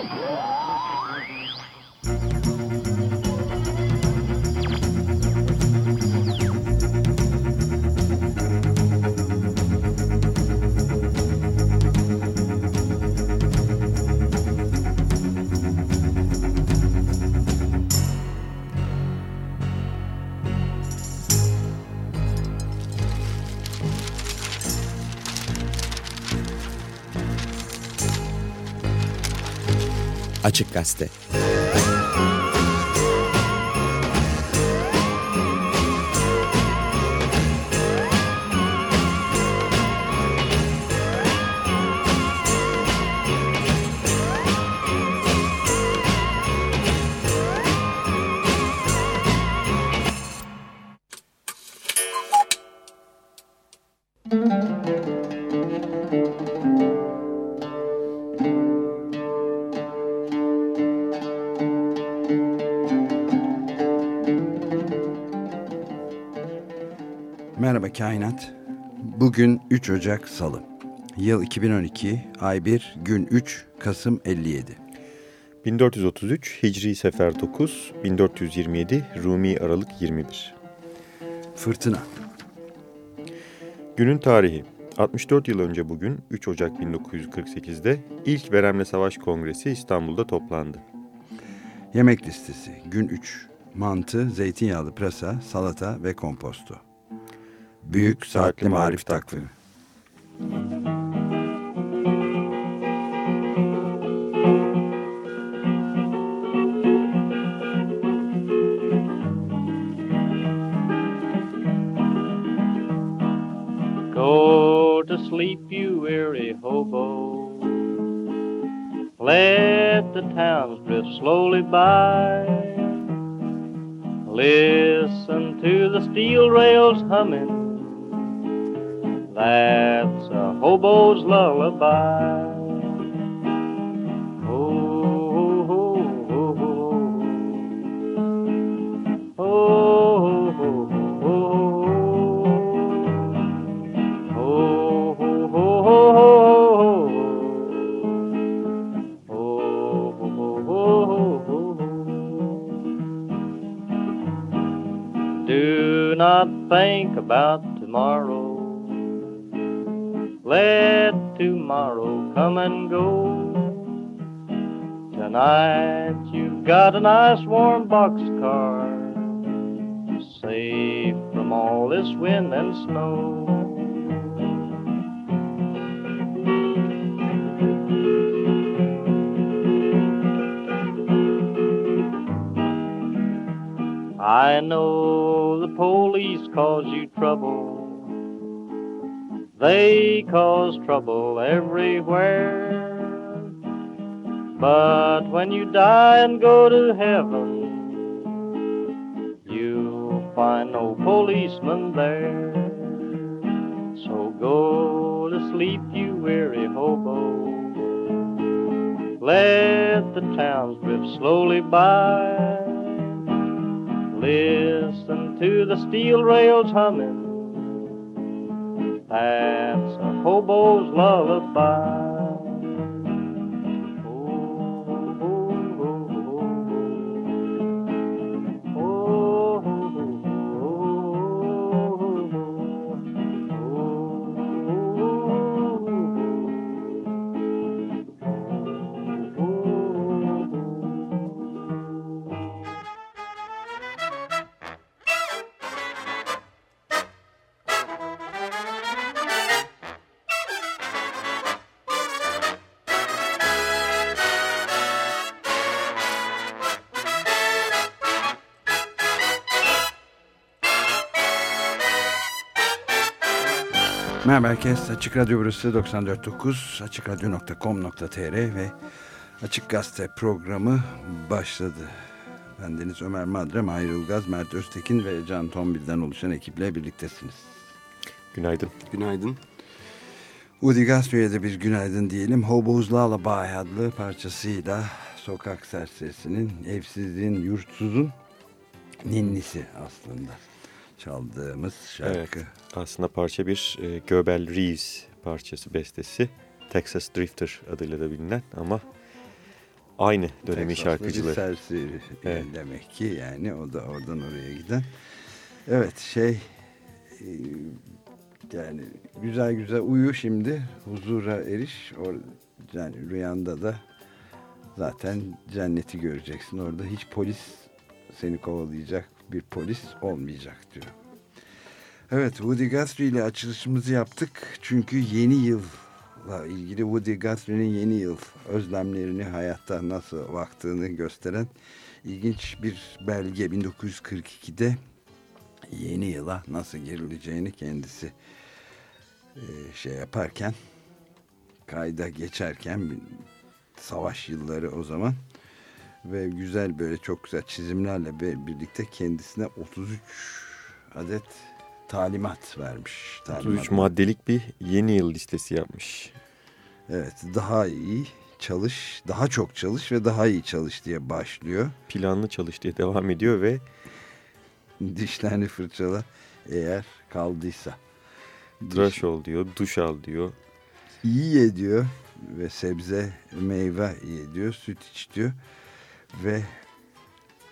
Oh! Açık Gazete Merhaba Kainat. Bugün 3 Ocak Salı. Yıl 2012, ay 1, gün 3, Kasım 57. 1433 Hicri Sefer 9, 1427 Rumi Aralık 21. Fırtına. Günün tarihi 64 yıl önce bugün 3 Ocak 1948'de ilk Veremle Savaş Kongresi İstanbul'da toplandı. Yemek listesi. Gün 3. Mantı, zeytinyağlı pırasa, salata ve komposto. Büyük Saatli Marif Takvimi. Go to sleep, you weary hobo. Let the towns drift slowly by. Listen to the steel rails humming. That's a hobo's lullaby. Come and go. Tonight you've got a nice warm boxcar, safe from all this wind and snow. I know the police cause you trouble. They cause trouble everywhere. But when you die and go to heaven, you'll find no policeman there. So go to sleep, you weary hobo. Let the towns drift slowly by. Listen to the steel rails humming. That's a hobo's lullaby. Merhaba herkes. Açık Radyo burası 94.9 açıkradyo.com.tr ve Açık Gazete programı başladı. Ben Deniz Ömer Madre, Mahir Ulgaz, Mert Öztekin ve Can Tombil'den oluşan ekiple birliktesiniz. Günaydın. Günaydın. Woody Guthrie'ye de bir günaydın diyelim. Hobo's Lullaby adlı parçasıyla sokak serserisinin, evsizliğin, yurtsuzun ninnisi aslında çaldığımız şarkı. Evet, aslında parça bir e, Göbel Reeves parçası, bestesi. Texas Drifter adıyla da bilinen ama Aynı dönemin Texaslı şarkıcıları. Bir serseri Evet. demek ki yani o da oradan oraya giden. Evet şey e, yani güzel güzel uyu şimdi huzura eriş. Or, yani rüyanda da zaten cenneti göreceksin. Orada hiç polis seni kovalayacak bir polis olmayacak diyor. Evet Woody Guthrie ile açılışımızı yaptık. Çünkü yeni yılla ilgili Woody Guthrie'nin yeni yıl özlemlerini hayatta nasıl baktığını gösteren ilginç bir belge 1942'de yeni yıla nasıl girileceğini kendisi e, şey yaparken kayda geçerken savaş yılları o zaman ve güzel böyle çok güzel çizimlerle birlikte kendisine 33 adet talimat vermiş. 33 Talimat. maddelik bir yeni yıl listesi yapmış. Evet daha iyi çalış, daha çok çalış ve daha iyi çalış diye başlıyor. Planlı çalış diye devam ediyor ve Dişlerini fırçala eğer kaldıysa. tıraş ol diyor, duş al diyor. iyi ye diyor ve sebze meyve ye diyor süt iç diyor ve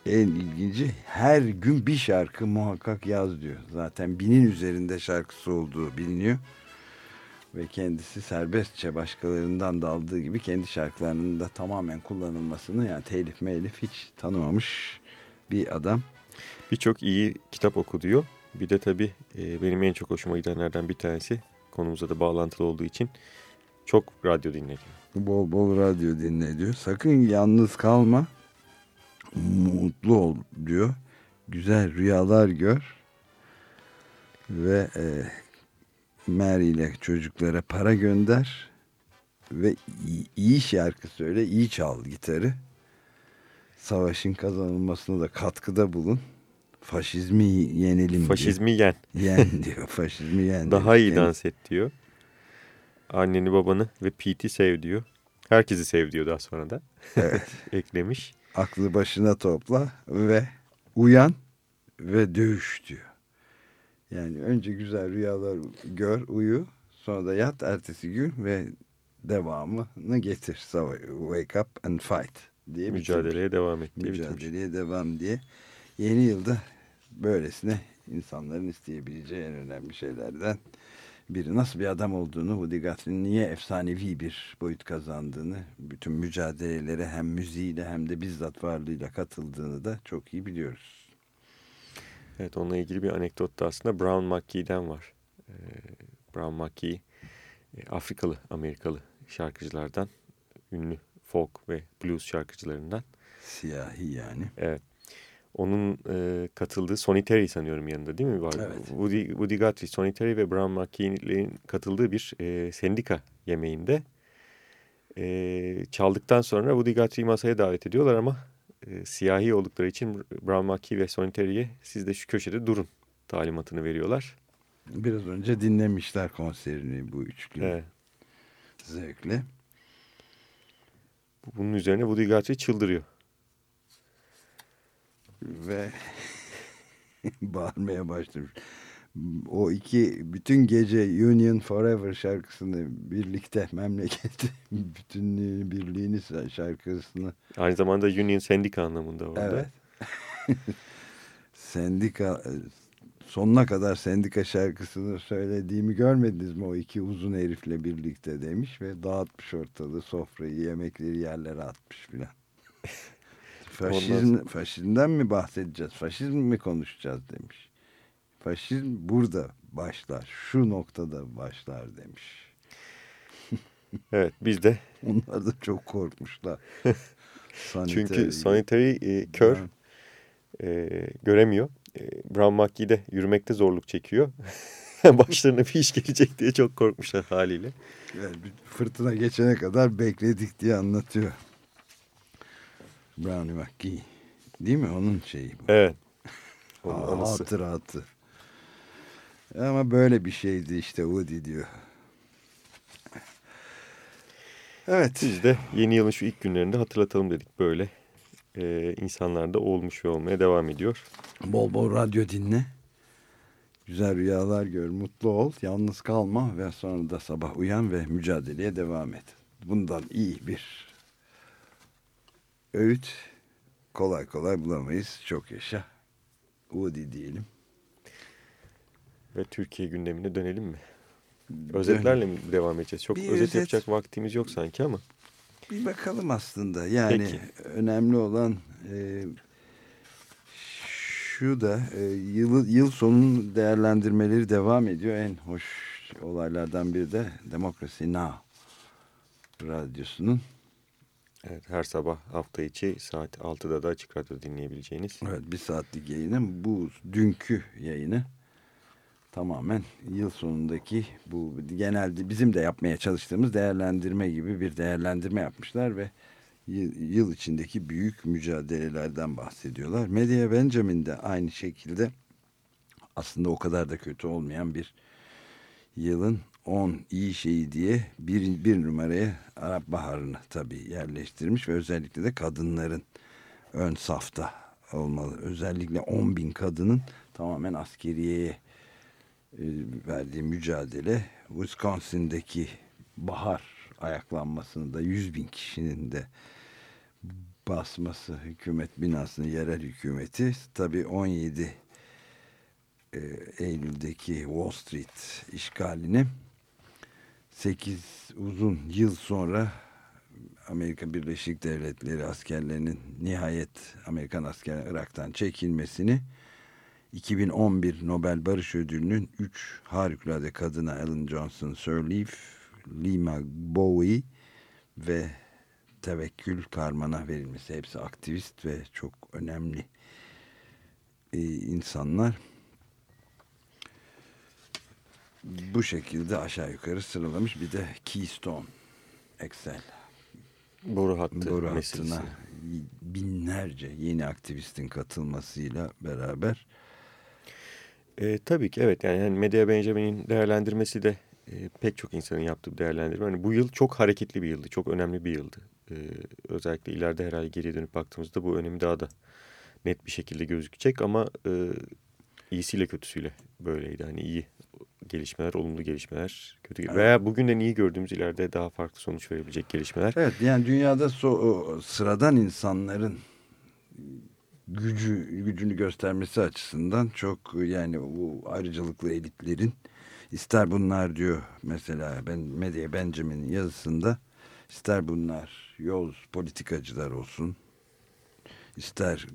en ilginci her gün bir şarkı muhakkak yaz diyor zaten binin üzerinde şarkısı olduğu biliniyor ve kendisi serbestçe başkalarından da aldığı gibi kendi şarkılarının da tamamen kullanılmasını yani telif melif hiç tanımamış bir adam Birçok iyi kitap oku diyor. Bir de tabii e, benim en çok hoşuma gidenlerden bir tanesi konumuza da bağlantılı olduğu için çok radyo dinleniyor. Bol bol radyo dinle diyor. Sakın yalnız kalma. Mutlu ol diyor. Güzel rüyalar gör. Ve e, Mary ile çocuklara para gönder. Ve iyi, iyi şarkı söyle. iyi çal gitarı. Savaşın kazanılmasına da katkıda bulun. Faşizmi yenelim Faşizmi yen. diyor. Yen diyor. Faşizmi yen. Daha iyi dans et diyor. Anneni babanı ve Pete'i sev diyor. Herkesi sev diyor daha sonra da. Evet. Eklemiş. Aklı başına topla ve uyan ve dövüş diyor. Yani önce güzel rüyalar gör, uyu, sonra da yat ertesi gün ve devamını getir. Wake up and fight diye bitirmiş. Mücadeleye devam et diye bitirmiş. Mücadeleye devam diye. Yeni yılda böylesine insanların isteyebileceği en önemli şeylerden biri. Nasıl bir adam olduğunu, Woody Guthrie'nin niye efsanevi bir boyut kazandığını, bütün mücadelelere hem müziğiyle hem de bizzat varlığıyla katıldığını da çok iyi biliyoruz. Evet onunla ilgili bir anekdot da aslında Brown McKee'den var. Ee, Brown McKee e, Afrikalı Amerikalı şarkıcılardan ünlü folk ve blues şarkıcılarından. Siyahi yani. Evet. Onun e, katıldığı Sonny Terry sanıyorum yanında değil mi? Var? Evet. Woody, Woody Guthrie, Sonny Terry ve Brown McKee'nin katıldığı bir e, sendika yemeğinde e, çaldıktan sonra Woody Guthrie'yi masaya davet ediyorlar ama e, siyahi oldukları için Brown McKee ve Sonny Terry'e siz de şu köşede durun talimatını veriyorlar. Biraz önce dinlemişler konserini bu üç gün Evet. zevkle. Bunun üzerine Woody Guthrie çıldırıyor. Ve bağırmaya başlamış. O iki bütün gece Union Forever şarkısını birlikte memleketi bütünlüğünü birliğini şarkısını Aynı zamanda Union Sendika anlamında orada. evet sendika sonuna kadar sendika şarkısını söylediğimi görmediniz mi o iki uzun herifle birlikte demiş ve dağıtmış ortalığı sofrayı yemekleri yerlere atmış filan. Faşizm, faşizmden mi bahsedeceğiz? Faşizm mi konuşacağız demiş. Faşizm burada başlar. Şu noktada başlar demiş. Evet biz de Onlar da çok korkmuşlar. çünkü Sonny Terry e, kör e, göremiyor. E, Brown McGee de yürümekte zorluk çekiyor. Başlarına bir iş gelecek diye çok korkmuşlar haliyle. Yani fırtına geçene kadar bekledik diye anlatıyor. Brownie McGee. Değil mi? Onun şeyi bu. Evet. Onun anısı. Hatıratı. Ama böyle bir şeydi işte Woody diyor. Evet. Biz de yeni yılın şu ilk günlerinde hatırlatalım dedik böyle. E, insanlarda olmuş ve olmaya devam ediyor. Bol bol radyo dinle. Güzel rüyalar gör, mutlu ol, yalnız kalma ve sonra da sabah uyan ve mücadeleye devam et. Bundan iyi bir öğüt kolay kolay bulamayız. Çok yaşa. Woody diyelim. Ve Türkiye gündemine dönelim mi? Özetlerle mi devam edeceğiz? Çok Bir özet, özet. yapacak vaktimiz yok sanki ama. Bir bakalım aslında. Yani Peki. önemli olan e, şu da e, yıl, yıl sonunun değerlendirmeleri devam ediyor. En hoş olaylardan biri de Democracy Now! radyosunun Evet, her sabah hafta içi saat 6'da da Açık Radyo dinleyebileceğiniz. evet, bir saatlik yayını. Bu dünkü yayını tamamen yıl sonundaki bu genelde bizim de yapmaya çalıştığımız değerlendirme gibi bir değerlendirme yapmışlar ve yıl içindeki büyük mücadelelerden bahsediyorlar. Medya Benjamin de aynı şekilde aslında o kadar da kötü olmayan bir yılın 10 iyi şeyi diye bir, bir numaraya Arap Baharı'nı tabii yerleştirmiş ve özellikle de kadınların ön safta olmalı. Özellikle 10 bin kadının tamamen askeriyeye e, verdiği mücadele Wisconsin'deki bahar ayaklanmasını da 100 bin kişinin de basması hükümet binasını yerel hükümeti tabi 17 e, Eylül'deki Wall Street işgalini 8 uzun yıl sonra Amerika Birleşik Devletleri askerlerinin nihayet Amerikan asker Irak'tan çekilmesini 2011 Nobel Barış Ödülü'nün 3 harikulade kadına Ellen Johnson Sirleaf, Lima Bowie ve Tevekkül Karman'a verilmesi. Hepsi aktivist ve çok önemli e, insanlar. Bu şekilde aşağı yukarı sıralamış. Bir de Keystone Excel Boru hattı boru meselesi. hattına binlerce yeni aktivistin katılmasıyla beraber E, tabii ki evet yani hani Medya Benjamin'in değerlendirmesi de e, pek çok insanın yaptığı bir değerlendirme. Hani bu yıl çok hareketli bir yıldı, çok önemli bir yıldı. E, özellikle ileride herhalde geriye dönüp baktığımızda bu önemi daha da net bir şekilde gözükecek ama e, iyisiyle kötüsüyle böyleydi. Hani iyi gelişmeler, olumlu gelişmeler, kötü Evet. veya bugünden iyi gördüğümüz ileride daha farklı sonuç verebilecek gelişmeler. Evet yani dünyada so sıradan insanların gücü gücünü göstermesi açısından çok yani bu ayrıcalıklı elitlerin ister bunlar diyor mesela ben Medya Benjamin'in yazısında ister bunlar yol politikacılar olsun ister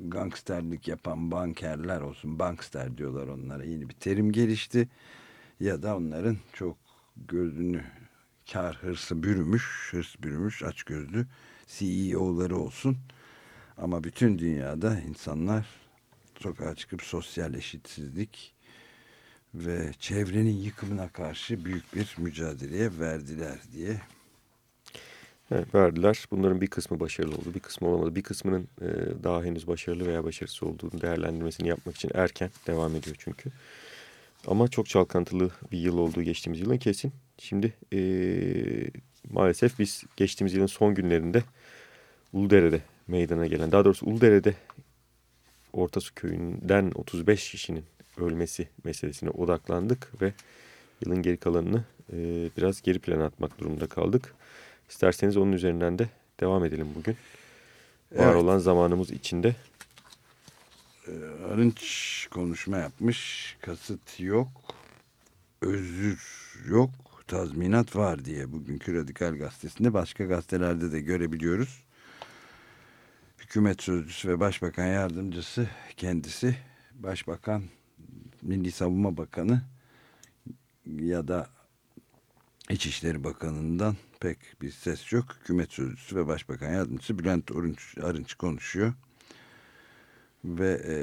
gangsterlik yapan bankerler olsun bankster diyorlar onlara yeni bir terim gelişti ya da onların çok gözünü kar hırsı bürümüş, hırs bürümüş, açgözlü CEO'ları olsun. Ama bütün dünyada insanlar sokağa çıkıp sosyal eşitsizlik ve çevrenin yıkımına karşı büyük bir mücadeleye verdiler diye. Evet, verdiler. Bunların bir kısmı başarılı oldu, bir kısmı olamadı. Bir kısmının e, daha henüz başarılı veya başarısız olduğunu değerlendirmesini yapmak için erken devam ediyor çünkü. Ama çok çalkantılı bir yıl olduğu geçtiğimiz yılın kesin. Şimdi e, maalesef biz geçtiğimiz yılın son günlerinde Uludere'de meydana gelen, daha doğrusu Uludere'de Ortasu köyünden 35 kişinin ölmesi meselesine odaklandık ve yılın geri kalanını e, biraz geri plana atmak durumunda kaldık. İsterseniz onun üzerinden de devam edelim bugün. Var Evet. olan zamanımız içinde. Ee, Arınç konuşma yapmış. Kasıt yok. Özür yok. Tazminat var diye bugünkü Radikal Gazetesi'nde başka gazetelerde de görebiliyoruz. Hükümet Sözcüsü ve Başbakan Yardımcısı kendisi Başbakan Milli Savunma Bakanı ya da İçişleri Bakanı'ndan pek bir ses yok. Hükümet Sözcüsü ve Başbakan Yardımcısı Bülent Arınç, konuşuyor ve e,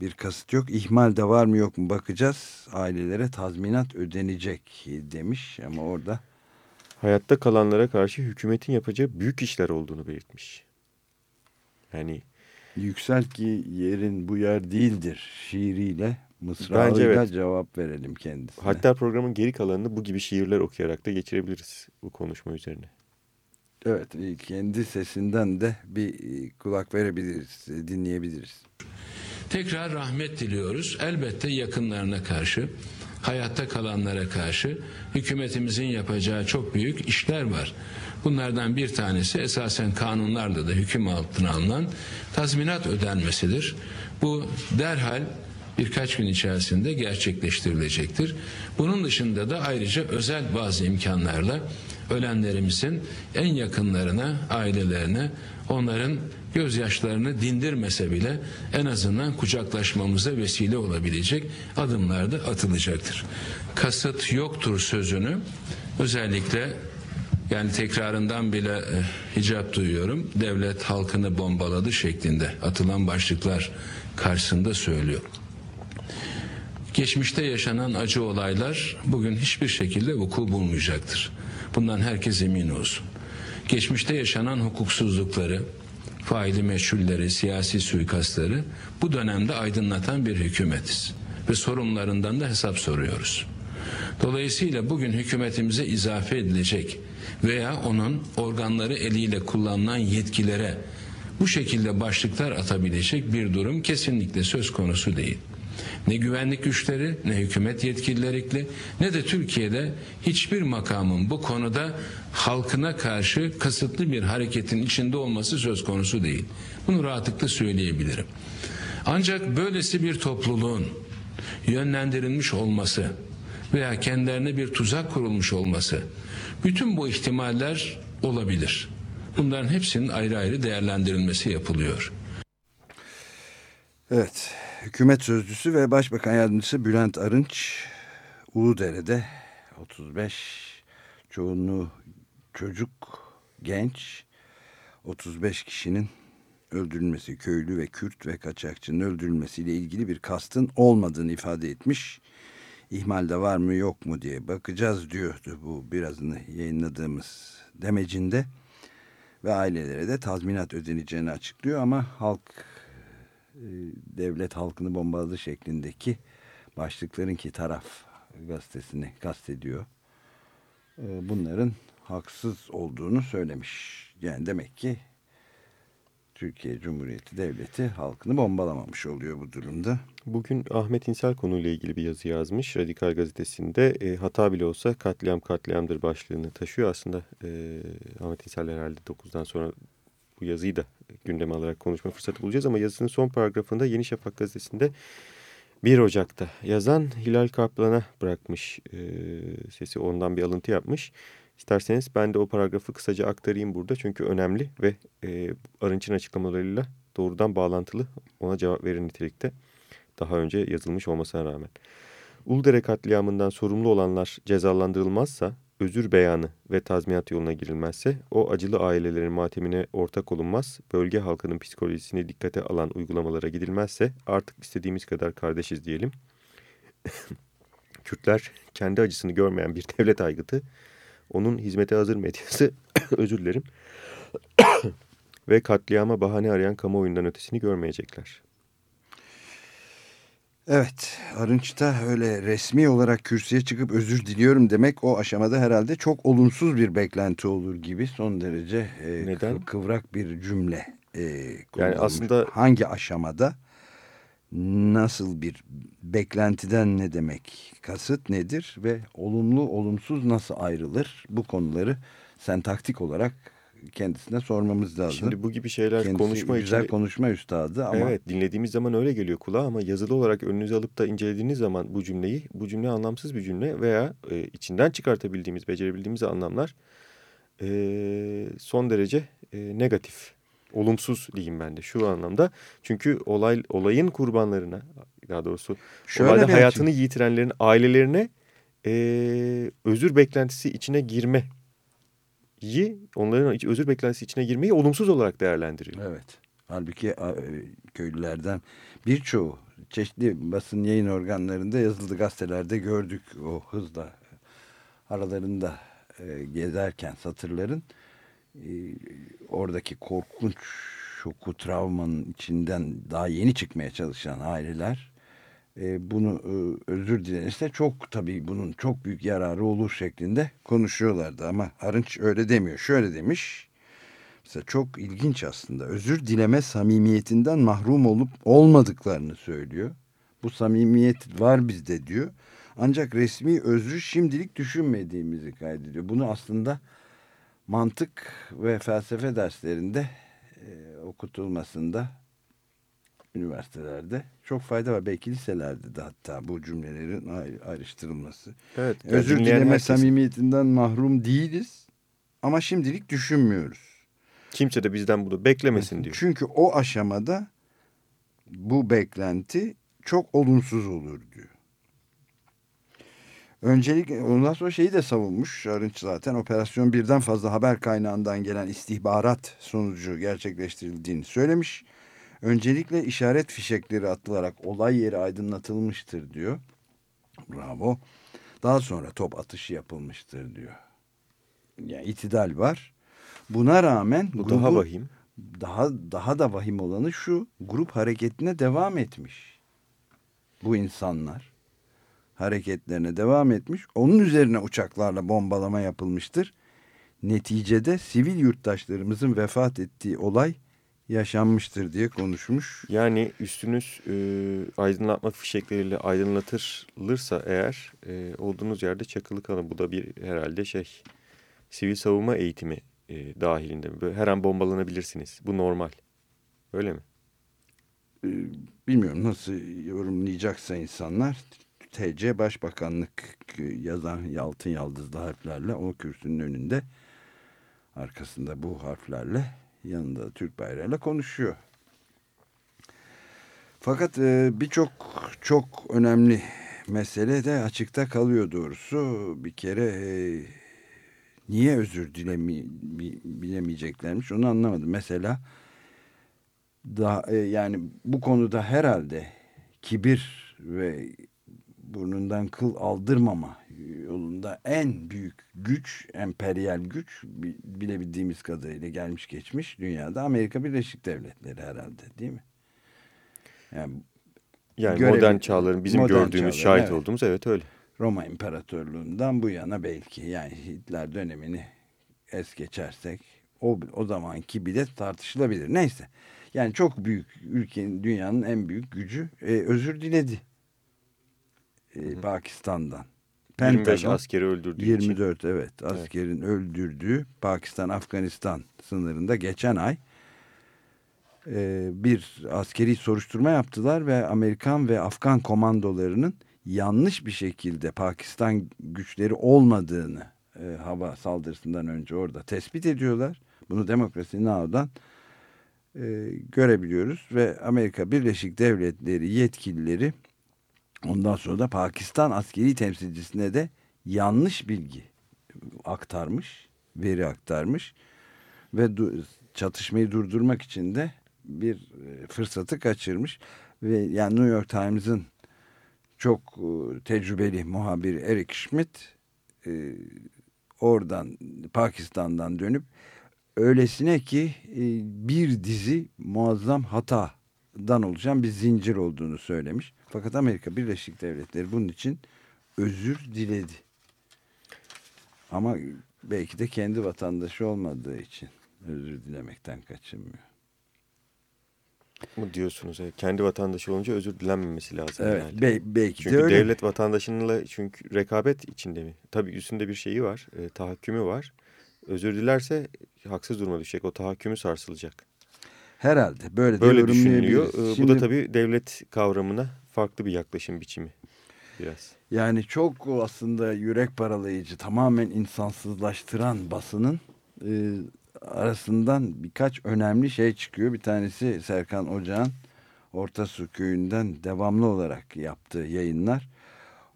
bir kasıt yok. İhmal de var mı yok mu bakacağız. Ailelere tazminat ödenecek demiş ama orada Hayatta kalanlara karşı hükümetin yapacağı büyük işler olduğunu belirtmiş. Yani yüksel ki yerin bu yer değildir şiiriyle mısrağıyla Bence evet. cevap verelim kendisine. hatta programın geri kalanını bu gibi şiirler okuyarak da geçirebiliriz bu konuşma üzerine. Evet kendi sesinden de bir e, kulak verebiliriz, e, dinleyebiliriz. Tekrar rahmet diliyoruz. Elbette yakınlarına karşı hayatta kalanlara karşı hükümetimizin yapacağı çok büyük işler var. Bunlardan bir tanesi esasen kanunlarla da hüküm altına alınan tazminat ödenmesidir. Bu derhal birkaç gün içerisinde gerçekleştirilecektir. Bunun dışında da ayrıca özel bazı imkanlarla ölenlerimizin en yakınlarına, ailelerine onların gözyaşlarını dindirmese bile en azından kucaklaşmamıza vesile olabilecek adımlar da atılacaktır. Kasıt yoktur sözünü özellikle yani tekrarından bile e, hicap duyuyorum. Devlet halkını bombaladı şeklinde atılan başlıklar karşısında söylüyor. Geçmişte yaşanan acı olaylar bugün hiçbir şekilde vuku bulmayacaktır. Bundan herkes emin olsun. Geçmişte yaşanan hukuksuzlukları, faili meşhulleri, siyasi suikastları bu dönemde aydınlatan bir hükümetiz. Ve sorunlarından da hesap soruyoruz. Dolayısıyla bugün hükümetimize izafe edilecek veya onun organları eliyle kullanılan yetkilere bu şekilde başlıklar atabilecek bir durum kesinlikle söz konusu değil. Ne güvenlik güçleri, ne hükümet yetkilileri, ne de Türkiye'de hiçbir makamın bu konuda halkına karşı kasıtlı bir hareketin içinde olması söz konusu değil. Bunu rahatlıkla söyleyebilirim. Ancak böylesi bir topluluğun yönlendirilmiş olması veya kendilerine bir tuzak kurulmuş olması bütün bu ihtimaller olabilir. Bunların hepsinin ayrı ayrı değerlendirilmesi yapılıyor. Evet, hükümet sözcüsü ve başbakan yardımcısı Bülent Arınç Uludere'de 35 çoğunluğu çocuk, genç 35 kişinin öldürülmesi, köylü ve Kürt ve kaçakçının öldürülmesiyle ilgili bir kastın olmadığını ifade etmiş. İhmalde var mı yok mu diye bakacağız diyordu bu birazını yayınladığımız demecinde ve ailelere de tazminat ödeneceğini açıklıyor ama halk devlet halkını bombaladı şeklindeki başlıkların ki taraf gazetesini kastediyor. E, bunların haksız olduğunu söylemiş. Yani demek ki Türkiye Cumhuriyeti Devleti halkını bombalamamış oluyor bu durumda. Bugün Ahmet İnsel konuyla ilgili bir yazı yazmış. Radikal Gazetesi'nde e, hata bile olsa katliam katliamdır başlığını taşıyor. Aslında e, Ahmet İnsel herhalde 9'dan sonra bu yazıyı da gündeme alarak konuşma fırsatı bulacağız. Ama yazısının son paragrafında Yeni Şafak Gazetesi'nde 1 Ocak'ta yazan Hilal Kaplan'a bırakmış e, sesi ondan bir alıntı yapmış. İsterseniz ben de o paragrafı kısaca aktarayım burada çünkü önemli ve e, Arınç'ın açıklamalarıyla doğrudan bağlantılı ona cevap verir nitelikte daha önce yazılmış olmasına rağmen. Uludere katliamından sorumlu olanlar cezalandırılmazsa, özür beyanı ve tazminat yoluna girilmezse o acılı ailelerin matemine ortak olunmaz, bölge halkının psikolojisini dikkate alan uygulamalara gidilmezse artık istediğimiz kadar kardeşiz diyelim. Kürtler kendi acısını görmeyen bir devlet aygıtı, onun hizmete hazır medyası, özür dilerim, ve katliama bahane arayan kamuoyundan ötesini görmeyecekler. Evet, Arınç'ta öyle resmi olarak kürsüye çıkıp özür diliyorum demek o aşamada herhalde çok olumsuz bir beklenti olur gibi son derece e, Neden? kıvrak bir cümle. E, yani aslında hangi aşamada nasıl bir beklentiden ne demek, kasıt nedir ve olumlu olumsuz nasıl ayrılır bu konuları sen taktik olarak kendisine sormamız lazım. Şimdi bu gibi şeyler Kendisi konuşma güzel için... konuşma üstadı ama... Evet dinlediğimiz zaman öyle geliyor kulağa ama yazılı olarak önünüze alıp da incelediğiniz zaman bu cümleyi, bu cümle anlamsız bir cümle veya e, içinden çıkartabildiğimiz, becerebildiğimiz anlamlar e, son derece e, negatif, olumsuz diyeyim ben de şu anlamda. Çünkü olay olayın kurbanlarına, daha doğrusu Şöyle olayda hayatını yitirenlerin ailelerine e, özür beklentisi içine girme yi onların özür beklentisi içine girmeyi olumsuz olarak değerlendiriyor. Evet. Halbuki e, köylülerden birçoğu çeşitli basın yayın organlarında yazıldı gazetelerde gördük o hızla aralarında e, gezerken satırların e, oradaki korkunç şoku travmanın içinden daha yeni çıkmaya çalışan aileler e, bunu e, özür dilenirse çok tabii bunun çok büyük yararı olur şeklinde konuşuyorlardı ama Arınç öyle demiyor. Şöyle demiş. Mesela çok ilginç aslında. Özür dileme samimiyetinden mahrum olup olmadıklarını söylüyor. Bu samimiyet var bizde diyor. Ancak resmi özrü şimdilik düşünmediğimizi kaydediyor. Bunu aslında mantık ve felsefe derslerinde e, okutulmasında üniversitelerde çok fayda var. Belki liselerde de hatta bu cümlelerin ayrıştırılması. Evet, Özür dileme herkesin... samimiyetinden mahrum değiliz ama şimdilik düşünmüyoruz. Kimse de bizden bunu beklemesin diyor. Çünkü o aşamada bu beklenti çok olumsuz olur diyor. Öncelik ondan sonra şeyi de savunmuş Arınç zaten operasyon birden fazla haber kaynağından gelen istihbarat sonucu gerçekleştirildiğini söylemiş. Öncelikle işaret fişekleri atılarak olay yeri aydınlatılmıştır diyor. Bravo. Daha sonra top atışı yapılmıştır diyor. Yani itidal var. Buna rağmen bu grubu, daha vahim. Daha daha da vahim olanı şu. Grup hareketine devam etmiş. Bu insanlar hareketlerine devam etmiş. Onun üzerine uçaklarla bombalama yapılmıştır. Neticede sivil yurttaşlarımızın vefat ettiği olay yaşanmıştır diye konuşmuş. Yani üstünüz e, aydınlatma fişekleriyle aydınlatılırsa eğer e, olduğunuz yerde çakılı kalın. Bu da bir herhalde şey sivil savunma eğitimi e, dahilinde. Böyle her an bombalanabilirsiniz. Bu normal. Öyle mi? E, bilmiyorum nasıl yorumlayacaksa insanlar TC Başbakanlık yazan Yaltın Yaldızlı harflerle o kürsünün önünde arkasında bu harflerle yanında Türk bayrağıyla konuşuyor. Fakat e, birçok çok önemli mesele de açıkta kalıyor doğrusu. Bir kere e, niye özür dilemi onu anlamadım. Mesela daha e, yani bu konuda herhalde kibir ve burnundan kıl aldırmama yolunda en büyük güç, emperyal güç bilebildiğimiz kadarıyla gelmiş geçmiş dünyada Amerika Birleşik Devletleri herhalde değil mi? Yani, yani modern çağların bizim modern gördüğümüz, çağların, şahit evet. olduğumuz evet öyle. Roma İmparatorluğundan bu yana belki yani Hitler dönemini es geçersek o, o zamanki bile tartışılabilir. Neyse yani çok büyük ülkenin dünyanın en büyük gücü e, özür diledi e, Pakistan'dan. Pentagon, 25 askeri öldürdüğü 24 için. evet askerin evet. öldürdüğü Pakistan-Afganistan sınırında geçen ay e, bir askeri soruşturma yaptılar ve Amerikan ve Afgan komandolarının yanlış bir şekilde Pakistan güçleri olmadığını e, hava saldırısından önce orada tespit ediyorlar. Bunu Demokrasi Now'dan e, görebiliyoruz ve Amerika Birleşik Devletleri yetkilileri Ondan sonra da Pakistan askeri temsilcisine de yanlış bilgi aktarmış, veri aktarmış ve çatışmayı durdurmak için de bir e, fırsatı kaçırmış ve yani New York Times'ın çok e, tecrübeli muhabiri Eric Schmidt e, oradan Pakistan'dan dönüp öylesine ki bir dizi muazzam hatadan oluşan bir zincir olduğunu söylemiş. Fakat Amerika Birleşik Devletleri bunun için özür diledi. Ama belki de kendi vatandaşı olmadığı için özür dilemekten kaçınmıyor. Mu diyorsunuz? Evet. Kendi vatandaşı olunca özür dilenmemesi lazım. Evet, be belki çünkü de öyle. devlet vatandaşınınla çünkü rekabet içinde mi? Tabii üstünde bir şeyi var, e, tahakkümü var. Özür dilerse haksız duruma düşecek. O tahakkümü sarsılacak. Herhalde böyle, böyle düşünülüyor. Şimdi, Bu da tabii devlet kavramına farklı bir yaklaşım biçimi biraz. Yani çok aslında yürek paralayıcı, tamamen insansızlaştıran basının e, arasından birkaç önemli şey çıkıyor. Bir tanesi Serkan Ocağan Orta Su Köyü'nden devamlı olarak yaptığı yayınlar.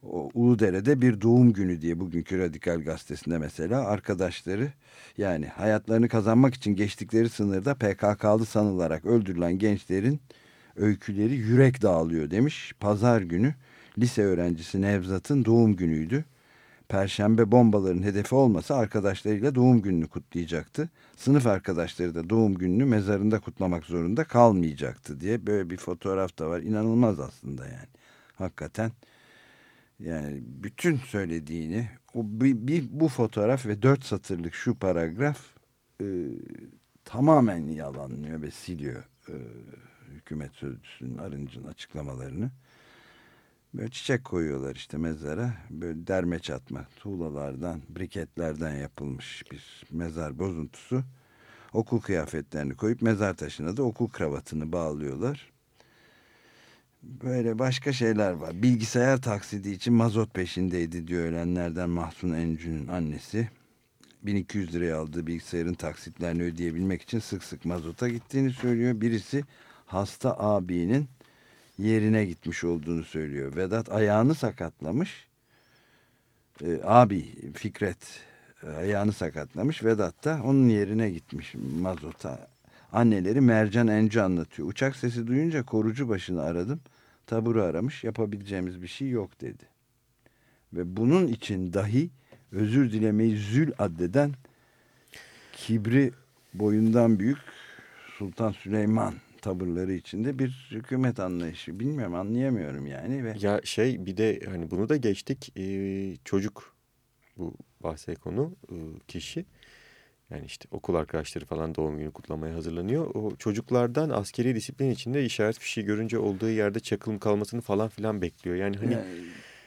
Uludere'de bir doğum günü diye bugünkü Radikal Gazetesi'nde mesela arkadaşları yani hayatlarını kazanmak için geçtikleri sınırda PKK'lı sanılarak öldürülen gençlerin öyküleri yürek dağılıyor demiş. Pazar günü lise öğrencisi Nevzat'ın doğum günüydü. Perşembe bombaların hedefi olmasa arkadaşlarıyla doğum gününü kutlayacaktı. Sınıf arkadaşları da doğum gününü mezarında kutlamak zorunda kalmayacaktı diye böyle bir fotoğraf da var. İnanılmaz aslında yani. Hakikaten yani bütün söylediğini o bir, bir bu fotoğraf ve dört satırlık şu paragraf e, tamamen yalanlıyor ve siliyor e, hükümet sözcüsünün Arınç'ın açıklamalarını. Böyle çiçek koyuyorlar işte mezara. Böyle derme çatma tuğlalardan, briketlerden yapılmış bir mezar bozuntusu. Okul kıyafetlerini koyup mezar taşına da okul kravatını bağlıyorlar. Böyle başka şeyler var. Bilgisayar taksidi için mazot peşindeydi diyor ölenlerden Mahsun Encü'nün annesi. 1200 liraya aldığı bilgisayarın taksitlerini ödeyebilmek için sık sık mazota gittiğini söylüyor. Birisi hasta abinin yerine gitmiş olduğunu söylüyor. Vedat ayağını sakatlamış. Ee, abi Fikret e, ayağını sakatlamış. Vedat da onun yerine gitmiş mazota. Anneleri Mercan Enci anlatıyor. Uçak sesi duyunca korucu başını aradım. Taburu aramış. Yapabileceğimiz bir şey yok dedi. Ve bunun için dahi özür dilemeyi zül addeden kibri boyundan büyük Sultan Süleyman tavırları içinde bir hükümet anlayışı. Bilmiyorum anlayamıyorum yani. Ve Ya şey bir de hani bunu da geçtik Ee, çocuk bu bahse konu e, kişi. Yani işte okul arkadaşları falan doğum günü kutlamaya hazırlanıyor. O çocuklardan askeri disiplin içinde işaret fişi görünce olduğu yerde çakılım kalmasını falan filan bekliyor. Yani hani yani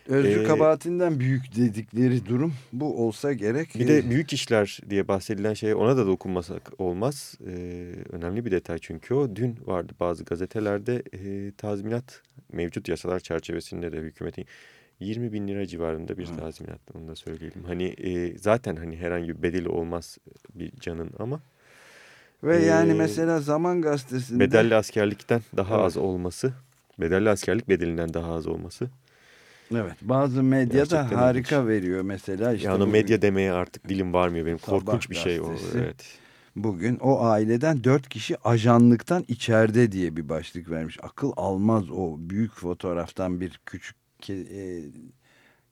özrü Ee, kabahatinden büyük dedikleri durum bu olsa gerek. Bir de büyük işler diye bahsedilen şeye ona da dokunmasak olmaz. Ee, önemli bir detay çünkü o. Dün vardı bazı gazetelerde e, tazminat mevcut yasalar çerçevesinde de hükümetin 20 bin lira civarında bir Hı. tazminat onu da söyleyelim. Hani e, zaten hani herhangi bir bedeli olmaz bir canın ama Ve yani Ee, mesela Zaman Gazetesi'nde bedelli askerlikten daha Evet. az olması, bedelli askerlik bedelinden daha az olması. evet bazı medyada Gerçekten harika ilginç. veriyor mesela işte yani o bugün- medya demeye artık dilim varmıyor benim. Sabah Korkunç bir şey o. Evet. Bugün o aileden dört kişi ajanlıktan içeride diye bir başlık vermiş. Akıl almaz o büyük fotoğraftan bir küçük e,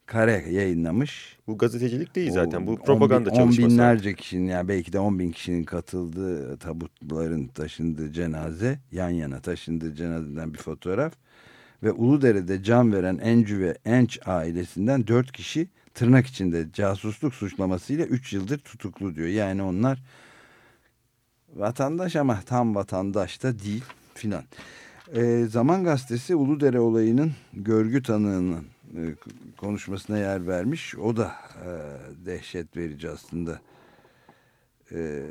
kare yayınlamış. Bu gazetecilik değil zaten. Bu on propaganda bin- on çalışması. binlerce kişinin yani belki de on bin kişinin katıldığı tabutların taşındığı cenaze yan yana taşındığı cenazeden bir fotoğraf. Ve Uludere'de can veren Encü ve Enç ailesinden dört kişi tırnak içinde casusluk suçlamasıyla üç yıldır tutuklu diyor. Yani onlar vatandaş ama tam vatandaş da değil filan. Ee, Zaman Gazetesi Uludere olayının görgü tanığının e, konuşmasına yer vermiş. O da e, dehşet verici aslında. E,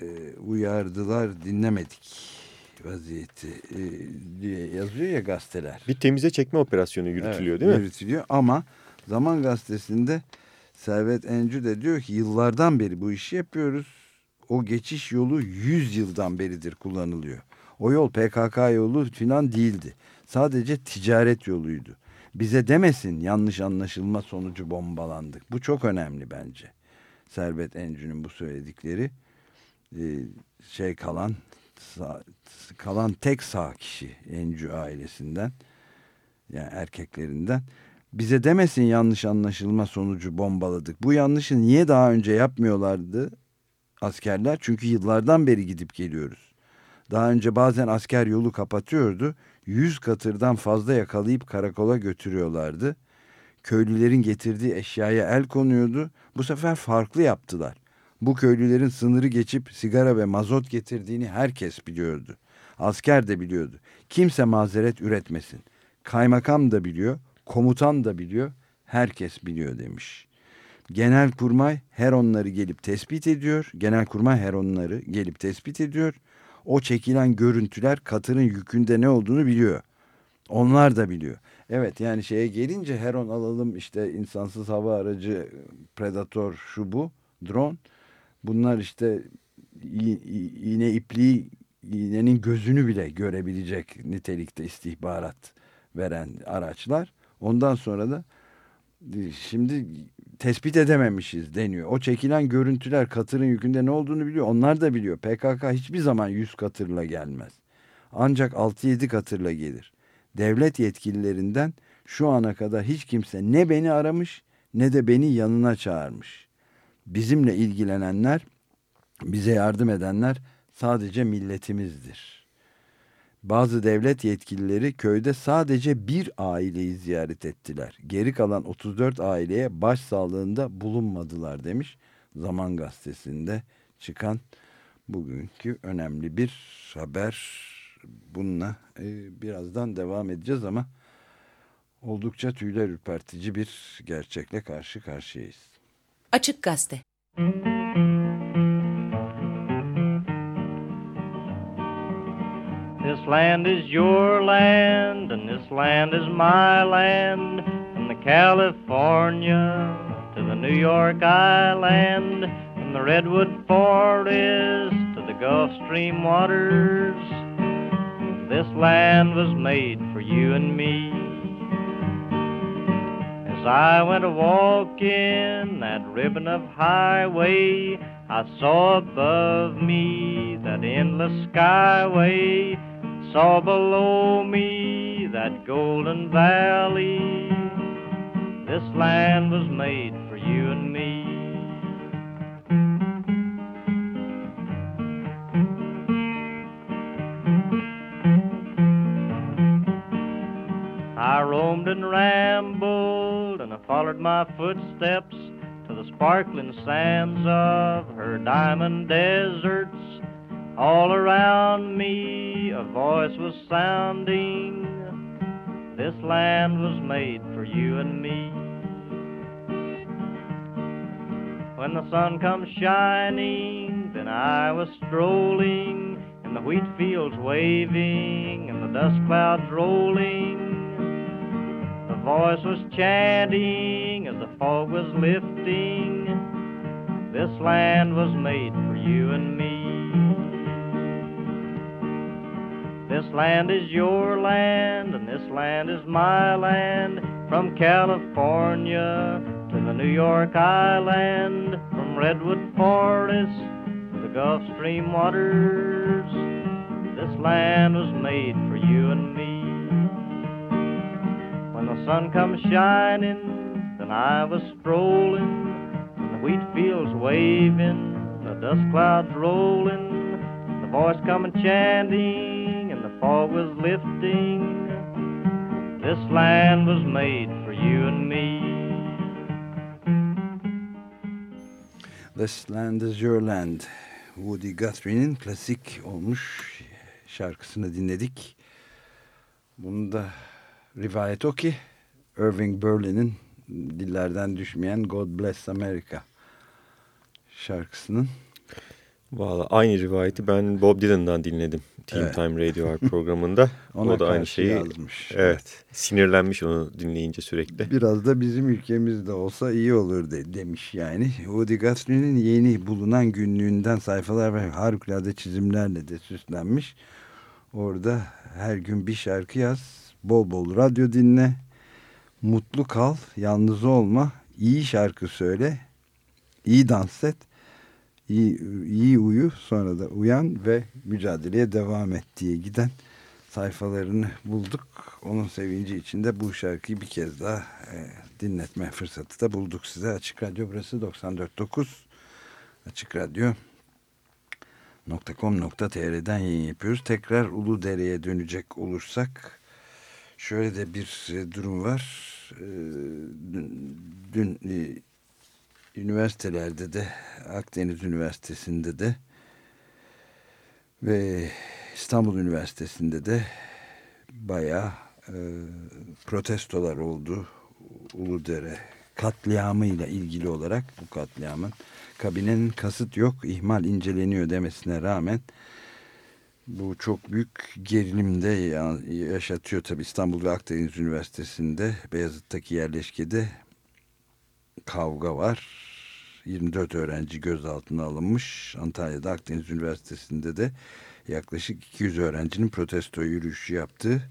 e, uyardılar dinlemedik vaziyeti e, diye yazıyor ya gazeteler. Bir temize çekme operasyonu yürütülüyor Evet, değil mi? Yürütülüyor ama Zaman Gazetesi'nde Servet Encü de diyor ki yıllardan beri bu işi yapıyoruz. O geçiş yolu 100 yıldan beridir kullanılıyor. O yol PKK yolu falan değildi. Sadece ticaret yoluydu. Bize demesin yanlış anlaşılma sonucu bombalandık. Bu çok önemli bence. Servet Encü'nün bu söyledikleri e, şey kalan kalan tek sağ kişi Encü ailesinden yani erkeklerinden bize demesin yanlış anlaşılma sonucu bombaladık. Bu yanlışı niye daha önce yapmıyorlardı askerler? Çünkü yıllardan beri gidip geliyoruz. Daha önce bazen asker yolu kapatıyordu. Yüz katırdan fazla yakalayıp karakola götürüyorlardı. Köylülerin getirdiği eşyaya el konuyordu. Bu sefer farklı yaptılar. Bu köylülerin sınırı geçip sigara ve mazot getirdiğini herkes biliyordu. Asker de biliyordu. Kimse mazeret üretmesin. Kaymakam da biliyor, komutan da biliyor, herkes biliyor demiş. Genelkurmay her onları gelip tespit ediyor. Genelkurmay her onları gelip tespit ediyor. O çekilen görüntüler katırın yükünde ne olduğunu biliyor. Onlar da biliyor. Evet yani şeye gelince Heron alalım işte insansız hava aracı, Predator şu bu, drone. Bunlar işte iğne ipliği iğnenin gözünü bile görebilecek nitelikte istihbarat veren araçlar. Ondan sonra da e, şimdi tespit edememişiz deniyor. O çekilen görüntüler katırın yükünde ne olduğunu biliyor. Onlar da biliyor. PKK hiçbir zaman 100 katırla gelmez. Ancak 6-7 katırla gelir. Devlet yetkililerinden şu ana kadar hiç kimse ne beni aramış ne de beni yanına çağırmış. Bizimle ilgilenenler, bize yardım edenler sadece milletimizdir. Bazı devlet yetkilileri köyde sadece bir aileyi ziyaret ettiler. Geri kalan 34 aileye başsağlığında bulunmadılar demiş. Zaman gazetesinde çıkan bugünkü önemli bir haber. Bununla e, birazdan devam edeceğiz ama oldukça tüyler ürpertici bir gerçekle karşı karşıyayız. Açık Gazete This land is your land, and this land is my land. From the California to the New York Island, from the Redwood Forest to the Gulf Stream waters. This land was made for you and me. As I went a walking that ribbon of highway, I saw above me that endless skyway saw below me that golden valley. This land was made for you and me. I roamed and rambled, and I followed my footsteps to the sparkling sands of her diamond deserts. All around me a voice was sounding. This land was made for you and me. When the sun comes shining, then I was strolling, and the wheat fields waving, and the dust clouds rolling. The voice was chanting as the fog was lifting. This land was made for you and me. This land is your land, and this land is my land. From California to the New York Island, from Redwood Forest to the Gulf Stream waters. This land was made for you and me. When the sun comes shining, then I was strolling, and the wheat fields waving, the dust clouds rolling, the voice coming chanting, was lifting. This land was made for you and me. This Land is Your Land. Woody Guthrie'nin klasik olmuş şarkısını dinledik. Bunu da rivayet o ki Irving Berlin'in dillerden düşmeyen God Bless America şarkısının Valla aynı rivayeti ben Bob Dylan'dan dinledim. Team Evet. Time Radio Hour programında. ona o da aynı şeyi yazmış. evet sinirlenmiş onu dinleyince sürekli. Biraz da bizim ülkemizde olsa iyi olur de, demiş yani. Woody Guthrie'nin yeni bulunan günlüğünden sayfalar ve harikulade çizimlerle de süslenmiş. Orada her gün bir şarkı yaz, bol bol radyo dinle, mutlu kal, yalnız olma, iyi şarkı söyle, iyi dans et, iyi, iyi uyu, sonra da uyan ve mücadeleye devam et diye giden sayfalarını bulduk. Onun sevinci içinde bu şarkıyı bir kez daha e, dinletme fırsatı da bulduk size. Açık Radyo burası 94.9 Açık Radyo .com.tr'den yayın yapıyoruz. Tekrar Uludere'ye dönecek olursak şöyle de bir e, durum var. E, dün, dün e, üniversitelerde de Akdeniz Üniversitesi'nde de ve İstanbul Üniversitesi'nde de bayağı e, protestolar oldu. Uludere katliamıyla ilgili olarak bu katliamın kabinenin kasıt yok ihmal inceleniyor demesine rağmen bu çok büyük gerilimde ya- yaşatıyor tabi İstanbul ve Akdeniz Üniversitesi'nde Beyazıt'taki yerleşkede kavga var. 24 öğrenci gözaltına alınmış. Antalya'da Akdeniz Üniversitesi'nde de yaklaşık 200 öğrencinin protesto yürüyüşü yaptığı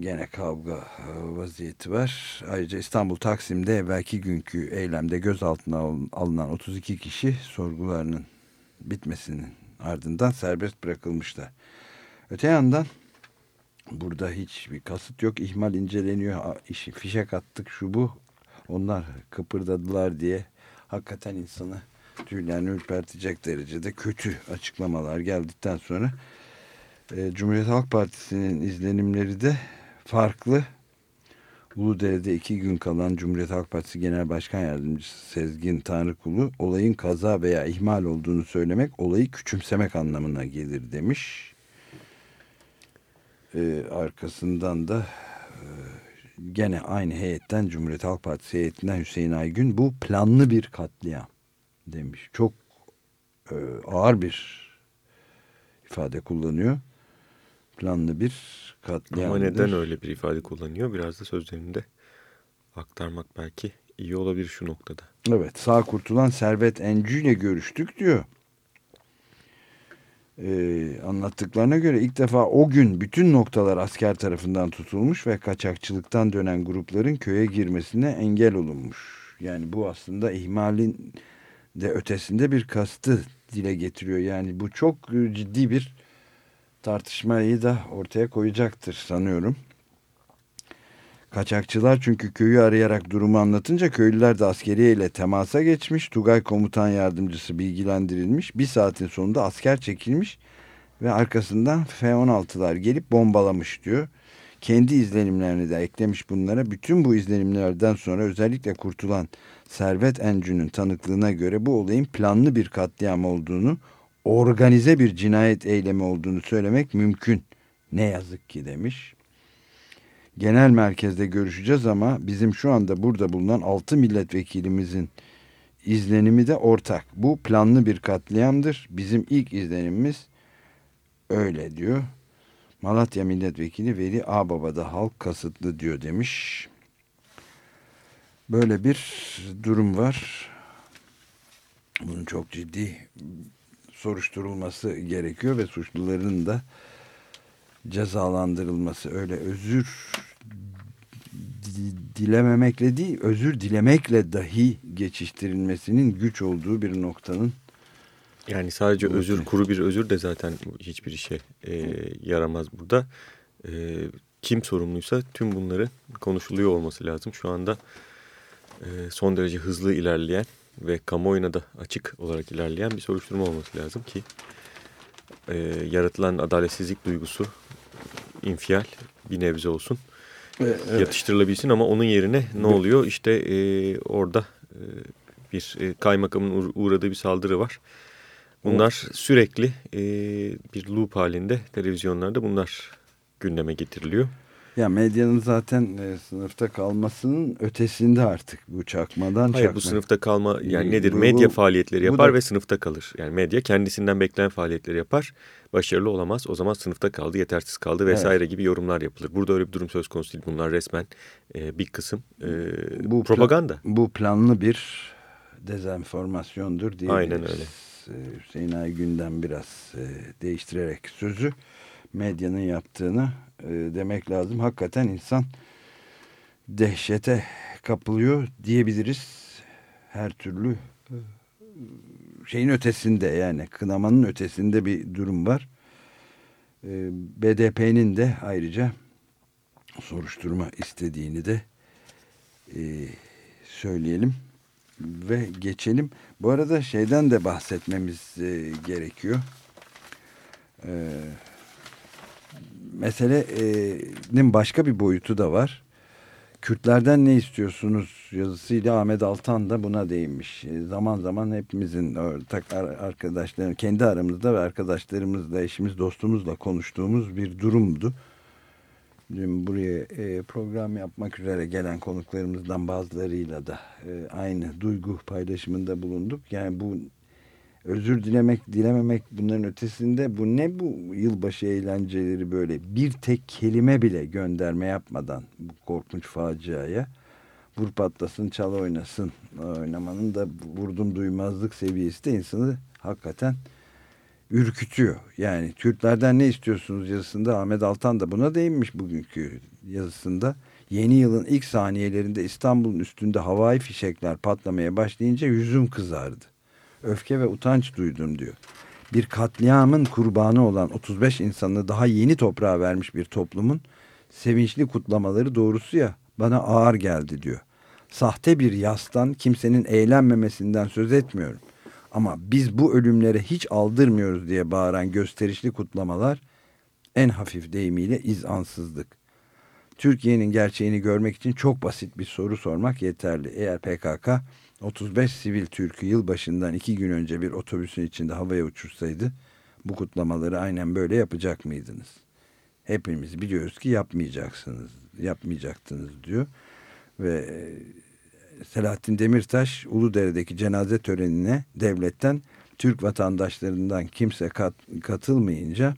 gene kavga vaziyeti var. Ayrıca İstanbul Taksim'de evvelki günkü eylemde gözaltına al- alınan 32 kişi sorgularının bitmesinin ardından serbest bırakılmışlar. Öte yandan burada hiçbir kasıt yok. ihmal inceleniyor. Fişek attık şu bu. Onlar kıpırdadılar diye hakikaten insanı tüylerini ürpertecek derecede kötü açıklamalar geldikten sonra e, Cumhuriyet Halk Partisi'nin izlenimleri de farklı. Uludere'de iki gün kalan Cumhuriyet Halk Partisi Genel Başkan Yardımcısı Sezgin Tanrıkulu olayın kaza veya ihmal olduğunu söylemek olayı küçümsemek anlamına gelir demiş. E, e, arkasından da gene aynı heyetten Cumhuriyet Halk Partisi heyetinden Hüseyin Aygün bu planlı bir katliam demiş. Çok e, ağır bir ifade kullanıyor. Planlı bir katliam. Ama neden öyle bir ifade kullanıyor? Biraz da sözlerinde aktarmak belki iyi olabilir şu noktada. Evet sağ kurtulan Servet Encü ile görüştük diyor. Ee, anlattıklarına göre ilk defa o gün bütün noktalar asker tarafından tutulmuş ve kaçakçılıktan dönen grupların köye girmesine engel olunmuş. Yani bu aslında ihmalin de ötesinde bir kastı dile getiriyor. Yani bu çok ciddi bir tartışmayı da ortaya koyacaktır sanıyorum. Kaçakçılar çünkü köyü arayarak durumu anlatınca köylüler de askeriye ile temasa geçmiş. Tugay komutan yardımcısı bilgilendirilmiş. Bir saatin sonunda asker çekilmiş ve arkasından F-16'lar gelip bombalamış diyor. Kendi izlenimlerini de eklemiş bunlara. Bütün bu izlenimlerden sonra özellikle kurtulan Servet Encü'nün tanıklığına göre bu olayın planlı bir katliam olduğunu, organize bir cinayet eylemi olduğunu söylemek mümkün. Ne yazık ki demiş genel merkezde görüşeceğiz ama bizim şu anda burada bulunan 6 milletvekilimizin izlenimi de ortak. Bu planlı bir katliamdır. Bizim ilk izlenimimiz öyle diyor. Malatya Milletvekili Veli Ağbaba da halk kasıtlı diyor demiş. Böyle bir durum var. Bunun çok ciddi soruşturulması gerekiyor ve suçluların da cezalandırılması öyle özür dilememekle değil özür dilemekle dahi geçiştirilmesinin güç olduğu bir noktanın yani sadece özür kuru bir özür de zaten hiçbir işe e, yaramaz burada. E, kim sorumluysa tüm bunları konuşuluyor olması lazım. Şu anda e, son derece hızlı ilerleyen ve kamuoyuna da açık olarak ilerleyen bir soruşturma olması lazım ki e, yaratılan adaletsizlik duygusu infial bir nebze olsun evet. yatıştırılabilsin ama onun yerine ne oluyor? İşte e, orada e, bir e, kaymakamın uğradığı bir saldırı var. Bunlar sürekli e, bir loop halinde televizyonlarda bunlar gündeme getiriliyor. Ya medyanın zaten e, sınıfta kalmasının ötesinde artık bu çakmadan Hayır çakma. bu sınıfta kalma yani nedir? Bu, medya faaliyetleri yapar da, ve sınıfta kalır. Yani medya kendisinden beklenen faaliyetleri yapar. Başarılı olamaz. O zaman sınıfta kaldı, yetersiz kaldı vesaire evet. gibi yorumlar yapılır. Burada öyle bir durum söz konusu değil. Bunlar resmen e, bir kısım e, bu propaganda. Plan, bu planlı bir dezenformasyondur diye. Aynen öyle. E, Hüseyin Aygün'den biraz e, değiştirerek sözü medyanın yaptığını e, demek lazım. Hakikaten insan dehşete kapılıyor diyebiliriz. Her türlü e, şeyin ötesinde yani kınamanın ötesinde bir durum var. E, BDP'nin de ayrıca soruşturma istediğini de söyleyelim ve geçelim. Bu arada şeyden de bahsetmemiz gerekiyor. E, meselenin başka bir boyutu da var. Kürtlerden ne istiyorsunuz yazısıyla Ahmet Altan da buna değinmiş. E, zaman zaman hepimizin arkadaşlarım, kendi aramızda ve arkadaşlarımızla, eşimiz, dostumuzla konuştuğumuz bir durumdu. Dün buraya e, program yapmak üzere gelen konuklarımızdan bazılarıyla da e, aynı duygu paylaşımında bulunduk. Yani bu özür dilemek dilememek bunların ötesinde bu ne bu yılbaşı eğlenceleri böyle bir tek kelime bile gönderme yapmadan bu korkunç faciaya vur patlasın çal oynasın oynamanın da vurdum duymazlık seviyesi de insanı hakikaten ürkütüyor. Yani Türklerden ne istiyorsunuz yazısında Ahmet Altan da buna değinmiş bugünkü yazısında. Yeni yılın ilk saniyelerinde İstanbul'un üstünde havai fişekler patlamaya başlayınca yüzüm kızardı öfke ve utanç duydum diyor. Bir katliamın kurbanı olan 35 insanı daha yeni toprağa vermiş bir toplumun sevinçli kutlamaları doğrusu ya bana ağır geldi diyor. Sahte bir yastan kimsenin eğlenmemesinden söz etmiyorum. Ama biz bu ölümlere hiç aldırmıyoruz diye bağıran gösterişli kutlamalar en hafif deyimiyle izansızlık. Türkiye'nin gerçeğini görmek için çok basit bir soru sormak yeterli. Eğer PKK 35 sivil Türk'ü yılbaşından iki gün önce bir otobüsün içinde havaya uçursaydı bu kutlamaları aynen böyle yapacak mıydınız? hepimiz biliyoruz ki yapmayacaksınız, yapmayacaktınız diyor. Ve e, Selahattin Demirtaş Uludere'deki cenaze törenine devletten Türk vatandaşlarından kimse kat, katılmayınca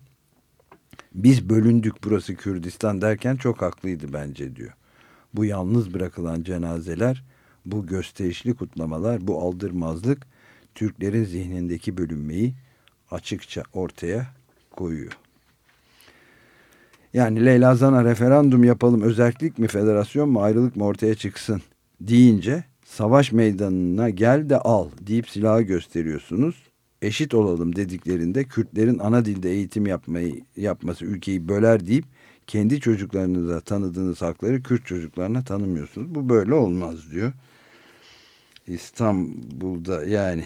biz bölündük burası Kürdistan derken çok haklıydı bence diyor. Bu yalnız bırakılan cenazeler, bu gösterişli kutlamalar, bu aldırmazlık Türklerin zihnindeki bölünmeyi açıkça ortaya koyuyor. Yani Leyla Zana referandum yapalım özellik mi federasyon mu ayrılık mı ortaya çıksın deyince savaş meydanına gel de al deyip silahı gösteriyorsunuz. Eşit olalım dediklerinde Kürtlerin ana dilde eğitim yapmayı yapması ülkeyi böler deyip kendi çocuklarınıza tanıdığınız hakları Kürt çocuklarına tanımıyorsunuz. Bu böyle olmaz diyor. İstanbul'da yani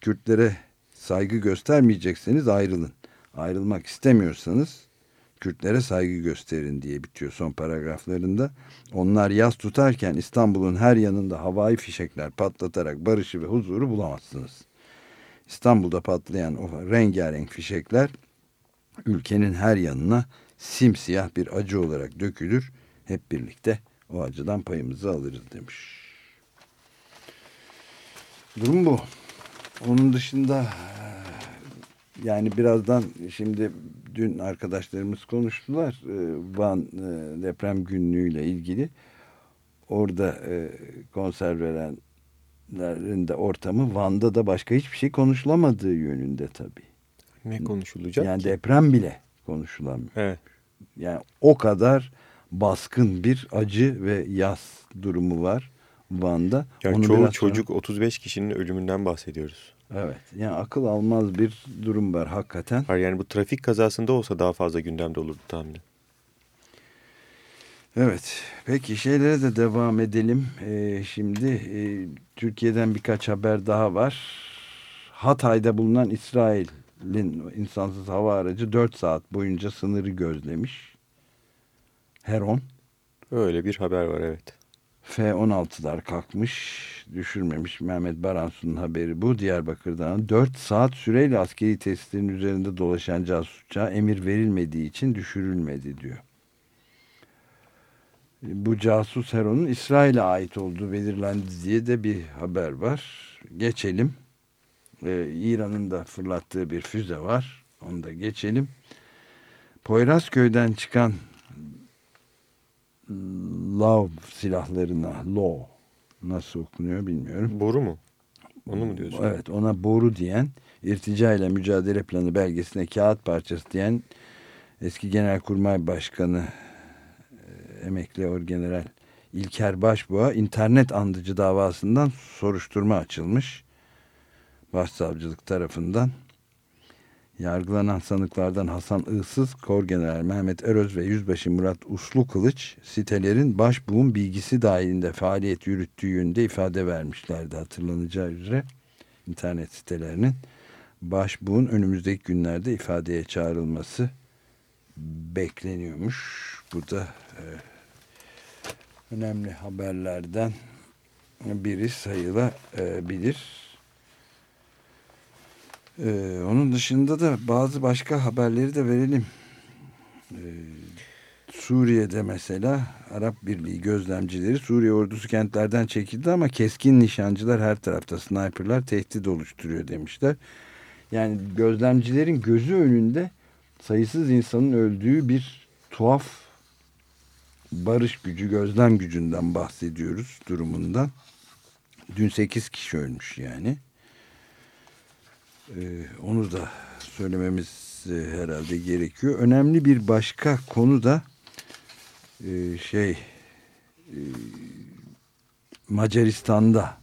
Kürtlere saygı göstermeyecekseniz ayrılın. Ayrılmak istemiyorsanız Kürtlere saygı gösterin diye bitiyor son paragraflarında. Onlar yaz tutarken İstanbul'un her yanında havai fişekler patlatarak barışı ve huzuru bulamazsınız. İstanbul'da patlayan o rengarenk fişekler ülkenin her yanına simsiyah bir acı olarak dökülür. Hep birlikte o acıdan payımızı alırız demiş. Durum bu. Onun dışında yani birazdan şimdi dün arkadaşlarımız konuştular Van deprem günlüğüyle ilgili. Orada konser verenlerin de ortamı Van'da da başka hiçbir şey konuşulamadığı yönünde tabii. Ne konuşulacak Yani ki? deprem bile konuşulamıyor. Evet. Yani o kadar baskın bir acı ve yas durumu var Van'da. Yani Onu çoğu çocuk sonra- 35 kişinin ölümünden bahsediyoruz. Evet. Yani akıl almaz bir durum var hakikaten. Hayır, yani bu trafik kazasında olsa daha fazla gündemde olurdu tahminim. Evet. Peki şeylere de devam edelim. Ee, şimdi e, Türkiye'den birkaç haber daha var. Hatay'da bulunan İsrail'in insansız hava aracı 4 saat boyunca sınırı gözlemiş. Heron. Öyle bir haber var evet. F-16'lar kalkmış, düşürmemiş. Mehmet Baransu'nun haberi bu. Diyarbakır'dan 4 saat süreyle askeri testlerin üzerinde dolaşan casus emir verilmediği için düşürülmedi diyor. Bu casus Heron'un İsrail'e ait olduğu belirlendi diye de bir haber var. Geçelim. Ee, İran'ın da fırlattığı bir füze var. Onu da geçelim. Poyrazköy'den çıkan Lav silahlarına, Law nasıl okunuyor bilmiyorum. Boru mu? Onu mu diyorsun? Evet ona boru diyen, irtica ile mücadele planı belgesine kağıt parçası diyen eski Genelkurmay Başkanı e, emekli orgeneral İlker Başbuğ'a internet andıcı davasından soruşturma açılmış. Başsavcılık tarafından. Yargılanan sanıklardan Hasan Iğsız, Korgeneral Mehmet Eröz ve Yüzbaşı Murat Uslu Kılıç sitelerin başbuğun bilgisi dahilinde faaliyet yürüttüğü yönünde ifade vermişlerdi hatırlanacağı üzere. internet sitelerinin başbuğun önümüzdeki günlerde ifadeye çağrılması bekleniyormuş. Bu da e, önemli haberlerden biri sayılabilir. Ee, onun dışında da bazı başka haberleri de verelim. Ee, Suriye'de mesela Arap Birliği gözlemcileri Suriye ordusu kentlerden çekildi ama keskin nişancılar her tarafta sniperlar tehdit oluşturuyor demişler. Yani gözlemcilerin gözü önünde sayısız insanın öldüğü bir tuhaf barış gücü, gözlem gücünden bahsediyoruz durumundan. Dün 8 kişi ölmüş yani. Ee, onu da söylememiz e, herhalde gerekiyor. Önemli bir başka konu da e, şey e, Macaristan'da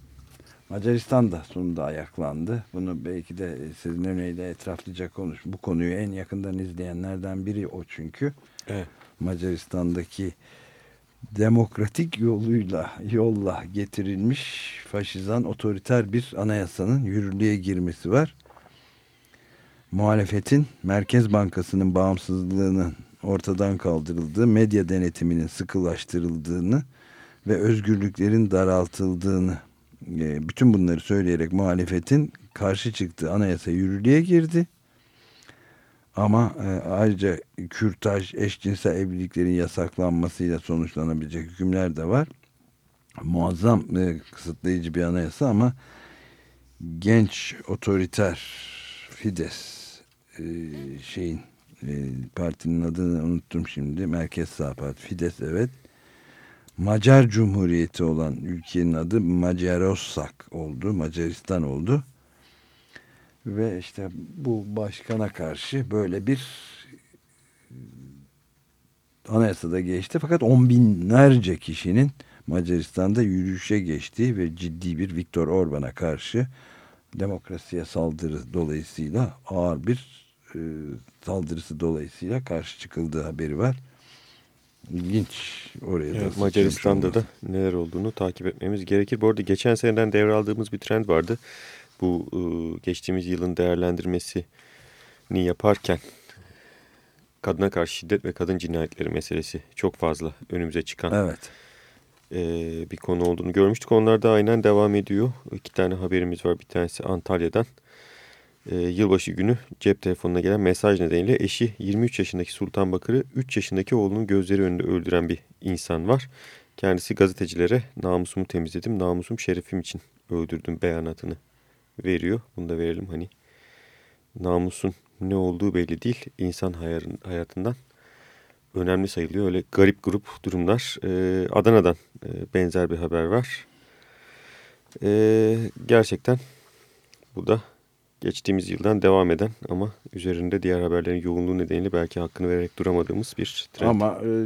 Macaristan'da sonunda ayaklandı. Bunu belki de sizin önüyle etraflıca konuş. Bu konuyu en yakından izleyenlerden biri o çünkü. Evet. Macaristan'daki demokratik yoluyla yolla getirilmiş faşizan otoriter bir anayasanın yürürlüğe girmesi var. Muhalefetin Merkez Bankası'nın bağımsızlığının ortadan kaldırıldığı, medya denetiminin sıkılaştırıldığını ve özgürlüklerin daraltıldığını e, bütün bunları söyleyerek muhalefetin karşı çıktığı anayasa yürürlüğe girdi. Ama e, ayrıca kürtaj, eşcinsel evliliklerin yasaklanmasıyla sonuçlanabilecek hükümler de var. Muazzam e, kısıtlayıcı bir anayasa ama genç otoriter Fides e, şeyin e, partinin adını unuttum şimdi. Merkez Sağ Parti Fides evet. Macar Cumhuriyeti olan ülkenin adı Macarossak oldu. Macaristan oldu. Ve işte bu başkana karşı böyle bir anayasada geçti. Fakat on binlerce kişinin Macaristan'da yürüyüşe geçtiği ve ciddi bir Viktor Orban'a karşı demokrasiye saldırı dolayısıyla ağır bir e, saldırısı dolayısıyla karşı çıkıldığı haberi var. İlginç oraya evet, da Macaristan'da da neler olduğunu takip etmemiz gerekir. Bu arada geçen seneden devraldığımız bir trend vardı. Bu e, geçtiğimiz yılın değerlendirmesini yaparken kadına karşı şiddet ve kadın cinayetleri meselesi çok fazla önümüze çıkan evet. e, bir konu olduğunu görmüştük. Onlar da aynen devam ediyor. İki tane haberimiz var. Bir tanesi Antalya'dan. E, yılbaşı günü cep telefonuna gelen mesaj nedeniyle eşi 23 yaşındaki Sultan Bakır'ı 3 yaşındaki oğlunun gözleri önünde öldüren bir insan var. Kendisi gazetecilere namusumu temizledim, namusum şerefim için öldürdüm beyanatını veriyor. Bunu da verelim hani namusun ne olduğu belli değil. İnsan hayatından önemli sayılıyor. Öyle garip grup durumlar. Ee, Adana'dan e, benzer bir haber var. Ee, gerçekten bu da geçtiğimiz yıldan devam eden ama üzerinde diğer haberlerin yoğunluğu nedeniyle belki hakkını vererek duramadığımız bir trend. Ama e,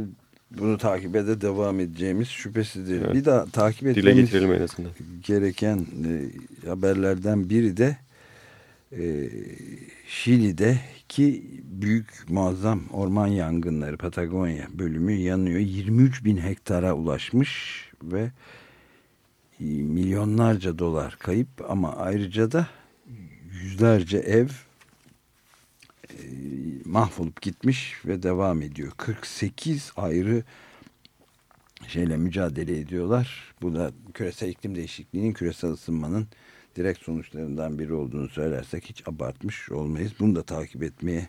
bunu takip ede devam edeceğimiz şüphesizdir. Evet. Bir daha takip etmemiz gereken e, haberlerden biri de e, Şili'deki büyük muazzam orman yangınları Patagonya bölümü yanıyor. 23 bin hektara ulaşmış ve milyonlarca dolar kayıp ama ayrıca da yüzlerce ev e, mahvolup gitmiş ve devam ediyor. 48 ayrı şeyle mücadele ediyorlar. Bu da küresel iklim değişikliğinin, küresel ısınmanın direkt sonuçlarından biri olduğunu söylersek hiç abartmış olmayız. Bunu da takip etmeye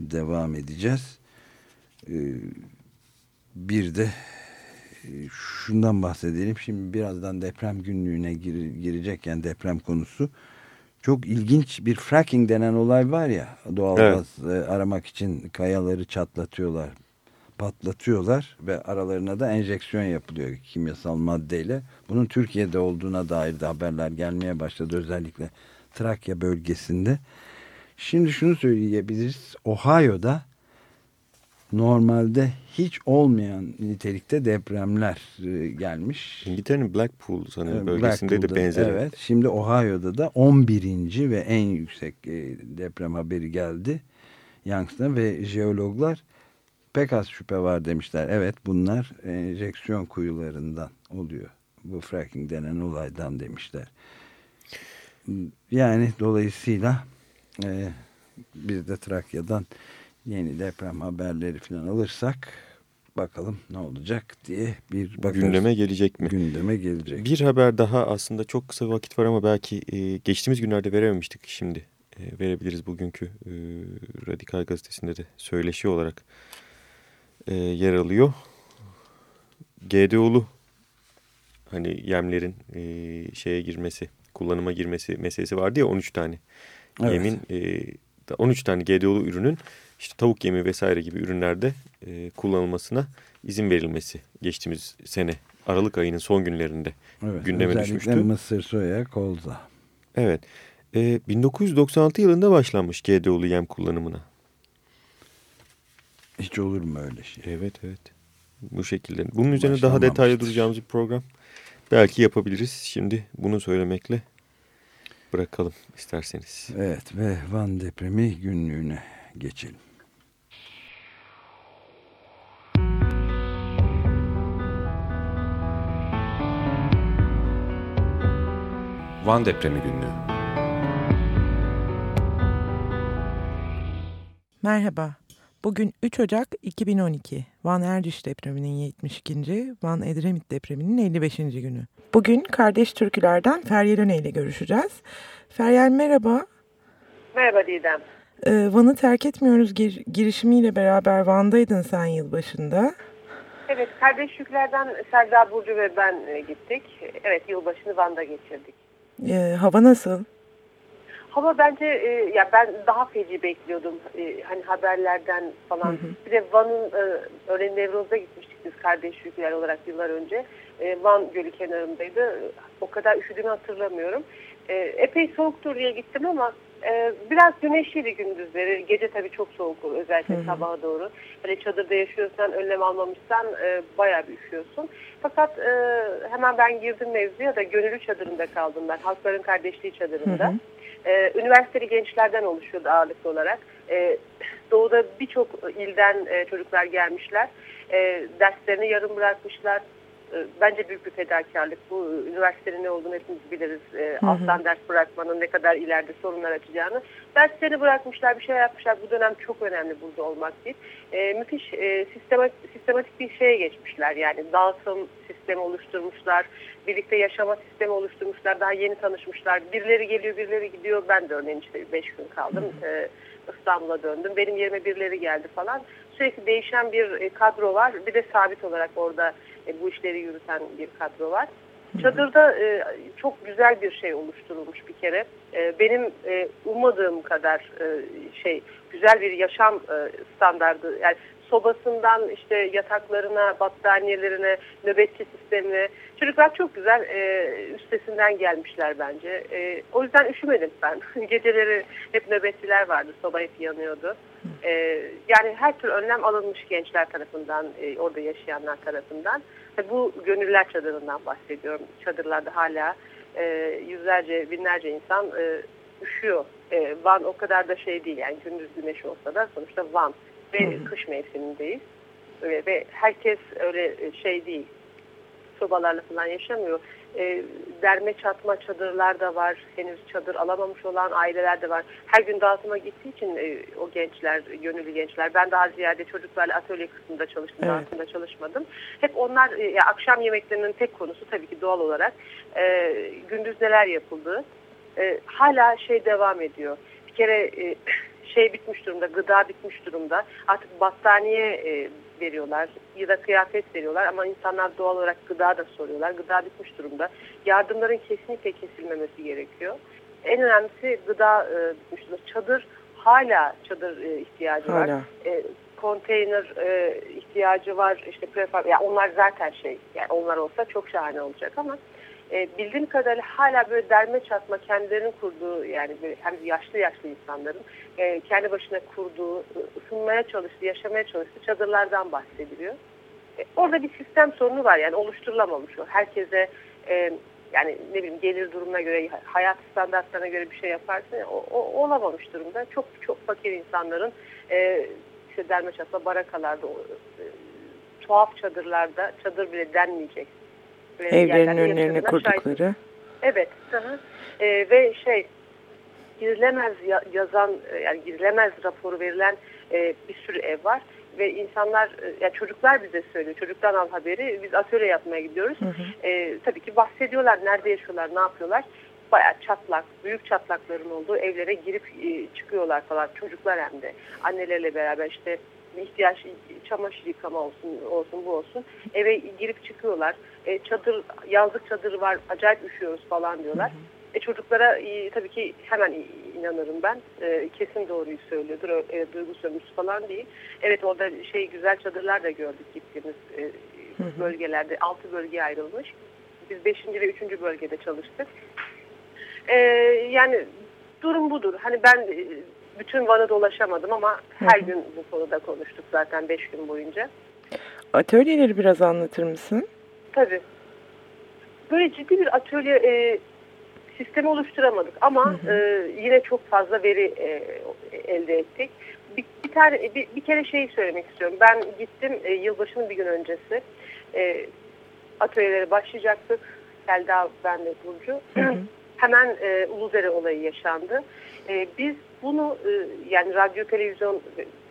devam edeceğiz. Ee, bir de e, şundan bahsedelim. Şimdi birazdan deprem günlüğüne gir, girecekken deprem konusu çok ilginç bir fracking denen olay var ya doğalgaz evet. E, aramak için kayaları çatlatıyorlar patlatıyorlar ve aralarına da enjeksiyon yapılıyor kimyasal maddeyle. Bunun Türkiye'de olduğuna dair de haberler gelmeye başladı özellikle Trakya bölgesinde. Şimdi şunu söyleyebiliriz. Ohio'da normalde hiç olmayan nitelikte depremler e, gelmiş. İngiltere'nin Blackpool sanırım bölgesinde de benzer. Evet. Şimdi Ohio'da da 11. ve en yüksek e, deprem haberi geldi. Youngstown ve jeologlar pek az şüphe var demişler. Evet bunlar enjeksiyon kuyularından oluyor. Bu fracking denen olaydan demişler. Yani dolayısıyla e, biz de Trakya'dan yeni deprem haberleri falan alırsak bakalım ne olacak diye bir bakarız. Gündeme gelecek mi? Gündeme gelecek. Bir haber daha aslında çok kısa vakit var ama belki e, geçtiğimiz günlerde verememiştik şimdi. E, verebiliriz bugünkü e, Radikal Gazetesi'nde de söyleşi olarak e, yer alıyor. GDO'lu hani yemlerin e, şeye girmesi, kullanıma girmesi meselesi vardı ya 13 tane. Evet. Yemin e, 13 tane GDO'lu ürünün işte tavuk yemi vesaire gibi ürünlerde e, kullanılmasına izin verilmesi geçtiğimiz sene Aralık ayının son günlerinde evet, gündeme düşmüştü. mısır, soya, kolza. Evet. E, 1996 yılında başlanmış GDO'lu yem kullanımına. Hiç olur mu öyle şey? Evet evet. Bu şekilde. Bunun üzerine daha detaylı duracağımız bir program belki yapabiliriz. Şimdi bunu söylemekle bırakalım isterseniz. Evet ve Van depremi günlüğüne geçelim. Van depremi günlüğü. Merhaba. Bugün 3 Ocak 2012. Van Erciş depreminin 72. Van Edremit depreminin 55. günü. Bugün kardeş türkülerden Feryal Öne ile görüşeceğiz. Feryal merhaba. Merhaba Didem. Ee, Van'ı terk etmiyoruz gir girişimiyle beraber Van'daydın sen yılbaşında. Evet, kardeşliklerden Selda Burcu ve ben e, gittik. Evet, yılbaşını Van'da geçirdik. Ee, hava nasıl? Hava bence, e, ya ben daha feci bekliyordum. E, hani haberlerden falan. Hı hı. Bir de Van'ın, e, örneğin Nevroz'da gitmiştik biz kardeşlikler olarak yıllar önce. E, Van Gölü kenarındaydı. O kadar üşüdüğümü hatırlamıyorum. E, epey soğuktur diye gittim ama e, biraz güneşliydi gündüzleri. Gece tabii çok soğuk olur özellikle Hı hı. sabaha doğru. Hani çadırda yaşıyorsan, önlem almamışsan e, bayağı bir üşüyorsun. Fakat e, hemen ben girdim mevzuya da gönüllü çadırında kaldım ben. Halkların Kardeşliği çadırında. Ee, üniversiteli gençlerden oluşuyordu ağırlıklı olarak. Ee, doğuda birçok ilden e, çocuklar gelmişler. Ee, derslerini yarım bırakmışlar. Ee, bence büyük bir fedakarlık. Bu üniversitenin ne olduğunu hepimiz biliriz. Hı hı. alttan ders bırakmanın ne kadar ileride sorunlar açacağını. Derslerini bırakmışlar, bir şey yapmışlar. Bu dönem çok önemli burada olmak değil. Ee, müthiş e, sistematik, sistematik bir şeye geçmişler. Yani dağıtım sistemi oluşturmuşlar. Birlikte yaşama sistemi oluşturmuşlar. Daha yeni tanışmışlar. Birileri geliyor, birileri gidiyor. Ben de örneğin işte 5 gün kaldım. Ee, İstanbul'a döndüm. Benim yerime birileri geldi falan. Sürekli değişen bir e, kadro var. Bir de sabit olarak orada e, bu işleri yürüten bir kadro var. Çadırda e, çok güzel bir şey oluşturulmuş bir kere. E, benim e, ummadığım kadar e, şey güzel bir yaşam e, standardı. Yani sobasından işte yataklarına, battaniyelerine, nöbetçi sistemine. Çocuklar çok güzel e, üstesinden gelmişler bence. E, o yüzden üşümedim ben. Geceleri hep nöbetçiler vardı, soba hep yanıyordu. E, yani her türlü önlem alınmış gençler tarafından, e, orada yaşayanlar tarafından. Ve bu gönüller çadırından bahsediyorum. Çadırlarda hala e, yüzlerce, binlerce insan e, üşüyor. E, Van o kadar da şey değil yani gündüz güneş olsa da sonuçta Van ve kış mevsimindeyiz. Ve, ve herkes öyle şey değil, sobalarla falan yaşamıyor. E, derme çatma çadırlar da var. Henüz çadır alamamış olan aileler de var. Her gün dağıtıma gittiği için e, o gençler, gönüllü gençler. Ben daha ziyade çocuklarla atölye kısmında çalıştım, Evet. dağıtımda çalışmadım. Hep onlar, e, ya akşam yemeklerinin tek konusu tabii ki doğal olarak e, gündüz neler yapıldığı. E, hala şey devam ediyor. Bir kere e, şey bitmiş durumda, gıda bitmiş durumda. Artık battaniye e, veriyorlar ya da kıyafet veriyorlar ama insanlar doğal olarak gıda da soruyorlar. Gıda bitmiş durumda. Yardımların kesinlikle kesilmemesi gerekiyor. En önemlisi gıda e, bitmiş durumda. Çadır hala çadır e, ihtiyacı var. Hala. E, konteyner e, ihtiyacı var. İşte prefab, ya onlar zaten şey, yani onlar olsa çok şahane olacak ama e, bildiğim kadarıyla hala böyle derme çatma kendilerinin kurduğu yani böyle hem yaşlı yaşlı insanların e, kendi başına kurduğu, ısınmaya çalıştığı, yaşamaya çalıştığı çadırlardan bahsediliyor. E, orada bir sistem sorunu var yani oluşturulamamış o. Herkese e, yani ne bileyim gelir durumuna göre, hayat standartlarına göre bir şey yaparsın. ya, O, o olamamış durumda. Çok çok fakir insanların e, işte derme çatma barakalarda, o, e, tuhaf çadırlarda, çadır bile denmeyecek. E, Evlerin önlerine şahit kurdukları. Evet. Hı hı. Ee, ve şey girilemez ya- yazan e, yani girilemez raporu verilen e, bir sürü ev var ve insanlar e, ya çocuklar bize söylüyor. Çocuktan al haberi. Biz atölye yapmaya gidiyoruz. Hı hı. E, tabii ki bahsediyorlar nerede yaşıyorlar, ne yapıyorlar. Bayağı çatlak, büyük çatlakların olduğu evlere girip e, çıkıyorlar falan. Çocuklar hem de annelerle beraber işte ihtiyaç çamaşır yıkama olsun olsun bu olsun eve girip çıkıyorlar. E, çadır yazlık çadır var acayip üşüyoruz falan diyorlar. E, çocuklara e, tabii ki hemen inanırım ben. E, kesin doğruyu söylüyordur. E, duygu sömürüsü falan değil. Evet orada şey güzel çadırlar da gördük gittiğimiz e, bölgelerde. Altı bölgeye ayrılmış. Biz beşinci ve üçüncü bölgede çalıştık. E, yani durum budur. Hani ben e, bütün Van'ı dolaşamadım ama her gün bu konuda konuştuk zaten beş gün boyunca. Atölyeleri biraz anlatır mısın? Tabii. Böyle ciddi bir atölye e, sistemi oluşturamadık ama e, yine çok fazla veri e, elde ettik. Bir, bir tane bir, bir kere şeyi söylemek istiyorum. Ben gittim e, yılbaşının bir gün öncesi. E, atölyelere başlayacaktık. Selda, ben de Burcu. Hemen e, Uludere olayı yaşandı. E, biz bunu e, yani radyo, televizyon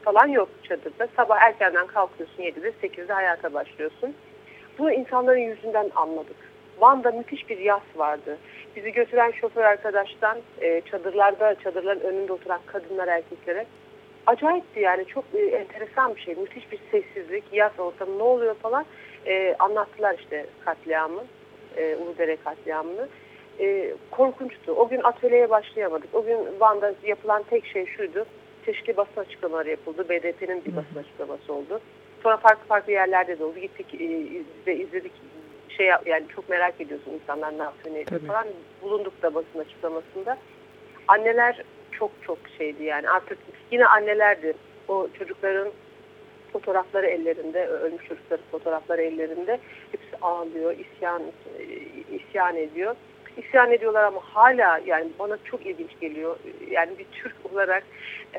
falan yok çadırda. Sabah erkenden kalkıyorsun 7'de 8'de hayata başlıyorsun. Bunu insanların yüzünden anladık. Van'da müthiş bir yas vardı. Bizi götüren şoför arkadaştan e, çadırlarda, çadırların önünde oturan kadınlar erkeklere acayipti yani çok e, enteresan bir şey. Müthiş bir sessizlik, yas ortamı ne oluyor falan e, anlattılar işte katliamı, e, Uludere katliamını. E, korkunçtu. O gün atölyeye başlayamadık. O gün Van'da yapılan tek şey şuydu. Çeşitli basın açıklamaları yapıldı. BDP'nin bir basın açıklaması oldu. Sonra farklı farklı yerlerde de oldu. Gittik e, ve izledik. Şey yani çok merak ediyorsun insanlar ne yapıyor ne ediyor falan. Bulunduk da basın açıklamasında. Anneler çok çok şeydi yani artık yine annelerdi. O çocukların fotoğrafları ellerinde, ölmüş çocukların fotoğrafları ellerinde. Hepsi ağlıyor, isyan isyan ediyor. İsyan ediyorlar ama hala yani bana çok ilginç geliyor. Yani bir Türk olarak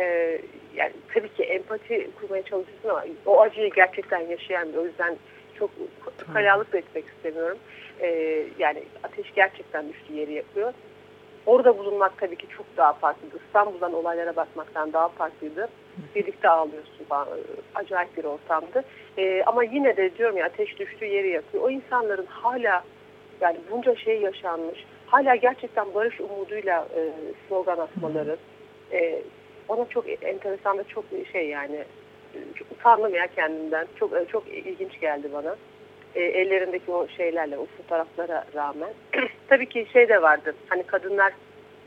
e, yani tabii ki empati kurmaya çalışıyorsun ama o acıyı gerçekten yaşayan bir. O yüzden çok kalalık da etmek istemiyorum. E, yani ateş gerçekten düştü yeri yapıyor. Orada bulunmak tabii ki çok daha farklıydı. İstanbul'dan olaylara bakmaktan daha farklıydı. Birlikte ağlıyorsun. Acayip bir ortamdı. E, ama yine de diyorum ya ateş düştüğü yeri yakıyor. O insanların hala yani bunca şey yaşanmış. Hala gerçekten barış umuduyla e, slogan atmaları. E, ona çok enteresan ve çok şey yani çok utandım ya kendimden. Çok çok ilginç geldi bana. E, ellerindeki o şeylerle, o fotoğraflara rağmen. Tabii ki şey de vardı. Hani kadınlar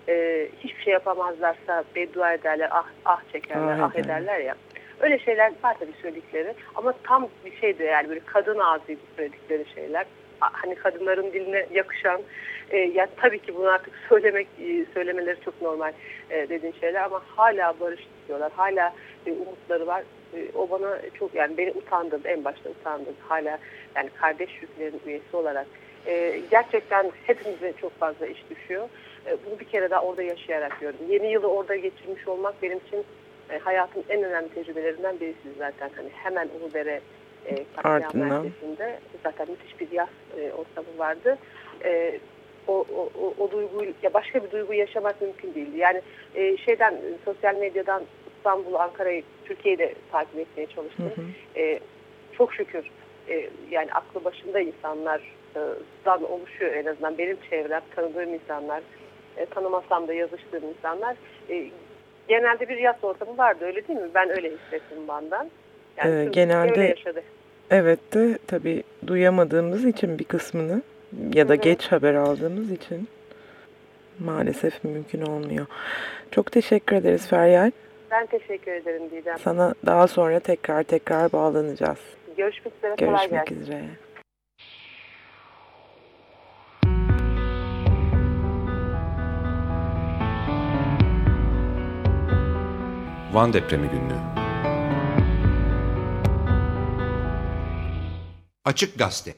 e, hiçbir şey yapamazlarsa beddua ederler, ah, ah çekerler, ah, ah ederler ya. Öyle şeyler var tabii söyledikleri. Ama tam bir şeydi yani böyle kadın ağzıydı söyledikleri şeyler. Hani kadınların diline yakışan, e, ya tabii ki bunu artık söylemek e, söylemeleri çok normal e, dediğin şeyler ama hala barış istiyorlar. Hala e, umutları var. E, o bana çok yani beni utandırdı. En başta utandırdı. Hala yani kardeş yüklerin üyesi olarak e, gerçekten hepimize çok fazla iş düşüyor. E, bunu bir kere daha orada yaşayarak gördüm. Yeni yılı orada geçirmiş olmak benim için e, hayatın en önemli tecrübelerinden birisi zaten. Hani hemen Uludere e, merkezinde zaten müthiş bir yaz e, ortamı vardı. E, o, o, o, o duyguyu ya başka bir duygu yaşamak mümkün değildi. Yani e, şeyden sosyal medyadan İstanbul, Ankara'yı, Türkiye'yi de takip etmeye çalıştım. Hı hı. E, çok şükür e, yani aklı başında insanlardan oluşuyor en azından benim çevrem, tanıdığım insanlar, e, tanımasam da yazıştığım insanlar. E, genelde bir yaz ortamı vardı öyle değil mi? Ben öyle hissettim bandan. Yani ee, genelde evet de tabii duyamadığımız için bir kısmını ya da Hı -hı. geç haber aldığımız için maalesef mümkün olmuyor. Çok teşekkür ederiz Feryal. Ben teşekkür ederim Didem. Sana daha sonra tekrar tekrar bağlanacağız. Görüşmek üzere. Görüşmek üzere. Van Depremi Günlüğü Açık Gazete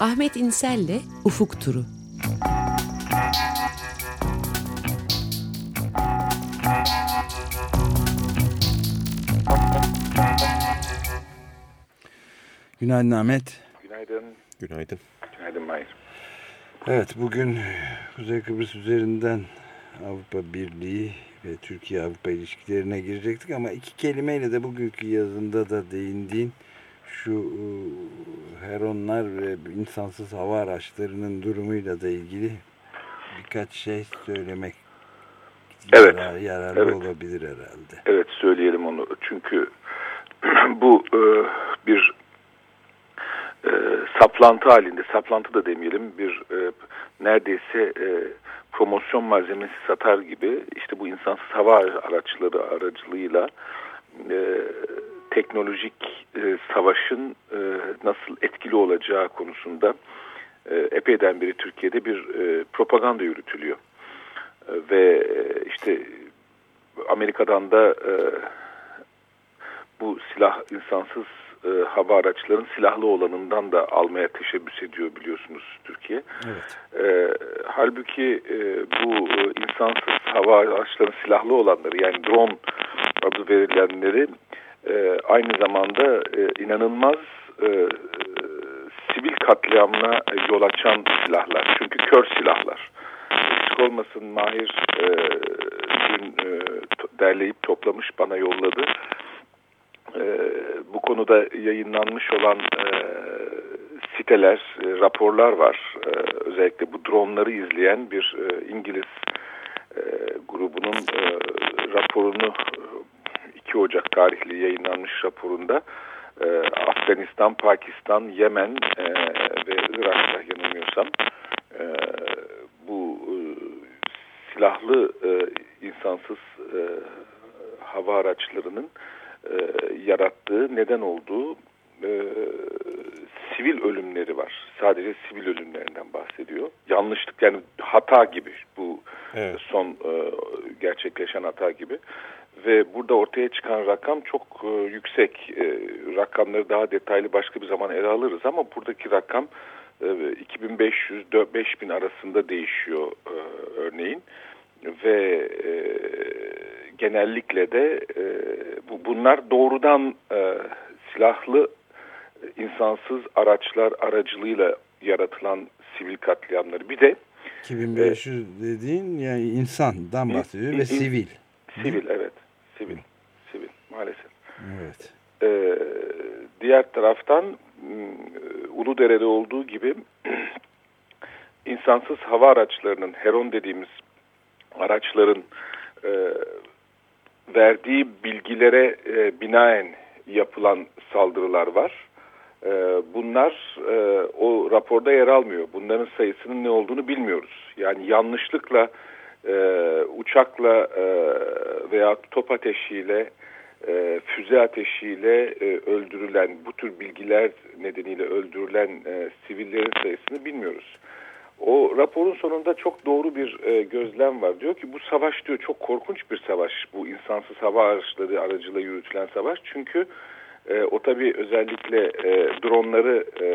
Ahmet İnsel'le Ufuk Turu. Günaydın Ahmet. Günaydın. Günaydın. Günaydın Mahir. Evet bugün Kuzey Kıbrıs üzerinden Avrupa Birliği Türkiye-Avrupa ilişkilerine girecektik ama iki kelimeyle de bugünkü yazında da değindiğin şu e, Heronlar ve insansız hava araçlarının durumuyla da ilgili birkaç şey söylemek evet. yarar, yararlı evet. olabilir herhalde. Evet söyleyelim onu çünkü bu e, bir e, saplantı halinde, saplantı da demeyelim bir e, neredeyse e, promosyon malzemesi satar gibi işte bu insansız hava araçları aracılığıyla e, teknolojik e, savaşın e, nasıl etkili olacağı konusunda e, epeyden beri Türkiye'de bir e, propaganda yürütülüyor. E, ve e, işte Amerika'dan da e, bu silah insansız e, hava araçlarının silahlı olanından da almaya teşebbüs ediyor biliyorsunuz Türkiye. Evet. E, halbuki e, bu e, insansız hava araçlarının silahlı olanları yani drone adı verilenleri e, aynı zamanda e, inanılmaz e, e, sivil katliamına yol açan silahlar. Çünkü kör silahlar. Eksik olmasın Mahir e, dün e, derleyip toplamış bana yolladı. E, bu konuda yayınlanmış olan e, tespiteler, e, raporlar var. E, özellikle bu dronları izleyen bir e, İngiliz e, grubunun e, raporunu 2 Ocak tarihli yayınlanmış raporunda e, Afganistan, Pakistan, Yemen e, ve Irak'ta yanılmıyorsam e, bu e, silahlı e, insansız e, hava araçlarının e, yarattığı neden olduğu e, sivil ölümleri var. Sadece sivil ölümlerinden bahsediyor. Yanlışlık yani hata gibi bu evet. son e, gerçekleşen hata gibi. Ve burada ortaya çıkan rakam çok e, yüksek. E, rakamları daha detaylı başka bir zaman ele alırız ama buradaki rakam e, 2500-5000 arasında değişiyor e, örneğin. Ve e, genellikle de e, bu, bunlar doğrudan e, silahlı insansız araçlar aracılığıyla yaratılan sivil katliamları. Bir de 2500 e, dediğin yani insandan bahsediyor in, ve in, sivil. Sivil evet. Sivil. Sivil maalesef. Evet. Ee, diğer taraftan Uludere'de olduğu gibi insansız hava araçlarının Heron dediğimiz araçların e, verdiği bilgilere e, binaen yapılan saldırılar var. E, bunlar e, o raporda yer almıyor. Bunların sayısının ne olduğunu bilmiyoruz. Yani yanlışlıkla e, uçakla e, veya top ateşiyle e, füze ateşiyle e, öldürülen bu tür bilgiler nedeniyle öldürülen e, sivillerin sayısını bilmiyoruz. O raporun sonunda çok doğru bir e, gözlem var. Diyor ki bu savaş diyor çok korkunç bir savaş. Bu insansız hava araçları aracılığıyla yürütülen savaş. Çünkü e, o tabii özellikle e, dronları e,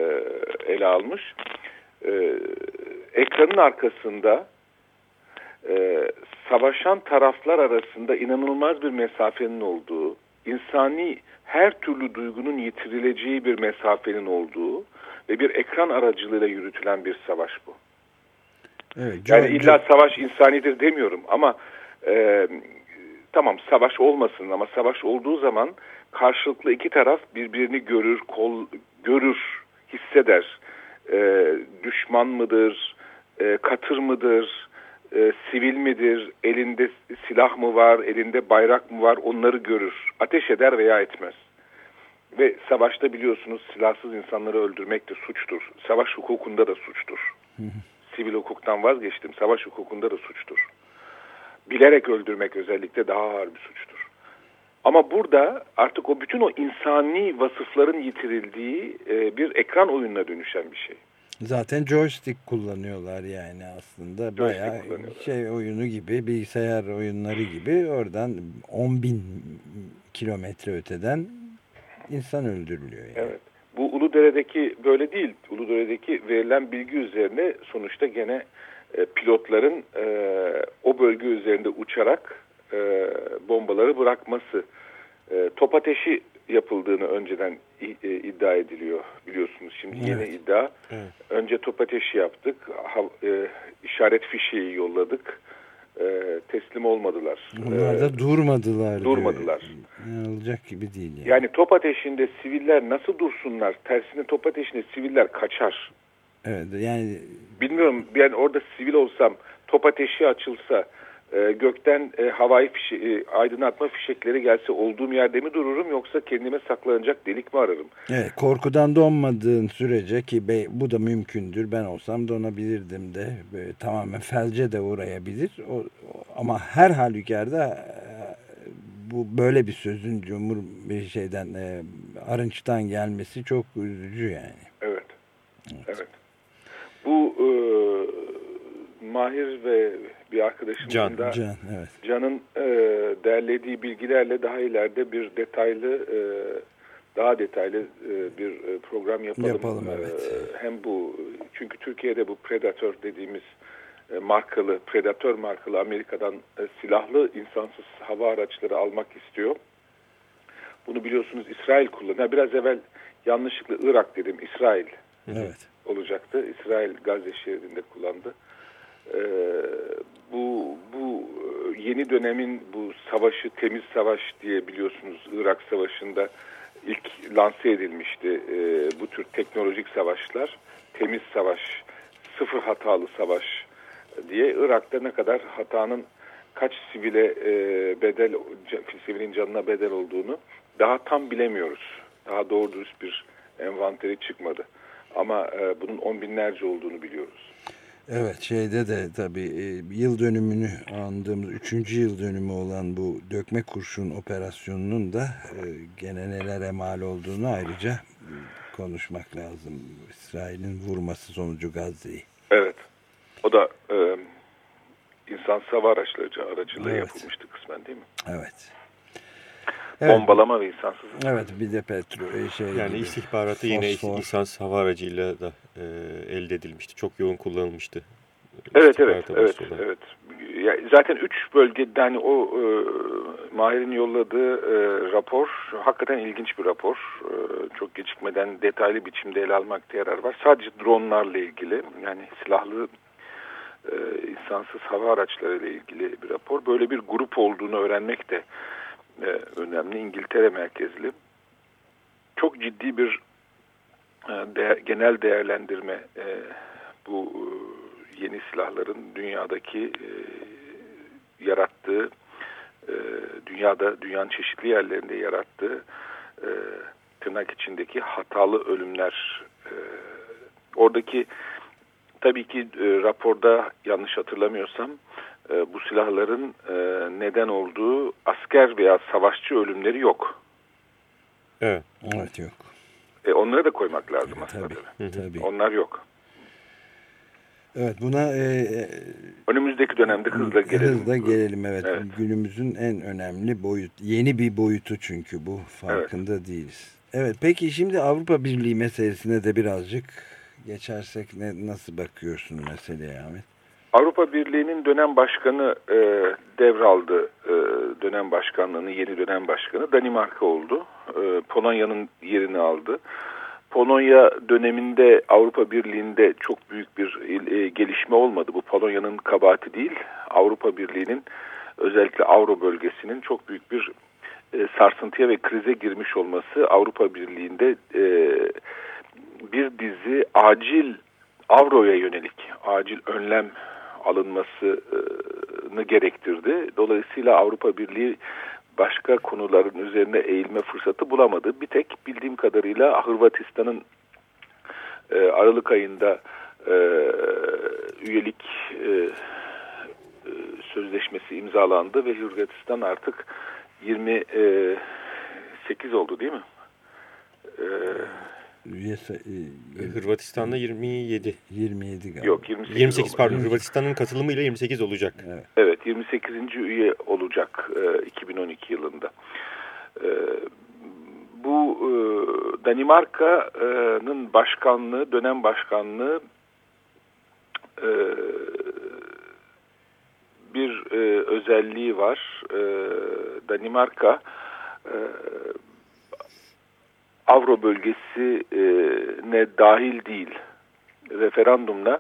ele almış. E, ekranın arkasında e, savaşan taraflar arasında inanılmaz bir mesafenin olduğu, insani her türlü duygunun yitirileceği bir mesafenin olduğu ve bir ekran aracılığıyla yürütülen bir savaş bu. Evet, yani illa savaş insanidir demiyorum ama e, tamam savaş olmasın ama savaş olduğu zaman karşılıklı iki taraf birbirini görür, kol görür, hisseder. E, düşman mıdır, e, katır mıdır, e, sivil midir, elinde silah mı var, elinde bayrak mı var onları görür. Ateş eder veya etmez. Ve savaşta biliyorsunuz silahsız insanları öldürmek de suçtur. Savaş hukukunda da suçtur. Sivil hukuktan vazgeçtim. Savaş hukukunda da suçtur. Bilerek öldürmek özellikle daha ağır bir suçtur. Ama burada artık o bütün o insani vasıfların yitirildiği e, bir ekran oyununa dönüşen bir şey. Zaten joystick kullanıyorlar yani aslında bayağı şey oyunu gibi bilgisayar oyunları gibi oradan 10 bin kilometre öteden insan öldürülüyor. Yani. Evet. Bu Uludere'deki böyle değil. Uludere'deki verilen bilgi üzerine sonuçta gene e, pilotların e, o bölge üzerinde uçarak e, bombaları bırakması. E, top ateşi yapıldığını önceden e, iddia ediliyor biliyorsunuz. Şimdi evet. yeni iddia. Evet. Önce top ateşi yaptık. Ha, e, işaret fişeği yolladık. E, teslim olmadılar. Bunlar e, da durmadılar. Durmadılar. Ne olacak gibi değil yani. Yani top ateşinde siviller nasıl dursunlar? Tersine top ateşinde siviller kaçar. Evet yani. Bilmiyorum yani orada sivil olsam top ateşi açılsa e, gökten e, havai fişe, e, aydınlatma fişekleri gelse olduğum yerde mi dururum yoksa kendime saklanacak delik mi ararım? Evet, korkudan donmadığın sürece ki be, bu da mümkündür. Ben olsam donabilirdim de böyle, tamamen felce de uğrayabilir. O, o, ama her halükarda e, bu böyle bir sözün cumhur bir şeyden e, arınçtan gelmesi çok üzücü yani. Evet. Evet. evet. Bu e, Mahir ve bir arkadaşımızın Can, da Can, evet. Can'ın e, derlediği bilgilerle daha ileride bir detaylı e, daha detaylı e, bir e, program yapalım. Yapalım evet. E, hem bu çünkü Türkiye'de bu Predator dediğimiz e, markalı, Predator markalı Amerika'dan e, silahlı insansız hava araçları almak istiyor. Bunu biliyorsunuz İsrail kullanıyor. Biraz evvel yanlışlıkla Irak dedim. İsrail evet. olacaktı. İsrail Gazze şehrinde kullandı. Ee, bu bu e, yeni dönemin bu savaşı temiz savaş diye biliyorsunuz Irak Savaşı'nda ilk lanse edilmişti e, bu tür teknolojik savaşlar. Temiz savaş, sıfır hatalı savaş diye Irak'ta ne kadar hatanın kaç sivile e, bedel, sivilin canına bedel olduğunu daha tam bilemiyoruz. Daha doğru dürüst bir envanteri çıkmadı. Ama e, bunun on binlerce olduğunu biliyoruz. Evet şeyde de tabii e, yıl dönümünü andığımız üçüncü yıl dönümü olan bu dökme kurşun operasyonunun da e, gene nelere mal olduğunu ayrıca e, konuşmak lazım. İsrail'in vurması sonucu Gazze'yi. Evet. O da e, insan hava araçları aracılığı evet. yapılmıştı kısmen değil mi? Evet. Evet. Bombalama ve insansız. Evet bir de petrol şey yani gibi, istihbaratı yine insansız hava aracıyla da e, elde edilmişti. Çok yoğun kullanılmıştı. Evet evet evet evet. Ya, zaten üç bölgede hani o e, Mahir'in yolladığı e, rapor hakikaten ilginç bir rapor. E, çok gecikmeden detaylı biçimde ele almakta yarar var. Sadece dronlarla ilgili yani silahlı e, insansız hava araçları ile ilgili bir rapor. Böyle bir grup olduğunu öğrenmek de e, önemli. İngiltere merkezli. Çok ciddi bir e, de, genel değerlendirme e, bu e, yeni silahların dünyadaki e, yarattığı e, dünyada dünyanın çeşitli yerlerinde yarattığı e, tırnak içindeki hatalı ölümler e, oradaki tabii ki e, raporda yanlış hatırlamıyorsam e, bu silahların e, neden olduğu asker veya savaşçı ölümleri yok. Evet. Evet yok. E, onları da koymak lazım evet, aslında. Tabii, tabii. Onlar yok. Evet buna e, e, önümüzdeki dönemde hızla gelelim. Hızla gelelim evet. evet. Günümüzün en önemli boyut. Yeni bir boyutu çünkü bu farkında evet. değiliz. Evet peki şimdi Avrupa Birliği meselesine de birazcık geçersek ne, nasıl bakıyorsun meseleye Ahmet? Avrupa Birliği'nin dönem başkanı e, devraldı e, dönem başkanlığını yeni dönem başkanı Danimarka oldu. E, Polonya'nın yerini aldı. Polonya döneminde Avrupa Birliği'nde çok büyük bir e, gelişme olmadı. Bu Polonya'nın kabahati değil. Avrupa Birliği'nin özellikle Avro bölgesinin çok büyük bir e, sarsıntıya ve krize girmiş olması Avrupa Birliği'nde e, bir dizi acil Avro'ya yönelik acil önlem alınmasını gerektirdi. Dolayısıyla Avrupa Birliği başka konuların üzerine eğilme fırsatı bulamadı. Bir tek bildiğim kadarıyla Hırvatistan'ın e, Aralık ayında e, üyelik e, sözleşmesi imzalandı ve Hırvatistan artık 28 oldu değil mi? Üye e, Hırvatistan'da 27. 27 galiba. Yok 28 28 pardon Hırvatistan'ın katılımıyla 28 olacak. Evet, evet 28. üye olacak e, 2012 yılında. E, bu e, Danimarka'nın başkanlığı, dönem başkanlığı e, bir e, özelliği var. E, Danimarka e, Avro bölgesine dahil değil. Referandumla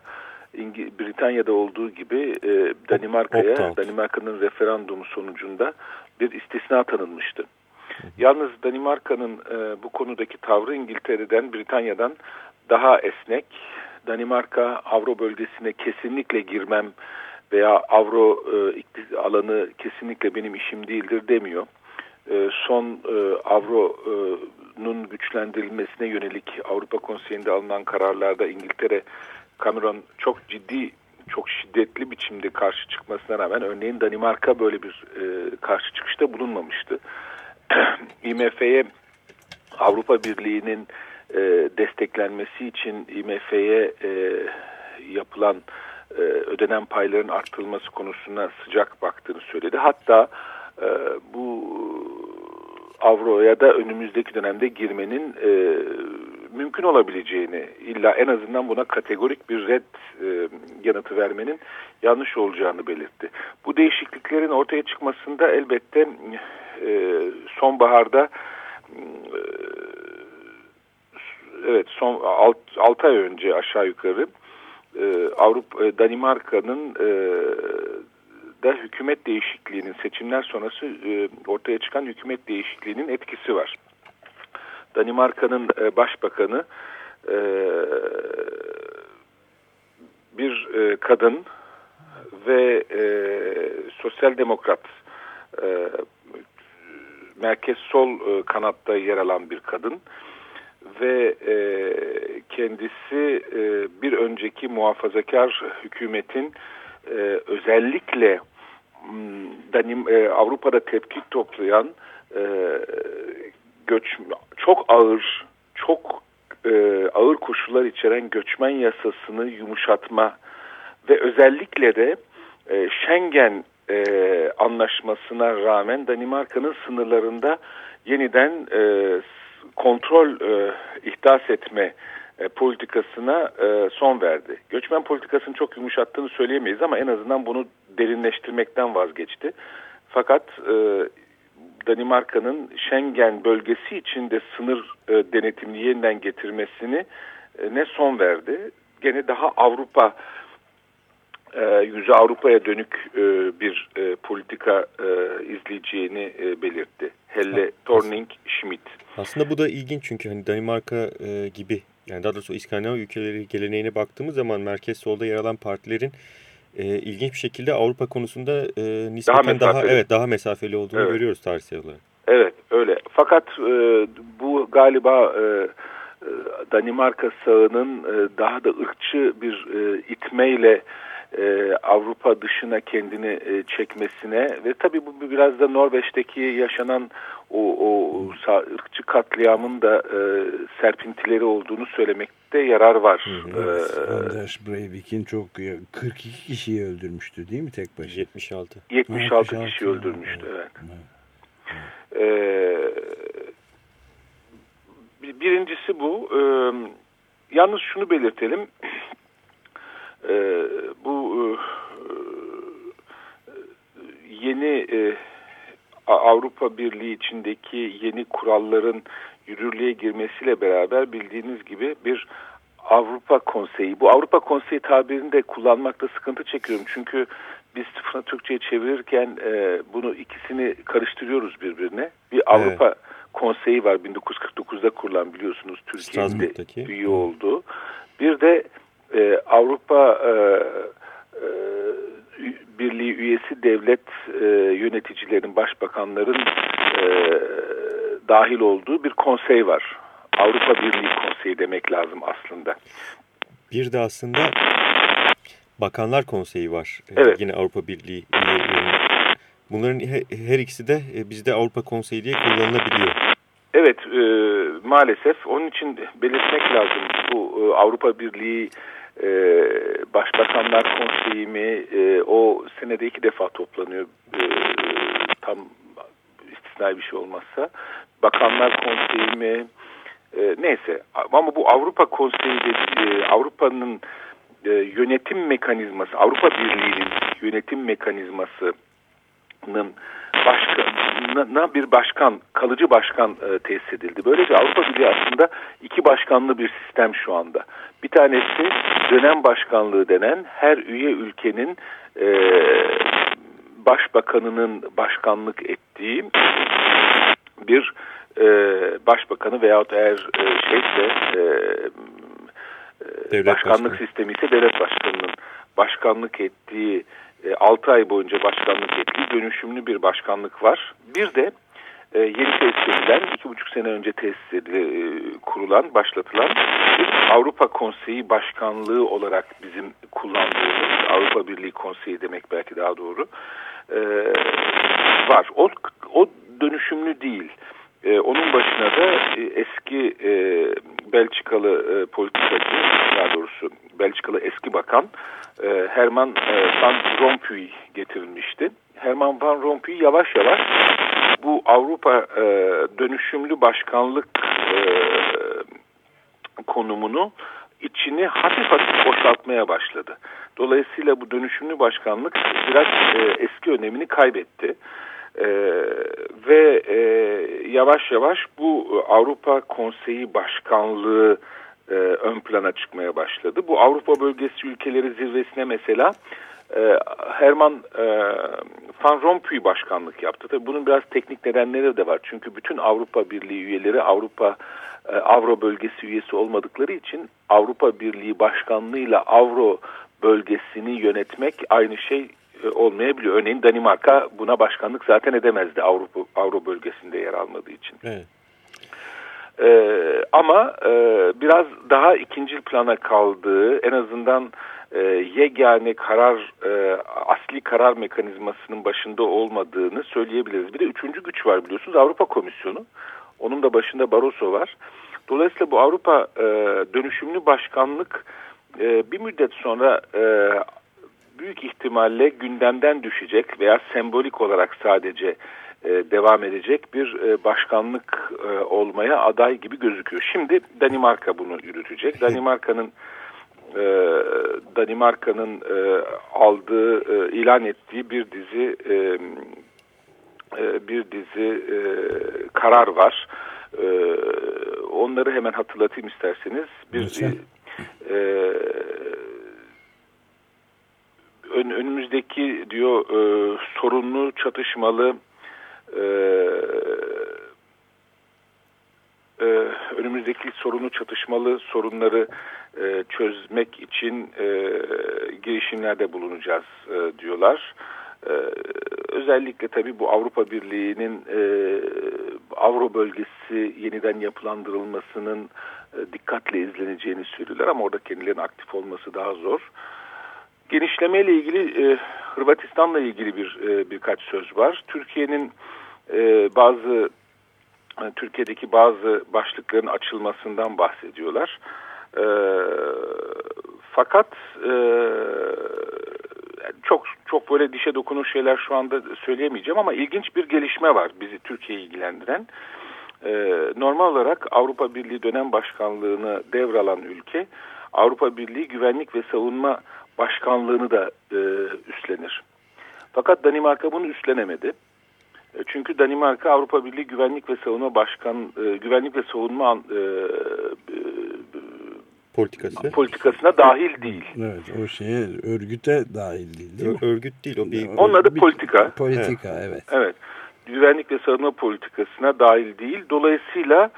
Britanya'da olduğu gibi e, Danimarka'ya, Danimarka'nın referandumu sonucunda bir istisna tanınmıştı. Yalnız Danimarka'nın e, bu konudaki tavrı İngiltere'den, Britanya'dan daha esnek. Danimarka Avro bölgesine kesinlikle girmem veya Avro e, alanı kesinlikle benim işim değildir demiyor. E, son e, Avro'nun güçlendirilmesine yönelik Avrupa Konseyi'nde alınan kararlarda İngiltere, Cameron çok ciddi, çok şiddetli biçimde karşı çıkmasına rağmen örneğin Danimarka böyle bir e, karşı çıkışta bulunmamıştı. IMF'ye Avrupa Birliği'nin desteklenmesi için IMF'ye yapılan ödenen payların arttırılması konusuna sıcak baktığını söyledi. Hatta bu avroya da önümüzdeki dönemde girmenin e, mümkün olabileceğini, illa en azından buna kategorik bir red e, yanıtı vermenin yanlış olacağını belirtti. Bu değişikliklerin ortaya çıkmasında elbette e, sonbaharda e, evet son 6 ay önce aşağı yukarı e, Avrupa e, Danimarka'nın e, da hükümet değişikliğinin seçimler sonrası e, ortaya çıkan hükümet değişikliğinin etkisi var. Danimarka'nın e, başbakanı e, bir e, kadın ve e, sosyal demokrat e, merkez sol e, kanatta yer alan bir kadın ve e, kendisi e, bir önceki muhafazakar hükümetin e, özellikle Danim, e, Avrupa'da tepki toplayan e, göç çok ağır çok e, ağır koşullar içeren göçmen yasasını yumuşatma ve özellikle de e, Schengen e, anlaşmasına rağmen Danimarka'nın sınırlarında yeniden e, kontrol e, ihdas etme e, politikasına e, son verdi. Göçmen politikasını çok yumuşattığını söyleyemeyiz ama en azından bunu derinleştirmekten vazgeçti. Fakat e, Danimarka'nın Schengen bölgesi içinde sınır e, denetimini yeniden getirmesini e, ne son verdi. Gene daha Avrupa e, yüzü Avrupa'ya dönük e, bir e, politika e, izleyeceğini e, belirtti. Helle Thorning Schmidt. Aslında bu da ilginç çünkü hani Danimarka e, gibi yani daha doğrusu İskandinav ülkeleri geleneğine baktığımız zaman merkez solda yer alan partilerin e, ilginç bir şekilde Avrupa konusunda e, nispeten daha, daha evet daha mesafeli olduğunu evet. görüyoruz tarihsel olarak. Evet öyle. Fakat e, bu galiba e, e Danimarka sağının e, daha da ırkçı bir e, itmeyle e, Avrupa dışına kendini e, çekmesine ve tabii bu biraz da Norveç'teki yaşanan o, o ırkçı katliamın da e, serpintileri olduğunu söylemekte yarar var. Hı hı. Ee, Anders Breivik'in çok 42 kişiyi öldürmüştü değil mi tek başına? 76. 76, 76 kişi öldürmüştü evet. evet. evet. Ee, birincisi bu. Ee, yalnız şunu belirtelim. Ee, bu e, yeni e, Avrupa Birliği içindeki yeni kuralların yürürlüğe girmesiyle beraber bildiğiniz gibi bir Avrupa Konseyi. Bu Avrupa Konseyi tabirini de kullanmakta sıkıntı çekiyorum. Çünkü biz sıfırına Türkçe'ye çevirirken e, bunu ikisini karıştırıyoruz birbirine. Bir Avrupa evet. Konseyi var 1949'da kurulan biliyorsunuz Türkiye'nin de üye olduğu. Bir de e, Avrupa e, e, Birliği üyesi devlet e, yöneticilerin, başbakanların e, dahil olduğu bir konsey var. Avrupa Birliği Konseyi demek lazım aslında. Bir de aslında Bakanlar Konseyi var. E, evet. Yine Avrupa Birliği. Bunların her ikisi de e, bizde Avrupa Konseyi diye kullanılabiliyor. Evet e, maalesef onun için belirtmek lazım bu e, Avrupa Birliği e, Başbakanlar Konseyi mi e, o senede iki defa toplanıyor e, tam istisnai bir şey olmazsa. Bakanlar Konseyi mi e, neyse. Ama bu Avrupa Konseyi e, Avrupa'nın e, yönetim mekanizması Avrupa Birliği'nin yönetim mekanizmasının başkanına bir başkan, kalıcı başkan e, tesis edildi. Böylece Avrupa Birliği aslında iki başkanlı bir sistem şu anda. Bir tanesi dönem başkanlığı denen her üye ülkenin e, başbakanının başkanlık ettiği bir e, başbakanı veyahut eğer e, şeyse e, e, başkanlık başkanı. sistemi ise devlet başkanının başkanlık ettiği e, 6 ay boyunca başkanlık ettiği dönüşümlü bir başkanlık var. Bir de e, yeni tesis edilen, iki buçuk sene önce tesis edile, e, kurulan, başlatılan bir Avrupa Konseyi Başkanlığı olarak bizim kullandığımız, Avrupa Birliği Konseyi demek belki daha doğru, e, var. O, o dönüşümlü değil. E, onun başına da e, eski e, Belçikalı e, politikacı, daha doğrusu Belçikalı eski bakan e, Herman e, Van Rompuy getirilmişti. Herman Van Rompuy yavaş yavaş bu Avrupa e, dönüşümlü başkanlık e, konumunu içini hafif hafif boşaltmaya başladı. Dolayısıyla bu dönüşümlü başkanlık biraz e, eski önemini kaybetti. Ee, ve e, yavaş yavaş bu Avrupa Konseyi Başkanlığı e, ön plana çıkmaya başladı. Bu Avrupa Bölgesi ülkeleri zirvesine mesela e, Herman e, Van Rompuy başkanlık yaptı. Tabii bunun biraz teknik nedenleri de var. Çünkü bütün Avrupa Birliği üyeleri Avrupa e, Avro bölgesi üyesi olmadıkları için Avrupa Birliği başkanlığıyla Avro bölgesini yönetmek aynı şey olmayabiliyor. Örneğin Danimarka buna başkanlık zaten edemezdi Avrupa Avro bölgesinde yer almadığı için. Evet. Ee, ama e, biraz daha ikinci plana kaldığı en azından e, yegane karar e, asli karar mekanizmasının başında olmadığını söyleyebiliriz. Bir de üçüncü güç var biliyorsunuz Avrupa Komisyonu. Onun da başında Barroso var. Dolayısıyla bu Avrupa e, dönüşümlü başkanlık e, bir müddet sonra e, büyük ihtimalle gündemden düşecek veya sembolik olarak sadece e, devam edecek bir e, başkanlık e, olmaya aday gibi gözüküyor. Şimdi Danimarka bunu yürütecek. Danimarka'nın Danimarka'nın aldığı, ilan ettiği bir dizi bir dizi karar var. Onları hemen hatırlatayım isterseniz. Bir e, ön, önümüzdeki diyor e, sorunlu, çatışmalı e, e, önümüzdeki sorunu çatışmalı sorunları e, çözmek için e, girişimlerde bulunacağız e, diyorlar. E, özellikle tabii bu Avrupa Birliği'nin e, Avro bölgesi yeniden yapılandırılmasının e, dikkatle izleneceğini söylüyorlar ama orada kendilerinin aktif olması daha zor. Genişlemeyle ilgili e, Hırvatistan'la ilgili bir e, birkaç söz var. Türkiye'nin e, bazı e, Türkiye'deki bazı başlıkların açılmasından bahsediyorlar. E, fakat e, çok çok böyle dişe dokunur şeyler şu anda söyleyemeyeceğim ama ilginç bir gelişme var bizi Türkiye'yi ilgilendiren. E, normal olarak Avrupa Birliği dönem başkanlığını devralan ülke Avrupa Birliği Güvenlik ve Savunma Başkanlığını da e, üstlenir. Fakat Danimarka bunu üstlenemedi. E, çünkü Danimarka Avrupa Birliği Güvenlik ve Savunma Başkan e, Güvenlik ve Savunma e, e, politikası politikasına dahil değil. Evet, o şeye örgüte dahil değil. değil mi? Örgüt değil o bir Onun adı politika. Politika evet. evet. Evet. Güvenlik ve savunma politikasına dahil değil. Dolayısıyla e,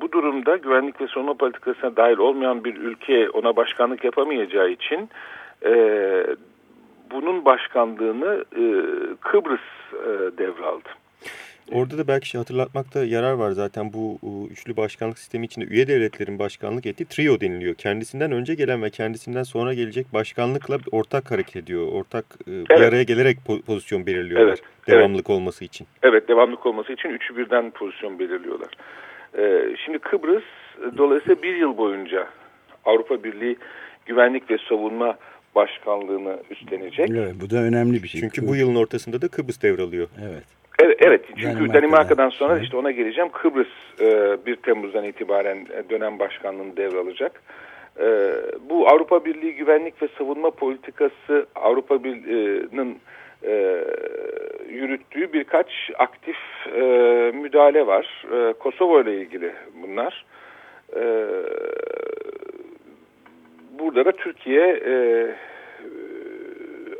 bu durumda güvenlik ve savunma politikasına dahil olmayan bir ülke ona başkanlık yapamayacağı için e, bunun başkanlığını e, Kıbrıs e, devraldı. Orada da belki şey hatırlatmakta yarar var zaten bu üçlü başkanlık sistemi içinde üye devletlerin başkanlık ettiği trio deniliyor. Kendisinden önce gelen ve kendisinden sonra gelecek başkanlıkla ortak hareket ediyor. Ortak evet. bir araya gelerek pozisyon belirliyorlar evet. devamlık evet. olması için. Evet devamlık olması için üçü birden pozisyon belirliyorlar. Ee, şimdi Kıbrıs dolayısıyla bir yıl boyunca Avrupa Birliği Güvenlik ve Savunma Başkanlığını üstlenecek. Evet, bu da önemli bir şey. Çünkü bu yılın ortasında da Kıbrıs devralıyor. Evet. Evet, evet çünkü Danimarka'dan, Danimarka'dan sonra işte ona geleceğim. Kıbrıs e, 1 Temmuz'dan itibaren dönem başkanlığını devralacak. E, bu Avrupa Birliği Güvenlik ve Savunma Politikası Avrupa Birliği'nin e, yürüttüğü birkaç aktif e, müdahale var. E, Kosova ile ilgili bunlar. E, burada da Türkiye e,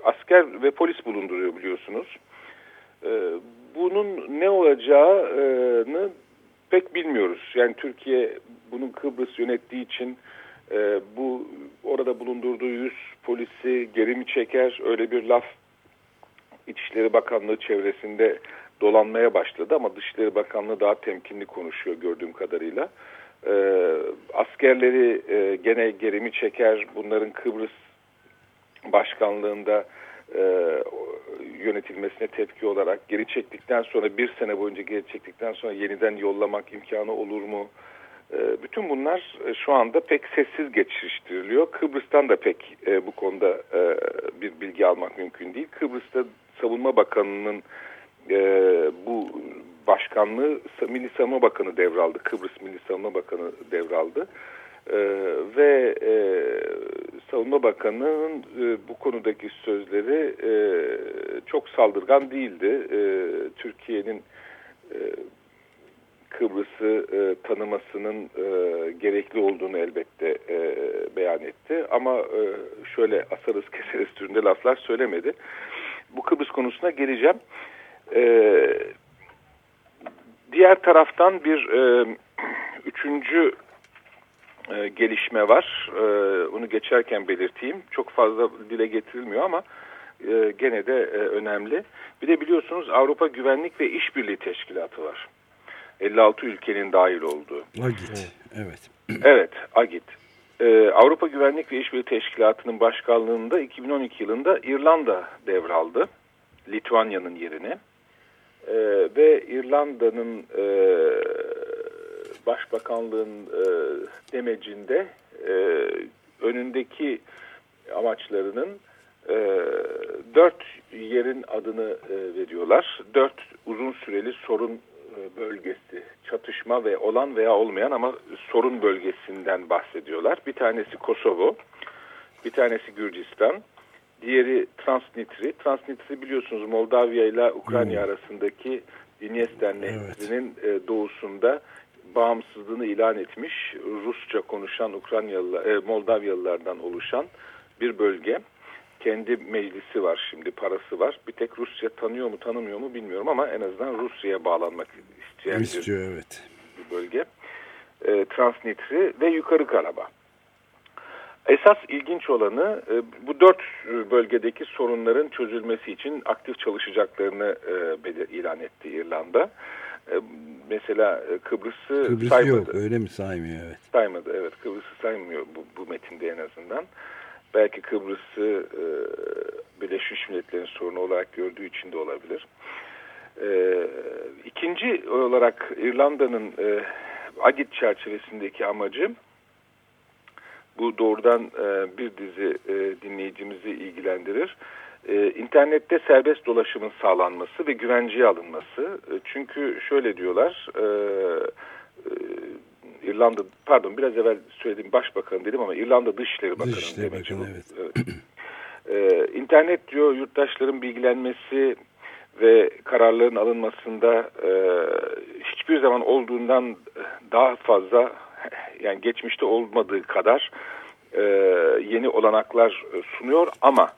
asker ve polis bulunduruyor biliyorsunuz. E, bunun ne olacağını pek bilmiyoruz. Yani Türkiye bunun Kıbrıs yönettiği için e, bu orada bulundurduğu yüz polisi geri mi çeker öyle bir laf İçişleri Bakanlığı çevresinde dolanmaya başladı ama Dışişleri Bakanlığı daha temkinli konuşuyor gördüğüm kadarıyla. E, askerleri e, gene geri mi çeker bunların Kıbrıs başkanlığında e, yönetilmesine tepki olarak geri çektikten sonra bir sene boyunca geri çektikten sonra yeniden yollamak imkanı olur mu? E, bütün bunlar e, şu anda pek sessiz geçiştiriliyor. Kıbrıs'tan da pek e, bu konuda e, bir bilgi almak mümkün değil. Kıbrıs'ta Savunma Bakanı'nın e, bu başkanlığı Milli Savunma Bakanı devraldı. Kıbrıs Milli Savunma Bakanı devraldı. Ee, ve e, Savunma Bakanı'nın e, bu konudaki sözleri e, çok saldırgan değildi. E, Türkiye'nin e, Kıbrıs'ı e, tanımasının e, gerekli olduğunu elbette e, beyan etti. Ama e, şöyle asarız keseriz türünde laflar söylemedi. Bu Kıbrıs konusuna geleceğim. E, diğer taraftan bir e, üçüncü e, gelişme var. E, onu geçerken belirteyim. Çok fazla dile getirilmiyor ama e, gene de e, önemli. Bir de biliyorsunuz Avrupa Güvenlik ve İşbirliği Teşkilatı var. 56 ülkenin dahil olduğu. Agit, evet. Evet, Agit. Ee, Avrupa Güvenlik ve İşbirliği Teşkilatı'nın başkanlığında 2012 yılında İrlanda devraldı. Litvanya'nın yerine. Ee, ve İrlanda'nın e, başbakanlığın e, demecinde e, önündeki amaçlarının e, dört yerin adını e, veriyorlar. Dört uzun süreli sorun bölgesi, çatışma ve olan veya olmayan ama sorun bölgesinden bahsediyorlar. Bir tanesi Kosovo, bir tanesi Gürcistan, diğeri Transnistri. Transnistri biliyorsunuz Moldavya ile Ukrayna hmm. arasındaki Dinyester Nehri'nin evet. doğusunda bağımsızlığını ilan etmiş Rusça konuşan Ukraynalı, e, Moldavyalılardan oluşan bir bölge kendi meclisi var şimdi parası var. Bir tek Rusya tanıyor mu tanımıyor mu bilmiyorum ama en azından Rusya'ya bağlanmak isteyen İstiyor, bir, evet. bir bölge. E, Transnistri ve Yukarı Karabağ. Esas ilginç olanı e, bu dört bölgedeki sorunların çözülmesi için aktif çalışacaklarını e, ilan etti İrlanda. E, mesela e, Kıbrıs'ı Kıbrıs saymadı. yok öyle mi saymıyor? Evet. Saymadı evet Kıbrıs'ı saymıyor bu, bu metinde en azından belki Kıbrıs'ı e, Birleşmiş Milletler'in sorunu olarak gördüğü için de olabilir. E, ikinci olarak İrlanda'nın e, Agit çerçevesindeki amacı bu doğrudan e, bir dizi e, dinleyicimizi ilgilendirir. E, internette serbest dolaşımın sağlanması ve güvenceye alınması. E, çünkü şöyle diyorlar, e, e, İrlanda pardon biraz evvel söylediğim başbakan dedim ama İrlanda Dışişleri Bakanı Dışişleri demek. Bakanı, evet. evet. ee, internet diyor yurttaşların bilgilenmesi ve kararların alınmasında e, hiçbir zaman olduğundan daha fazla yani geçmişte olmadığı kadar e, yeni olanaklar sunuyor ama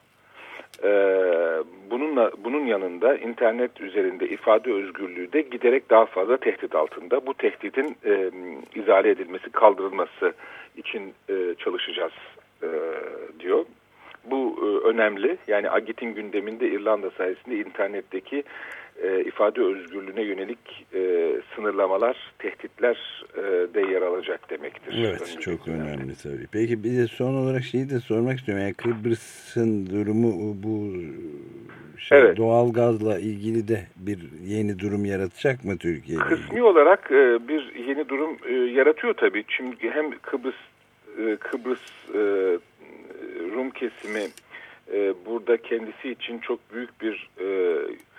ee, bununla bunun yanında internet üzerinde ifade özgürlüğü de giderek daha fazla tehdit altında. Bu tehditin e, izale edilmesi, kaldırılması için e, çalışacağız e, diyor. Bu e, önemli. Yani Agit'in gündeminde İrlanda sayesinde internetteki e, ifade özgürlüğüne yönelik e, sınırlamalar, tehditler e, de yer alacak demektir. Evet çok önemli yani. tabii. Peki bir de son olarak şeyi de sormak istiyorum. Yani Kıbrıs'ın durumu bu şey, evet. doğal gazla ilgili de bir yeni durum yaratacak mı Türkiye? Kısmi olarak e, bir yeni durum e, yaratıyor tabii. Çünkü hem Kıbrıs e, Kıbrıs e, Rum kesimi e, burada kendisi için çok büyük bir e, e,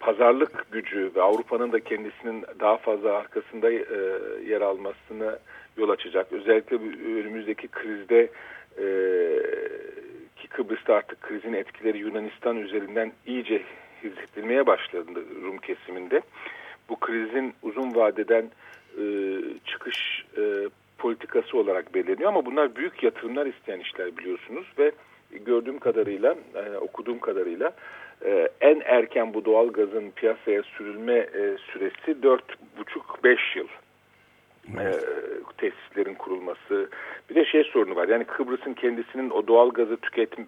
pazarlık gücü ve Avrupa'nın da kendisinin daha fazla arkasında e, yer almasına yol açacak. Özellikle önümüzdeki krizde e, ki Kıbrıs'ta artık krizin etkileri Yunanistan üzerinden iyice hissedilmeye başladı Rum kesiminde. Bu krizin uzun vadeden e, çıkış e, politikası olarak belirleniyor ama bunlar büyük yatırımlar isteyen işler biliyorsunuz ve gördüğüm kadarıyla, e, okuduğum kadarıyla e, en erken bu doğal gazın piyasaya sürülme e, süresi 4,5-5 yıl. Evet. E, tesislerin kurulması. Bir de şey sorunu var. Yani Kıbrıs'ın kendisinin o doğal gazı tüketim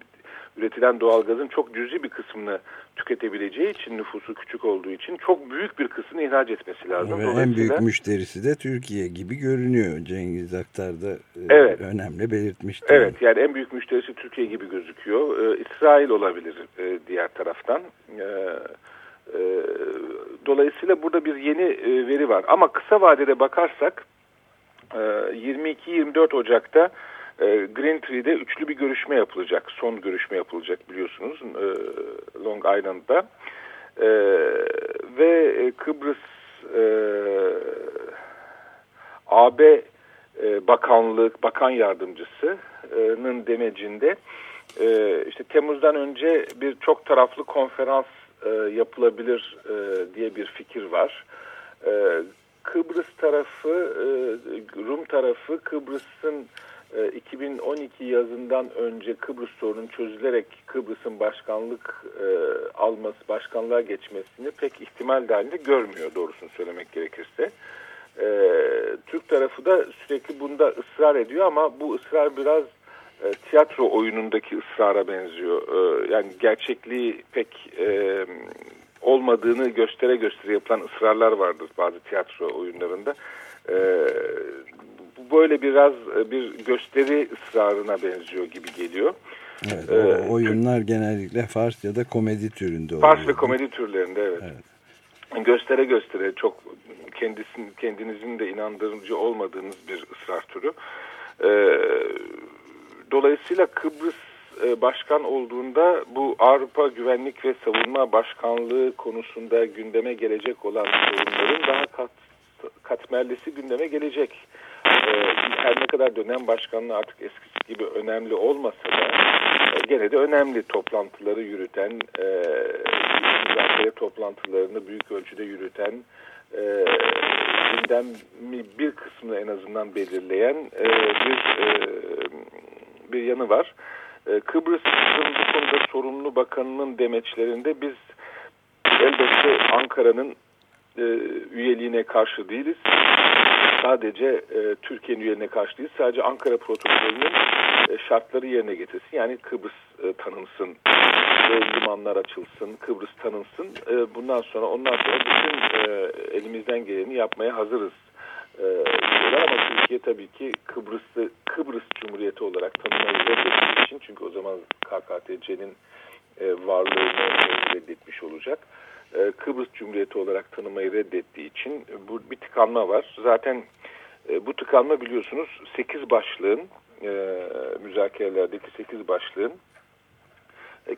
üretilen doğalgazın çok cüzi bir kısmını tüketebileceği için nüfusu küçük olduğu için çok büyük bir kısmını ihraç etmesi lazım. Ve en büyük müşterisi de Türkiye gibi görünüyor. Cengiz Aktar da e, evet. önemli belirtmişti. Evet yani en büyük müşterisi Türkiye gibi gözüküyor. Ee, İsrail olabilir e, diğer taraftan. Ee, e, dolayısıyla burada bir yeni e, veri var. Ama kısa vadede bakarsak e, 22-24 Ocak'ta e, Green Tree'de üçlü bir görüşme yapılacak. Son görüşme yapılacak biliyorsunuz e, Long Island'da. E, ve Kıbrıs AB e, Bakanlık, Bakan Yardımcısı'nın demecinde işte Temmuz'dan önce bir çok taraflı konferans yapılabilir diye bir fikir var. Kıbrıs tarafı, Rum tarafı Kıbrıs'ın 2012 e, yazından önce Kıbrıs sorunun çözülerek Kıbrıs'ın başkanlık e, alması, başkanlığa geçmesini pek ihtimal dahilinde görmüyor doğrusunu söylemek gerekirse. E, Türk tarafı da sürekli bunda ısrar ediyor ama bu ısrar biraz e, tiyatro oyunundaki ısrara benziyor. E, yani gerçekliği pek e, olmadığını göstere göstere yapılan ısrarlar vardır bazı tiyatro oyunlarında. E, bu böyle biraz e, bir gösteri ısrarına benziyor gibi geliyor. Evet, o ee, oyunlar genellikle Fars ya da komedi türünde oluyor. Fars ve komedi türlerinde evet. evet. Göstere göstere çok kendisin, kendinizin de inandırıcı olmadığınız bir ısrar türü. Ee, dolayısıyla Kıbrıs e, başkan olduğunda bu Avrupa Güvenlik ve Savunma Başkanlığı konusunda gündeme gelecek olan sorunların daha kat, katmerlisi gündeme gelecek. Ee, her ne kadar dönem başkanlığı artık eskisi gibi önemli olmasa da e, gene de önemli toplantıları yürüten, e, toplantılarını büyük ölçüde yürüten, e, bir kısmını en azından belirleyen e, bir e, bir yanı var. E, Kıbrıs'ın bu konuda sorumlu bakanının demeçlerinde biz elbette Ankara'nın e, üyeliğine karşı değiliz sadece e, Türkiye'nin üyelerine karşı değil, sadece Ankara protokolünün e, şartları yerine getirsin. Yani Kıbrıs e, tanınsın, ve limanlar açılsın, Kıbrıs tanınsın. E, bundan sonra, ondan sonra bütün e, elimizden geleni yapmaya hazırız. E, ama Türkiye tabii ki Kıbrıs'ı Kıbrıs Cumhuriyeti olarak tanımayı için çünkü o zaman KKTC'nin e, varlığını reddetmiş olacak. E, Kıbrıs Cumhuriyeti olarak tanımayı reddettiği için bu bir tıkanma var. Zaten e, bu tıkanma biliyorsunuz 8 başlığın e, müzakerelerdeki 8 başlığın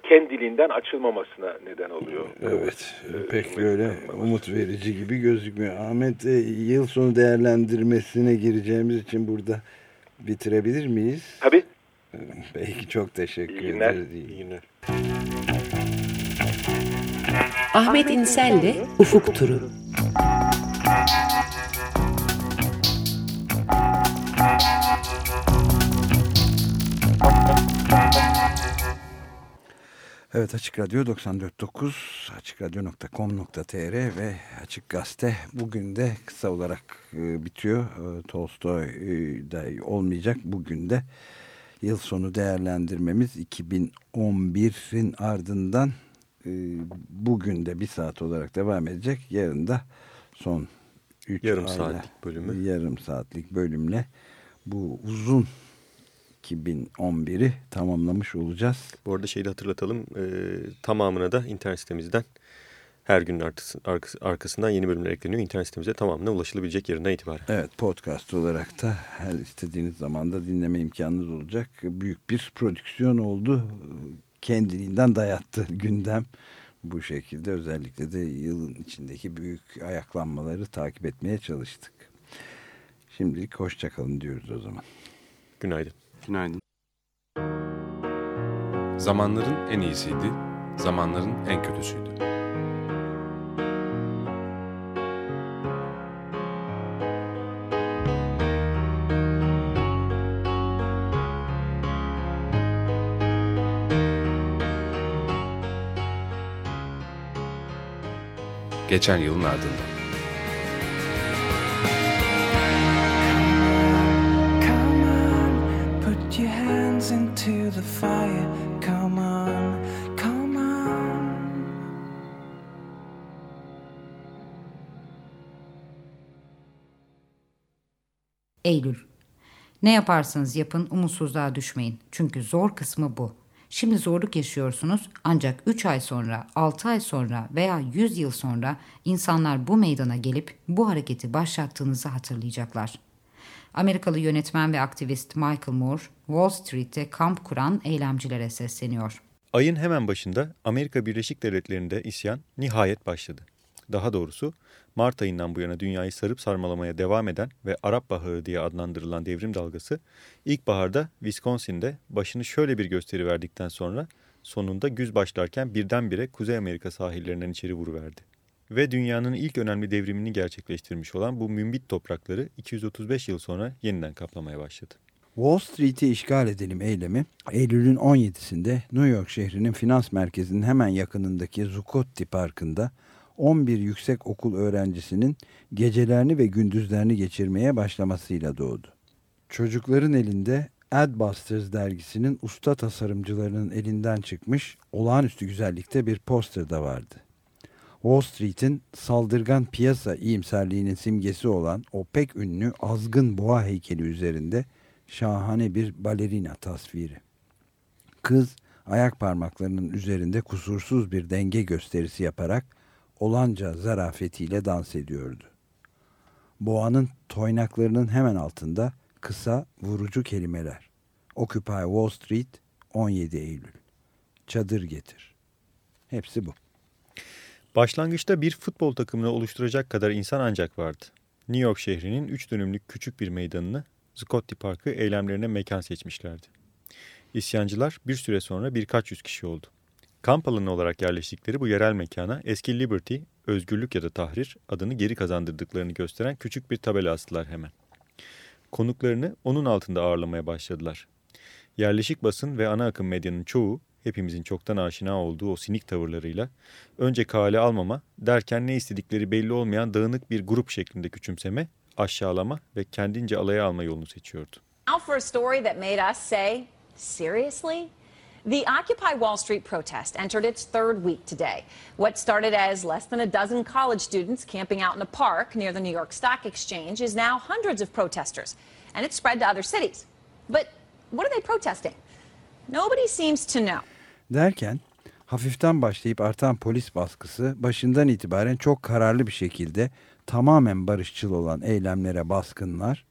kendiliğinden açılmamasına neden oluyor. Evet, pek böyle umut verici gibi gözükmüyor. Ahmet, yıl sonu değerlendirmesine gireceğimiz için burada bitirebilir miyiz? Tabii. Peki, çok teşekkür İyi günler. ederiz. İyi günler. Ahmet İnsel'le Ufuk Turu. Evet Açık Radyo 94.9 açıkradyo.com.tr ve Açık Gazete bugün de kısa olarak e, bitiyor. E, Tolstoy'da olmayacak bugün de yıl sonu değerlendirmemiz 2011'in ardından e, bugün de bir saat olarak devam edecek. Yarın da son 3 yarım ayda, saatlik bölümü. Yarım saatlik bölümle bu uzun 2011'i tamamlamış olacağız. Bu arada şeyi de hatırlatalım. E, tamamına da internet sitemizden her günün arkasından yeni bölümler ekleniyor. İnternet sitemize tamamına ulaşılabilecek yerinden itibaren. Evet podcast olarak da her istediğiniz zamanda dinleme imkanınız olacak. Büyük bir prodüksiyon oldu kendiliğinden dayattı gündem. Bu şekilde özellikle de yılın içindeki büyük ayaklanmaları takip etmeye çalıştık. Şimdilik hoşçakalın diyoruz o zaman. Günaydın. Günaydın. Zamanların en iyisiydi, zamanların en kötüsüydü. Geçen yılın ardından. Eylül. Ne yaparsanız yapın umutsuzluğa düşmeyin. Çünkü zor kısmı bu. Şimdi zorluk yaşıyorsunuz ancak 3 ay sonra, 6 ay sonra veya 100 yıl sonra insanlar bu meydana gelip bu hareketi başlattığınızı hatırlayacaklar. Amerikalı yönetmen ve aktivist Michael Moore, Wall Street'te kamp kuran eylemcilere sesleniyor. Ayın hemen başında Amerika Birleşik Devletleri'nde isyan nihayet başladı. Daha doğrusu Mart ayından bu yana dünyayı sarıp sarmalamaya devam eden ve Arap Baharı diye adlandırılan devrim dalgası ilkbaharda Wisconsin'de başını şöyle bir gösteri verdikten sonra sonunda güz başlarken birdenbire Kuzey Amerika sahillerinden içeri vuruverdi. ve dünyanın ilk önemli devrimini gerçekleştirmiş olan bu mümbit toprakları 235 yıl sonra yeniden kaplamaya başladı. Wall Street'i işgal edelim eylemi Eylül'ün 17'sinde New York şehrinin finans merkezinin hemen yakınındaki Zuccotti Parkı'nda 11 yüksek okul öğrencisinin gecelerini ve gündüzlerini geçirmeye başlamasıyla doğdu. Çocukların elinde Adbusters dergisinin usta tasarımcılarının elinden çıkmış olağanüstü güzellikte bir poster de vardı. Wall Street'in saldırgan piyasa iyimserliğinin simgesi olan o pek ünlü azgın boğa heykeli üzerinde şahane bir balerina tasviri. Kız ayak parmaklarının üzerinde kusursuz bir denge gösterisi yaparak olanca zarafetiyle dans ediyordu. Boğanın toynaklarının hemen altında kısa vurucu kelimeler. Occupy Wall Street 17 Eylül. Çadır getir. Hepsi bu. Başlangıçta bir futbol takımını oluşturacak kadar insan ancak vardı. New York şehrinin 3 dönümlük küçük bir meydanını Scotty Park'ı eylemlerine mekan seçmişlerdi. İsyancılar bir süre sonra birkaç yüz kişi oldu. Kamp alanı olarak yerleştikleri bu yerel mekana eski Liberty, özgürlük ya da tahrir adını geri kazandırdıklarını gösteren küçük bir tabela astılar hemen. Konuklarını onun altında ağırlamaya başladılar. Yerleşik basın ve ana akım medyanın çoğu hepimizin çoktan aşina olduğu o sinik tavırlarıyla önce kale almama derken ne istedikleri belli olmayan dağınık bir grup şeklinde küçümseme, aşağılama ve kendince alaya alma yolunu seçiyordu. Now for a story that made us say, seriously? The Occupy Wall Street protest entered its third week today. What started as less than a dozen college students camping out in a park near the New York Stock Exchange is now hundreds of protesters, and it's spread to other cities. But what are they protesting? Nobody seems to know. Derken hafiften başlayıp artan polis baskısı başından itibaren çok kararlı bir şekilde tamamen barışçıl olan eylemlere baskınlar,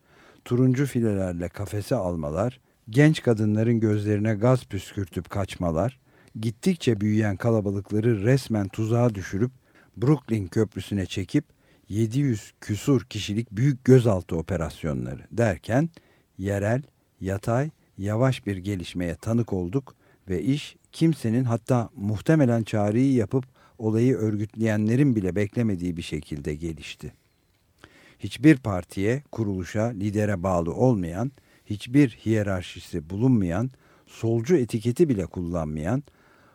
turuncu filelerle kafese almalar, genç kadınların gözlerine gaz püskürtüp kaçmalar, gittikçe büyüyen kalabalıkları resmen tuzağa düşürüp Brooklyn Köprüsü'ne çekip 700 küsur kişilik büyük gözaltı operasyonları derken yerel, yatay, yavaş bir gelişmeye tanık olduk ve iş kimsenin hatta muhtemelen çağrıyı yapıp olayı örgütleyenlerin bile beklemediği bir şekilde gelişti. Hiçbir partiye, kuruluşa, lidere bağlı olmayan hiçbir hiyerarşisi bulunmayan, solcu etiketi bile kullanmayan,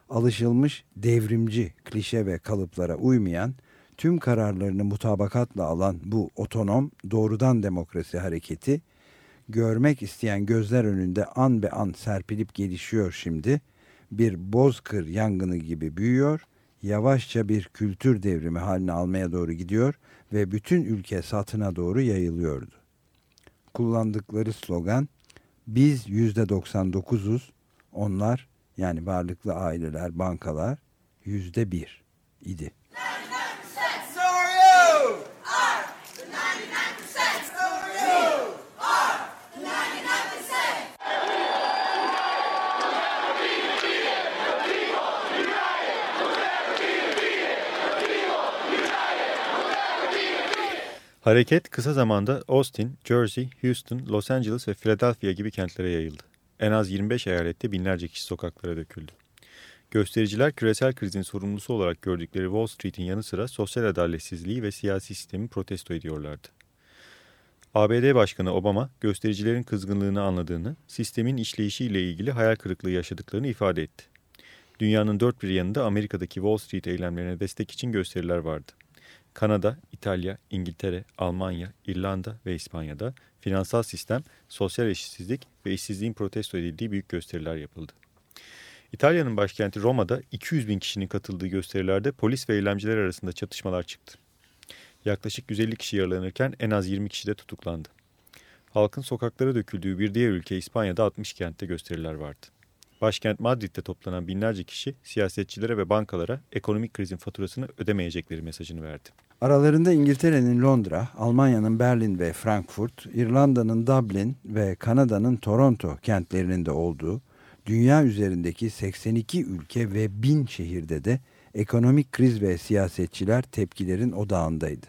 alışılmış devrimci klişe ve kalıplara uymayan, tüm kararlarını mutabakatla alan bu otonom doğrudan demokrasi hareketi, görmek isteyen gözler önünde an be an serpilip gelişiyor şimdi, bir bozkır yangını gibi büyüyor, yavaşça bir kültür devrimi haline almaya doğru gidiyor ve bütün ülke satına doğru yayılıyordu kullandıkları slogan biz yüzde 99'uz onlar yani varlıklı aileler bankalar yüzde bir idi. Hareket kısa zamanda Austin, Jersey, Houston, Los Angeles ve Philadelphia gibi kentlere yayıldı. En az 25 eyalette binlerce kişi sokaklara döküldü. Göstericiler küresel krizin sorumlusu olarak gördükleri Wall Street'in yanı sıra sosyal adaletsizliği ve siyasi sistemi protesto ediyorlardı. ABD Başkanı Obama göstericilerin kızgınlığını anladığını, sistemin işleyişiyle ilgili hayal kırıklığı yaşadıklarını ifade etti. Dünyanın dört bir yanında Amerika'daki Wall Street eylemlerine destek için gösteriler vardı. Kanada, İtalya, İngiltere, Almanya, İrlanda ve İspanya'da finansal sistem, sosyal eşitsizlik ve işsizliğin protesto edildiği büyük gösteriler yapıldı. İtalya'nın başkenti Roma'da 200 bin kişinin katıldığı gösterilerde polis ve eylemciler arasında çatışmalar çıktı. Yaklaşık 150 kişi yaralanırken en az 20 kişi de tutuklandı. Halkın sokaklara döküldüğü bir diğer ülke İspanya'da 60 kentte gösteriler vardı. Başkent Madrid'de toplanan binlerce kişi siyasetçilere ve bankalara ekonomik krizin faturasını ödemeyecekleri mesajını verdi. Aralarında İngiltere'nin Londra, Almanya'nın Berlin ve Frankfurt, İrlanda'nın Dublin ve Kanada'nın Toronto kentlerinin de olduğu, dünya üzerindeki 82 ülke ve 1000 şehirde de ekonomik kriz ve siyasetçiler tepkilerin odağındaydı.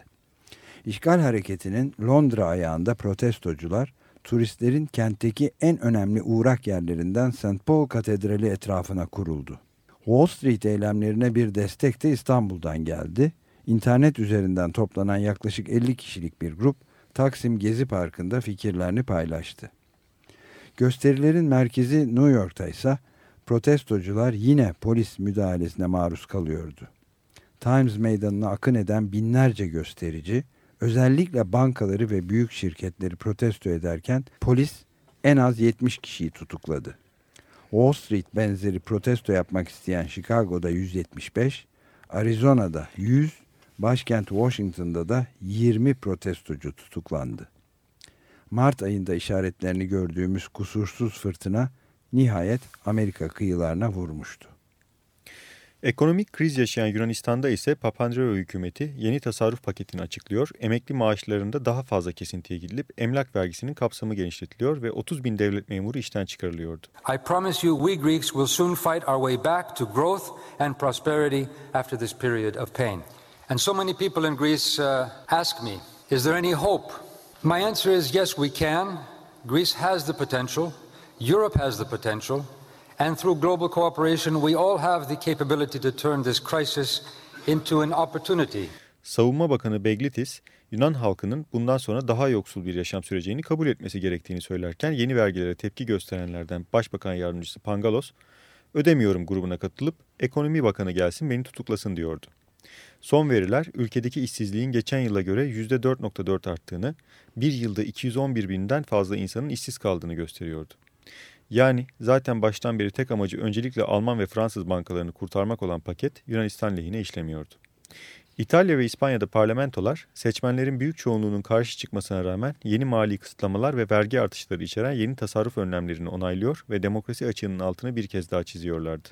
İşgal hareketinin Londra ayağında protestocular turistlerin kentteki en önemli uğrak yerlerinden St. Paul Katedrali etrafına kuruldu. Wall Street eylemlerine bir destek de İstanbul'dan geldi. İnternet üzerinden toplanan yaklaşık 50 kişilik bir grup Taksim Gezi Parkı'nda fikirlerini paylaştı. Gösterilerin merkezi New York'ta ise protestocular yine polis müdahalesine maruz kalıyordu. Times Meydanı'na akın eden binlerce gösterici özellikle bankaları ve büyük şirketleri protesto ederken polis en az 70 kişiyi tutukladı. Wall Street benzeri protesto yapmak isteyen Chicago'da 175, Arizona'da 100, başkent Washington'da da 20 protestocu tutuklandı. Mart ayında işaretlerini gördüğümüz kusursuz fırtına nihayet Amerika kıyılarına vurmuştu. Ekonomik kriz yaşayan Yunanistan'da ise Papandreou hükümeti yeni tasarruf paketini açıklıyor. Emekli maaşlarında daha fazla kesintiye gidilip emlak vergisinin kapsamı genişletiliyor ve 30 bin devlet memuru işten çıkarılıyordu. I promise you we Greeks will soon fight our way back to growth and prosperity after this period of pain. And so many people in Greece uh, ask me, is there any hope? My answer is yes we can. Greece has the potential. Europe has the potential. And through global cooperation, we all have the capability to turn this crisis into an opportunity. Savunma Bakanı Beglitis, Yunan halkının bundan sonra daha yoksul bir yaşam süreceğini kabul etmesi gerektiğini söylerken yeni vergilere tepki gösterenlerden Başbakan Yardımcısı Pangalos, ödemiyorum grubuna katılıp ekonomi bakanı gelsin beni tutuklasın diyordu. Son veriler ülkedeki işsizliğin geçen yıla göre %4.4 arttığını, bir yılda 211 binden fazla insanın işsiz kaldığını gösteriyordu. Yani zaten baştan beri tek amacı öncelikle Alman ve Fransız bankalarını kurtarmak olan paket Yunanistan lehine işlemiyordu. İtalya ve İspanya'da parlamentolar seçmenlerin büyük çoğunluğunun karşı çıkmasına rağmen yeni mali kısıtlamalar ve vergi artışları içeren yeni tasarruf önlemlerini onaylıyor ve demokrasi açığının altını bir kez daha çiziyorlardı.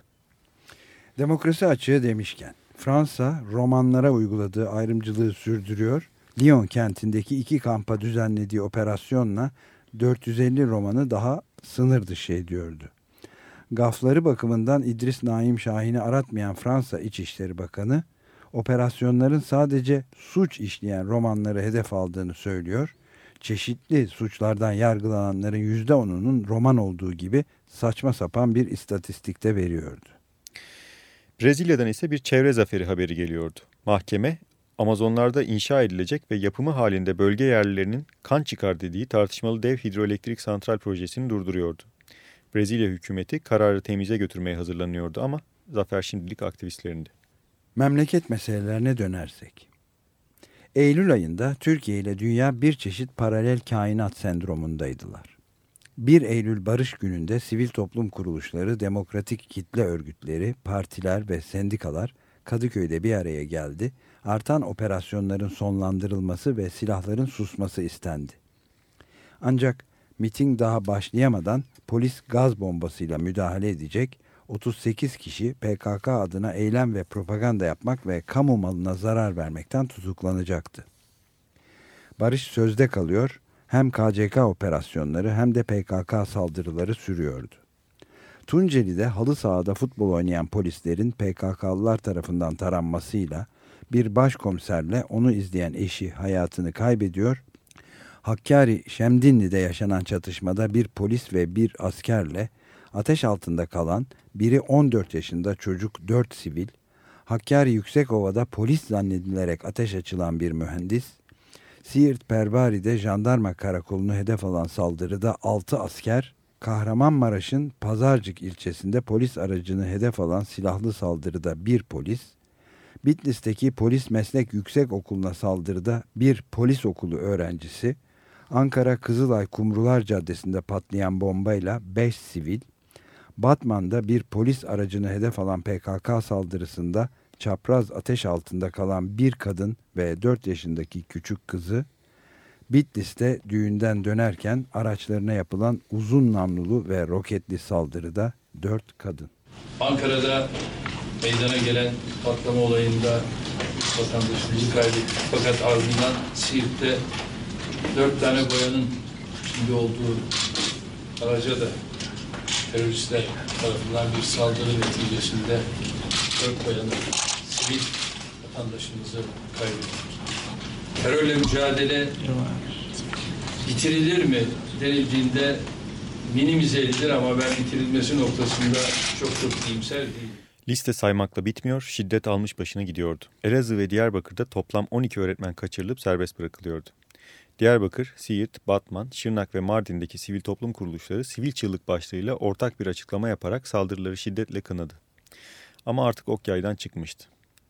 Demokrasi açığı demişken Fransa romanlara uyguladığı ayrımcılığı sürdürüyor. Lyon kentindeki iki kampa düzenlediği operasyonla 450 romanı daha sınır dışı ediyordu. Gafları bakımından İdris Naim Şahin'i aratmayan Fransa İçişleri Bakanı, operasyonların sadece suç işleyen romanları hedef aldığını söylüyor. Çeşitli suçlardan yargılananların yüzde onunun roman olduğu gibi saçma sapan bir istatistikte veriyordu. Brezilya'dan ise bir çevre zaferi haberi geliyordu. Mahkeme Amazonlarda inşa edilecek ve yapımı halinde bölge yerlilerinin kan çıkar dediği tartışmalı dev hidroelektrik santral projesini durduruyordu. Brezilya hükümeti kararı temize götürmeye hazırlanıyordu ama zafer şimdilik aktivistlerinde. Memleket meselelerine dönersek. Eylül ayında Türkiye ile dünya bir çeşit paralel kainat sendromundaydılar. 1 Eylül Barış Günü'nde sivil toplum kuruluşları, demokratik kitle örgütleri, partiler ve sendikalar Kadıköy'de bir araya geldi artan operasyonların sonlandırılması ve silahların susması istendi. Ancak miting daha başlayamadan polis gaz bombasıyla müdahale edecek 38 kişi PKK adına eylem ve propaganda yapmak ve kamu malına zarar vermekten tutuklanacaktı. Barış sözde kalıyor, hem KCK operasyonları hem de PKK saldırıları sürüyordu. Tunceli'de halı sahada futbol oynayan polislerin PKK'lılar tarafından taranmasıyla bir başkomiserle onu izleyen eşi hayatını kaybediyor. Hakkari Şemdinli'de yaşanan çatışmada bir polis ve bir askerle ateş altında kalan biri 14 yaşında çocuk 4 sivil, Hakkari Yüksekova'da polis zannedilerek ateş açılan bir mühendis, Siirt Perbari'de jandarma karakolunu hedef alan saldırıda 6 asker, Kahramanmaraş'ın Pazarcık ilçesinde polis aracını hedef alan silahlı saldırıda bir polis, Bitlis'teki Polis Meslek Yüksek Okulu'na saldırıda bir polis okulu öğrencisi, Ankara Kızılay Kumrular Caddesi'nde patlayan bombayla 5 sivil, Batman'da bir polis aracını hedef alan PKK saldırısında çapraz ateş altında kalan bir kadın ve 4 yaşındaki küçük kızı, Bitlis'te düğünden dönerken araçlarına yapılan uzun namlulu ve roketli saldırıda 4 kadın. Ankara'da meydana gelen patlama olayında vatandaşımızı kaybettik. Fakat ardından Siirt'te dört tane boyanın içinde olduğu araca da teröristler tarafından bir saldırı neticesinde dört boyanın sivil vatandaşımızı kaybettik. Terörle mücadele bitirilir mi denildiğinde minimize edilir ama ben bitirilmesi noktasında çok çok iyimser değilim. Liste saymakla bitmiyor, şiddet almış başına gidiyordu. Elazığ ve Diyarbakır'da toplam 12 öğretmen kaçırılıp serbest bırakılıyordu. Diyarbakır, Siirt, Batman, Şırnak ve Mardin'deki sivil toplum kuruluşları sivil çığlık başlığıyla ortak bir açıklama yaparak saldırıları şiddetle kınadı. Ama artık ok yaydan çıkmıştı.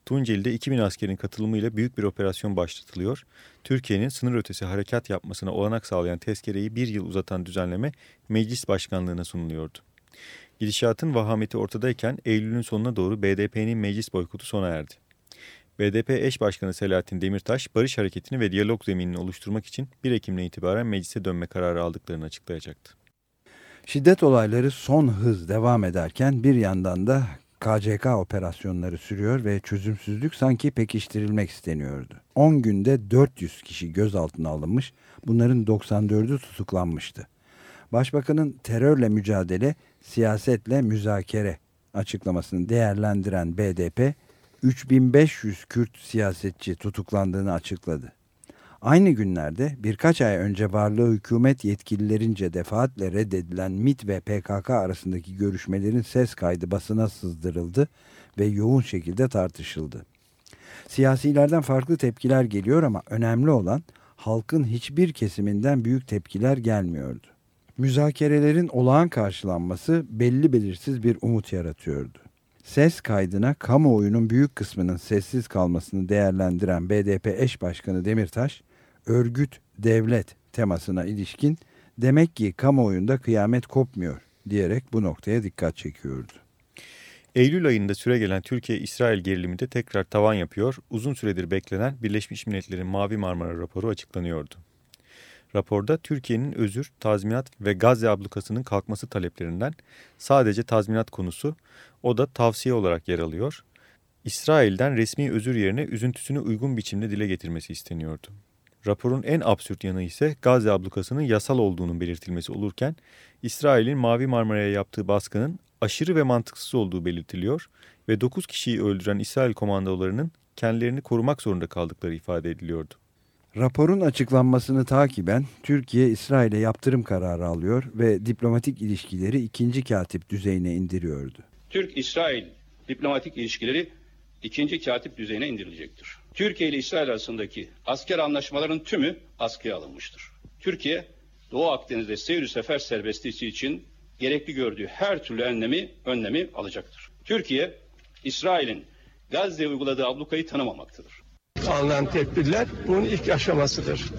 Tunceli'de 2000 askerin katılımıyla büyük bir operasyon başlatılıyor. Türkiye'nin sınır ötesi harekat yapmasına olanak sağlayan tezkereyi bir yıl uzatan düzenleme meclis başkanlığına sunuluyordu. Gidişatın vahameti ortadayken Eylül'ün sonuna doğru BDP'nin meclis boykotu sona erdi. BDP eş başkanı Selahattin Demirtaş, barış hareketini ve diyalog zeminini oluşturmak için 1 Ekim'le itibaren meclise dönme kararı aldıklarını açıklayacaktı. Şiddet olayları son hız devam ederken bir yandan da KCK operasyonları sürüyor ve çözümsüzlük sanki pekiştirilmek isteniyordu. 10 günde 400 kişi gözaltına alınmış, bunların 94'ü tutuklanmıştı. Başbakanın terörle mücadele, siyasetle müzakere açıklamasını değerlendiren BDP, 3500 Kürt siyasetçi tutuklandığını açıkladı. Aynı günlerde birkaç ay önce varlığı hükümet yetkililerince defaatle reddedilen MIT ve PKK arasındaki görüşmelerin ses kaydı basına sızdırıldı ve yoğun şekilde tartışıldı. Siyasilerden farklı tepkiler geliyor ama önemli olan halkın hiçbir kesiminden büyük tepkiler gelmiyordu. Müzakerelerin olağan karşılanması belli belirsiz bir umut yaratıyordu. Ses kaydına kamuoyunun büyük kısmının sessiz kalmasını değerlendiren BDP eş başkanı Demirtaş, örgüt, devlet temasına ilişkin demek ki kamuoyunda kıyamet kopmuyor diyerek bu noktaya dikkat çekiyordu. Eylül ayında süregelen Türkiye-İsrail gerilimi de tekrar tavan yapıyor, uzun süredir beklenen Birleşmiş Milletler'in Mavi Marmara raporu açıklanıyordu. Raporda Türkiye'nin özür, tazminat ve Gazze ablukasının kalkması taleplerinden sadece tazminat konusu, o da tavsiye olarak yer alıyor. İsrail'den resmi özür yerine üzüntüsünü uygun biçimde dile getirmesi isteniyordu. Raporun en absürt yanı ise Gazze ablukasının yasal olduğunun belirtilmesi olurken, İsrail'in Mavi Marmara'ya yaptığı baskının aşırı ve mantıksız olduğu belirtiliyor ve 9 kişiyi öldüren İsrail komandolarının kendilerini korumak zorunda kaldıkları ifade ediliyordu. Raporun açıklanmasını takiben Türkiye İsrail'e yaptırım kararı alıyor ve diplomatik ilişkileri ikinci katip düzeyine indiriyordu. Türk-İsrail diplomatik ilişkileri ikinci katip düzeyine indirilecektir. Türkiye ile İsrail arasındaki asker anlaşmaların tümü askıya alınmıştır. Türkiye, Doğu Akdeniz'de seyir sefer serbestliği için gerekli gördüğü her türlü önlemi, önlemi alacaktır. Türkiye, İsrail'in Gazze'ye uyguladığı ablukayı tanımamaktadır. Alınan tedbirler bunun ilk aşamasıdır.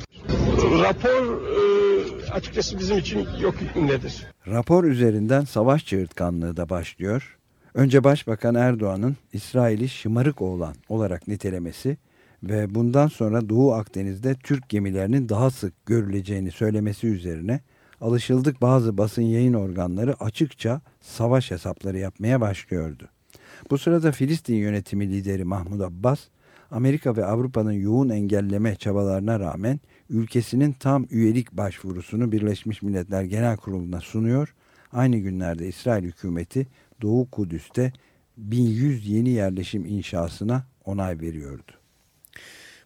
Rapor e, açıkçası bizim için yok hükmündedir. Rapor üzerinden savaş çığırtkanlığı da başlıyor. Önce Başbakan Erdoğan'ın İsrail'i şımarık oğlan olarak nitelemesi ve bundan sonra Doğu Akdeniz'de Türk gemilerinin daha sık görüleceğini söylemesi üzerine alışıldık bazı basın yayın organları açıkça savaş hesapları yapmaya başlıyordu. Bu sırada Filistin yönetimi lideri Mahmud Abbas, Amerika ve Avrupa'nın yoğun engelleme çabalarına rağmen ülkesinin tam üyelik başvurusunu Birleşmiş Milletler Genel Kurulu'na sunuyor. Aynı günlerde İsrail hükümeti Doğu Kudüs'te 1100 yeni yerleşim inşasına onay veriyordu.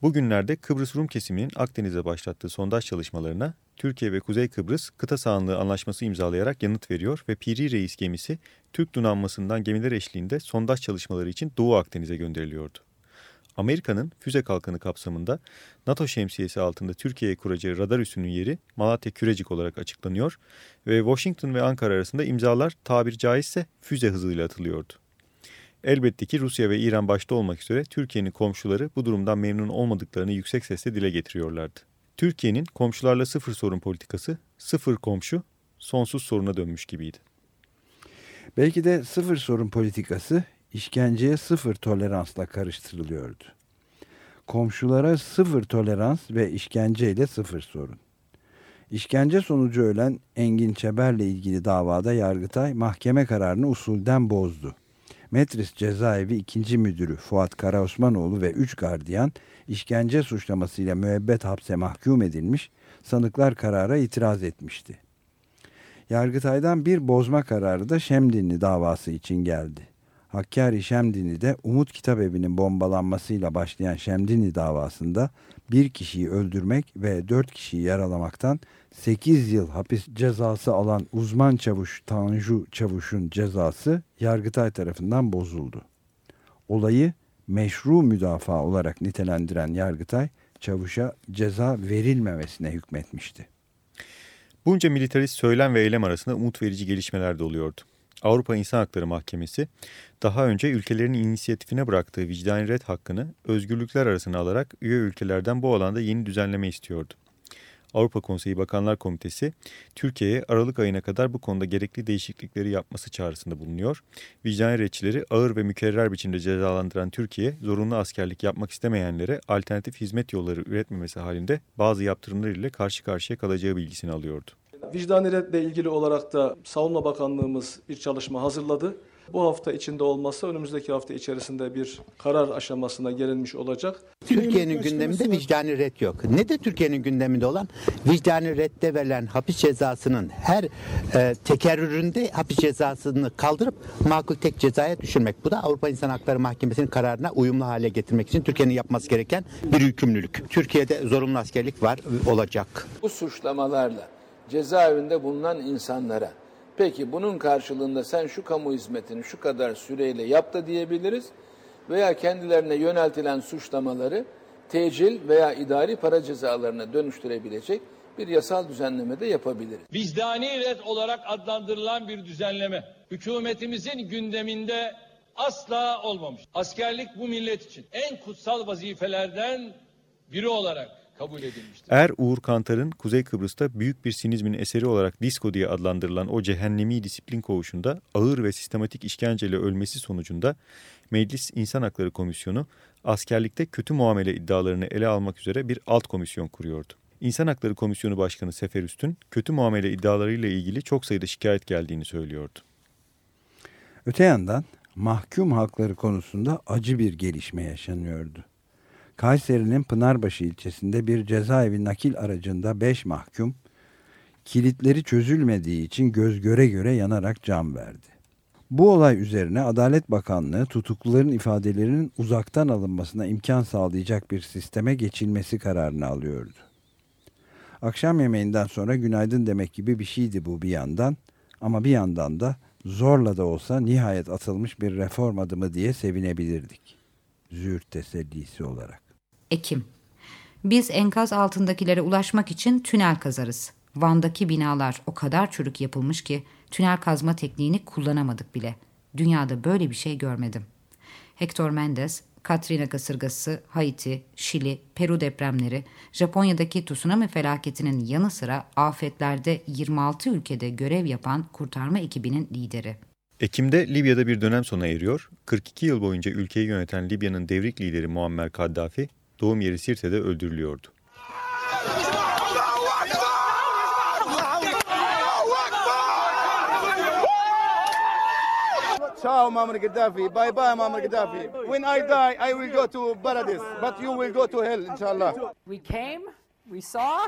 Bugünlerde Kıbrıs Rum kesiminin Akdeniz'e başlattığı sondaj çalışmalarına Türkiye ve Kuzey Kıbrıs kıta sahanlığı anlaşması imzalayarak yanıt veriyor ve Piri Reis gemisi Türk donanmasından gemiler eşliğinde sondaj çalışmaları için Doğu Akdeniz'e gönderiliyordu. Amerika'nın füze kalkanı kapsamında NATO şemsiyesi altında Türkiye'ye kuracağı radar üssünün yeri Malatya Kürecik olarak açıklanıyor ve Washington ve Ankara arasında imzalar tabiri caizse füze hızıyla atılıyordu. Elbette ki Rusya ve İran başta olmak üzere Türkiye'nin komşuları bu durumdan memnun olmadıklarını yüksek sesle dile getiriyorlardı. Türkiye'nin komşularla sıfır sorun politikası sıfır komşu sonsuz soruna dönmüş gibiydi. Belki de sıfır sorun politikası işkenceye sıfır toleransla karıştırılıyordu. Komşulara sıfır tolerans ve işkenceyle sıfır sorun. İşkence sonucu ölen Engin Çeber'le ilgili davada Yargıtay mahkeme kararını usulden bozdu. Metris Cezaevi 2. Müdürü Fuat Karaosmanoğlu ve 3 gardiyan işkence suçlamasıyla müebbet hapse mahkum edilmiş, sanıklar karara itiraz etmişti. Yargıtay'dan bir bozma kararı da Şemdinli davası için geldi. Hakkari Şemdini'de Umut Kitap Evi'nin bombalanmasıyla başlayan Şemdini davasında bir kişiyi öldürmek ve dört kişiyi yaralamaktan 8 yıl hapis cezası alan uzman çavuş Tanju Çavuş'un cezası Yargıtay tarafından bozuldu. Olayı meşru müdafaa olarak nitelendiren Yargıtay, Çavuş'a ceza verilmemesine hükmetmişti. Bunca militarist söylem ve eylem arasında umut verici gelişmeler de oluyordu. Avrupa İnsan Hakları Mahkemesi daha önce ülkelerin inisiyatifine bıraktığı vicdani red hakkını özgürlükler arasına alarak üye ülkelerden bu alanda yeni düzenleme istiyordu. Avrupa Konseyi Bakanlar Komitesi Türkiye'ye Aralık ayına kadar bu konuda gerekli değişiklikleri yapması çağrısında bulunuyor. Vicdani retçileri ağır ve mükerrer biçimde cezalandıran Türkiye zorunlu askerlik yapmak istemeyenlere alternatif hizmet yolları üretmemesi halinde bazı yaptırımlar ile karşı karşıya kalacağı bilgisini alıyordu. Vicdani redle ilgili olarak da Savunma Bakanlığımız bir çalışma hazırladı. Bu hafta içinde olmazsa önümüzdeki hafta içerisinde bir karar aşamasına gelinmiş olacak. Türkiye'nin gündeminde vicdani red yok. Ne de Türkiye'nin gündeminde olan vicdani redde verilen hapis cezasının her e, tekerrüründe hapis cezasını kaldırıp makul tek cezaya düşürmek. Bu da Avrupa İnsan Hakları Mahkemesi'nin kararına uyumlu hale getirmek için Türkiye'nin yapması gereken bir yükümlülük. Türkiye'de zorunlu askerlik var olacak. Bu suçlamalarla cezaevinde bulunan insanlara peki bunun karşılığında sen şu kamu hizmetini şu kadar süreyle yap da diyebiliriz veya kendilerine yöneltilen suçlamaları tecil veya idari para cezalarına dönüştürebilecek bir yasal düzenleme de yapabiliriz. Vicdani red olarak adlandırılan bir düzenleme hükümetimizin gündeminde asla olmamış. Askerlik bu millet için en kutsal vazifelerden biri olarak kabul edilmiştir. Er Uğur Kantar'ın Kuzey Kıbrıs'ta büyük bir sinizmin eseri olarak disko diye adlandırılan o cehennemi disiplin koğuşunda ağır ve sistematik işkenceyle ölmesi sonucunda Meclis İnsan Hakları Komisyonu askerlikte kötü muamele iddialarını ele almak üzere bir alt komisyon kuruyordu. İnsan Hakları Komisyonu Başkanı Sefer Üstün kötü muamele iddialarıyla ilgili çok sayıda şikayet geldiğini söylüyordu. Öte yandan mahkum hakları konusunda acı bir gelişme yaşanıyordu. Kayseri'nin Pınarbaşı ilçesinde bir cezaevi nakil aracında 5 mahkum kilitleri çözülmediği için göz göre göre yanarak can verdi. Bu olay üzerine Adalet Bakanlığı tutukluların ifadelerinin uzaktan alınmasına imkan sağlayacak bir sisteme geçilmesi kararını alıyordu. Akşam yemeğinden sonra günaydın demek gibi bir şeydi bu bir yandan ama bir yandan da zorla da olsa nihayet atılmış bir reform adımı diye sevinebilirdik. Züğürt tesellisi olarak. Ekim. Biz enkaz altındakilere ulaşmak için tünel kazarız. Van'daki binalar o kadar çürük yapılmış ki tünel kazma tekniğini kullanamadık bile. Dünyada böyle bir şey görmedim. Hector Mendes, Katrina kasırgası, Haiti, Şili, Peru depremleri, Japonya'daki tsunami felaketinin yanı sıra afetlerde 26 ülkede görev yapan kurtarma ekibinin lideri. Ekim'de Libya'da bir dönem sona eriyor. 42 yıl boyunca ülkeyi yöneten Libya'nın devrik lideri Muammer Kaddafi doğum yeri Sirte'de öldürülüyordu. Ciao Muammar Gaddafi. Bye bye Muammar Gaddafi. When I die, I will go to paradise, but you will go to hell, inshallah. We came, we saw,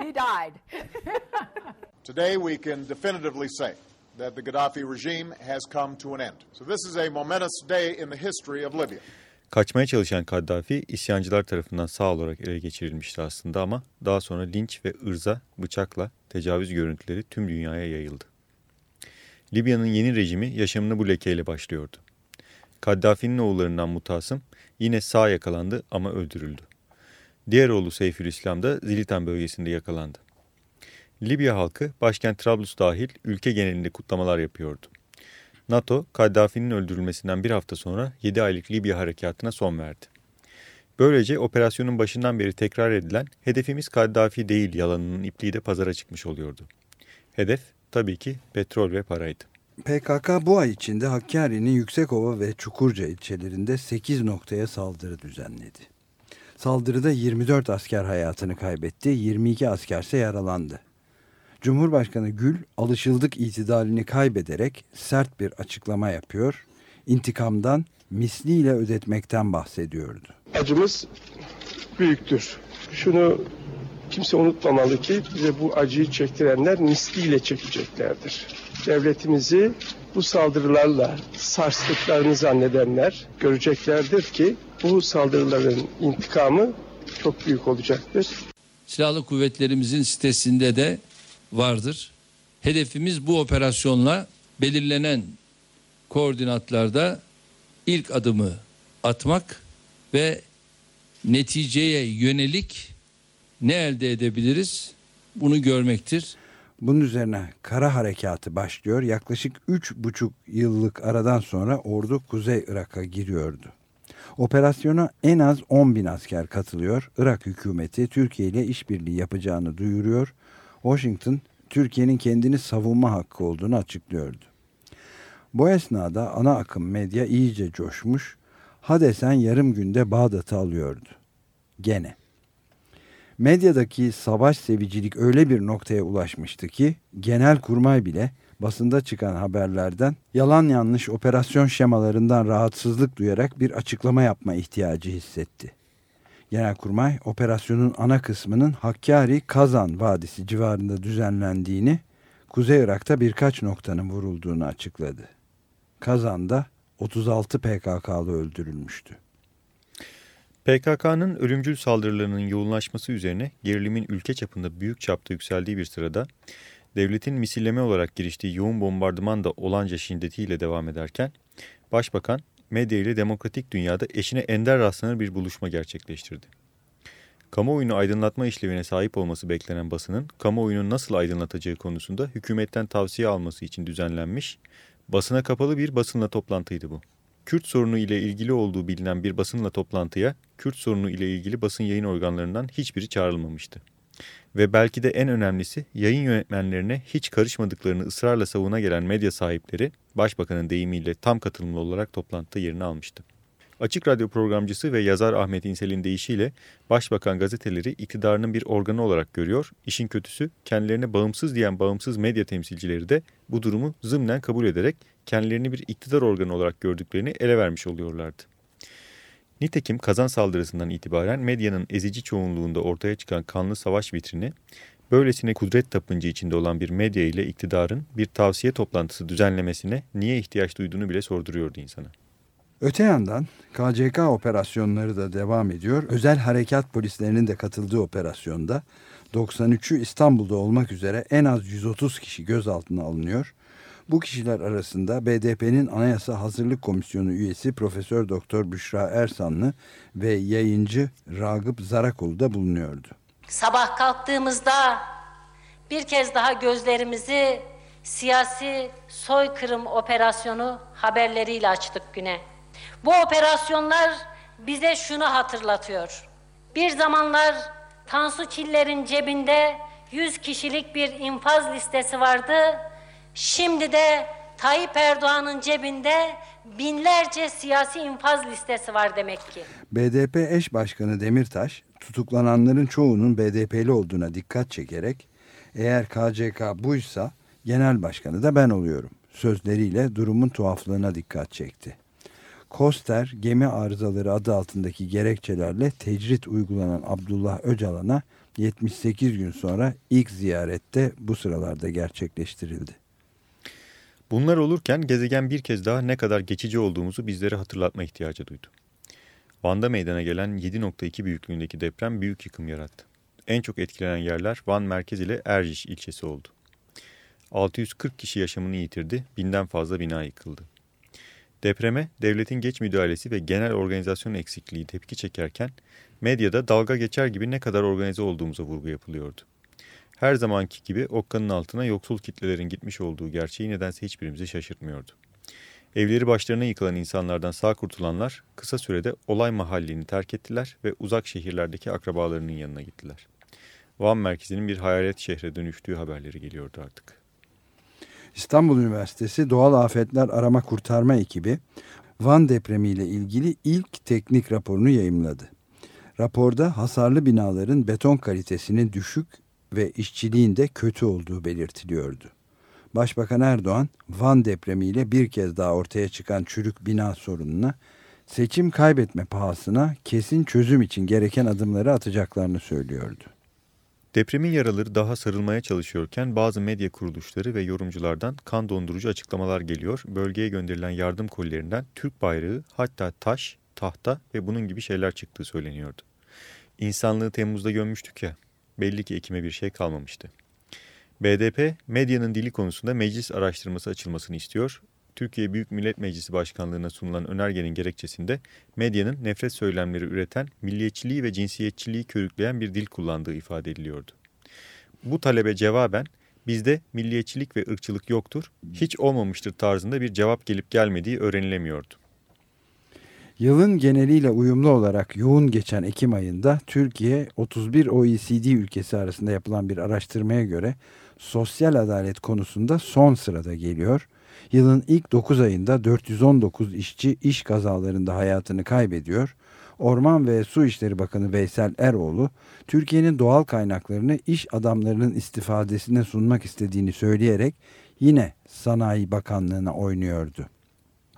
he died. Today we can definitively say that the Gaddafi regime has come to an end. So this is a momentous day in the history of Libya. Kaçmaya çalışan Kaddafi isyancılar tarafından sağ olarak ele geçirilmişti aslında ama daha sonra linç ve ırza bıçakla tecavüz görüntüleri tüm dünyaya yayıldı. Libya'nın yeni rejimi yaşamına bu lekeyle başlıyordu. Kaddafi'nin oğullarından Mutasım yine sağ yakalandı ama öldürüldü. Diğer oğlu Seyfülislam da Zilitan bölgesinde yakalandı. Libya halkı başkent Trablus dahil ülke genelinde kutlamalar yapıyordu. NATO, Kaddafi'nin öldürülmesinden bir hafta sonra 7 aylık Libya harekatına son verdi. Böylece operasyonun başından beri tekrar edilen hedefimiz Kaddafi değil yalanının ipliği de pazara çıkmış oluyordu. Hedef tabii ki petrol ve paraydı. PKK bu ay içinde Hakkari'nin Yüksekova ve Çukurca ilçelerinde 8 noktaya saldırı düzenledi. Saldırıda 24 asker hayatını kaybetti, 22 askerse yaralandı. Cumhurbaşkanı Gül alışıldık itidalini kaybederek sert bir açıklama yapıyor. İntikamdan misliyle ödetmekten bahsediyordu. Acımız büyüktür. Şunu kimse unutmamalı ki bize bu acıyı çektirenler misliyle çekeceklerdir. Devletimizi bu saldırılarla sarstıklarını zannedenler göreceklerdir ki bu saldırıların intikamı çok büyük olacaktır. Silahlı kuvvetlerimizin sitesinde de vardır. Hedefimiz bu operasyonla belirlenen koordinatlarda ilk adımı atmak ve neticeye yönelik ne elde edebiliriz bunu görmektir. Bunun üzerine kara harekatı başlıyor. Yaklaşık üç buçuk yıllık aradan sonra ordu Kuzey Irak'a giriyordu. Operasyona en az 10 bin asker katılıyor. Irak hükümeti Türkiye ile işbirliği yapacağını duyuruyor. Washington Türkiye'nin kendini savunma hakkı olduğunu açıklıyordu. Bu esnada ana akım medya iyice coşmuş. Hadesen yarım günde Bağdat'ı alıyordu. Gene. Medyadaki savaş sevicilik öyle bir noktaya ulaşmıştı ki genel kurmay bile basında çıkan haberlerden yalan yanlış operasyon şemalarından rahatsızlık duyarak bir açıklama yapma ihtiyacı hissetti. Genelkurmay operasyonun ana kısmının Hakkari Kazan Vadisi civarında düzenlendiğini, Kuzey Irak'ta birkaç noktanın vurulduğunu açıkladı. Kazan'da 36 PKK'lı öldürülmüştü. PKK'nın ölümcül saldırılarının yoğunlaşması üzerine gerilimin ülke çapında büyük çapta yükseldiği bir sırada devletin misilleme olarak giriştiği yoğun bombardıman da olanca şiddetiyle devam ederken Başbakan medya ile demokratik dünyada eşine ender rastlanır bir buluşma gerçekleştirdi. Kamuoyunu aydınlatma işlevine sahip olması beklenen basının kamuoyunu nasıl aydınlatacağı konusunda hükümetten tavsiye alması için düzenlenmiş basına kapalı bir basınla toplantıydı bu. Kürt sorunu ile ilgili olduğu bilinen bir basınla toplantıya Kürt sorunu ile ilgili basın yayın organlarından hiçbiri çağrılmamıştı. Ve belki de en önemlisi yayın yönetmenlerine hiç karışmadıklarını ısrarla savuna gelen medya sahipleri başbakanın deyimiyle tam katılımlı olarak toplantıda yerini almıştı. Açık Radyo programcısı ve yazar Ahmet İnsel'in deyişiyle başbakan gazeteleri iktidarının bir organı olarak görüyor. İşin kötüsü kendilerine bağımsız diyen bağımsız medya temsilcileri de bu durumu zımnen kabul ederek kendilerini bir iktidar organı olarak gördüklerini ele vermiş oluyorlardı. Nitekim kazan saldırısından itibaren medyanın ezici çoğunluğunda ortaya çıkan kanlı savaş vitrini, böylesine kudret tapıncı içinde olan bir medya ile iktidarın bir tavsiye toplantısı düzenlemesine niye ihtiyaç duyduğunu bile sorduruyordu insana. Öte yandan KCK operasyonları da devam ediyor. Özel harekat polislerinin de katıldığı operasyonda 93'ü İstanbul'da olmak üzere en az 130 kişi gözaltına alınıyor. Bu kişiler arasında BDP'nin Anayasa Hazırlık Komisyonu üyesi Profesör Doktor Büşra Ersanlı ve yayıncı Ragıp Zarakul da bulunuyordu. Sabah kalktığımızda bir kez daha gözlerimizi siyasi soykırım operasyonu haberleriyle açtık güne. Bu operasyonlar bize şunu hatırlatıyor. Bir zamanlar Tansu Çiller'in cebinde 100 kişilik bir infaz listesi vardı. Şimdi de Tayyip Erdoğan'ın cebinde binlerce siyasi infaz listesi var demek ki. BDP eş başkanı Demirtaş tutuklananların çoğunun BDP'li olduğuna dikkat çekerek eğer KCK buysa genel başkanı da ben oluyorum sözleriyle durumun tuhaflığına dikkat çekti. Koster gemi arızaları adı altındaki gerekçelerle tecrit uygulanan Abdullah Öcalan'a 78 gün sonra ilk ziyarette bu sıralarda gerçekleştirildi. Bunlar olurken gezegen bir kez daha ne kadar geçici olduğumuzu bizlere hatırlatma ihtiyacı duydu. Van'da meydana gelen 7.2 büyüklüğündeki deprem büyük yıkım yarattı. En çok etkilenen yerler Van merkez ile Erciş ilçesi oldu. 640 kişi yaşamını yitirdi, binden fazla bina yıkıldı. Depreme devletin geç müdahalesi ve genel organizasyon eksikliği tepki çekerken medyada dalga geçer gibi ne kadar organize olduğumuza vurgu yapılıyordu. Her zamanki gibi okkanın altına yoksul kitlelerin gitmiş olduğu gerçeği nedense hiçbirimizi şaşırtmıyordu. Evleri başlarına yıkılan insanlardan sağ kurtulanlar kısa sürede olay mahallini terk ettiler ve uzak şehirlerdeki akrabalarının yanına gittiler. Van merkezinin bir hayalet şehre dönüştüğü haberleri geliyordu artık. İstanbul Üniversitesi Doğal Afetler Arama Kurtarma ekibi Van depremiyle ilgili ilk teknik raporunu yayımladı. Raporda hasarlı binaların beton kalitesinin düşük ve işçiliğin de kötü olduğu belirtiliyordu. Başbakan Erdoğan, Van depremiyle bir kez daha ortaya çıkan çürük bina sorununa seçim kaybetme pahasına kesin çözüm için gereken adımları atacaklarını söylüyordu. Depremin yaraları daha sarılmaya çalışıyorken bazı medya kuruluşları ve yorumculardan kan dondurucu açıklamalar geliyor. Bölgeye gönderilen yardım kolilerinden Türk bayrağı hatta taş, tahta ve bunun gibi şeyler çıktığı söyleniyordu. İnsanlığı Temmuz'da gömmüştük ya, belli ki Ekim'e bir şey kalmamıştı. BDP, medyanın dili konusunda meclis araştırması açılmasını istiyor. Türkiye Büyük Millet Meclisi Başkanlığı'na sunulan önergenin gerekçesinde medyanın nefret söylemleri üreten, milliyetçiliği ve cinsiyetçiliği körükleyen bir dil kullandığı ifade ediliyordu. Bu talebe cevaben bizde milliyetçilik ve ırkçılık yoktur, hiç olmamıştır tarzında bir cevap gelip gelmediği öğrenilemiyordu. Yılın geneliyle uyumlu olarak yoğun geçen Ekim ayında Türkiye 31 OECD ülkesi arasında yapılan bir araştırmaya göre sosyal adalet konusunda son sırada geliyor. Yılın ilk 9 ayında 419 işçi iş kazalarında hayatını kaybediyor. Orman ve Su İşleri Bakanı Veysel Eroğlu, Türkiye'nin doğal kaynaklarını iş adamlarının istifadesine sunmak istediğini söyleyerek yine Sanayi Bakanlığı'na oynuyordu.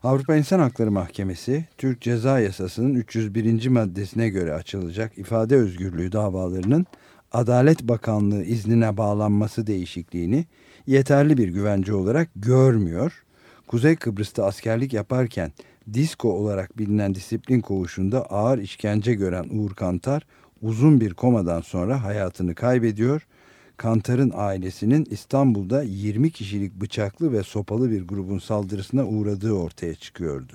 Avrupa İnsan Hakları Mahkemesi, Türk Ceza Yasası'nın 301. maddesine göre açılacak ifade özgürlüğü davalarının Adalet Bakanlığı iznine bağlanması değişikliğini yeterli bir güvence olarak görmüyor. Kuzey Kıbrıs'ta askerlik yaparken disko olarak bilinen disiplin koğuşunda ağır işkence gören Uğur Kantar uzun bir komadan sonra hayatını kaybediyor. Kantar'ın ailesinin İstanbul'da 20 kişilik bıçaklı ve sopalı bir grubun saldırısına uğradığı ortaya çıkıyordu.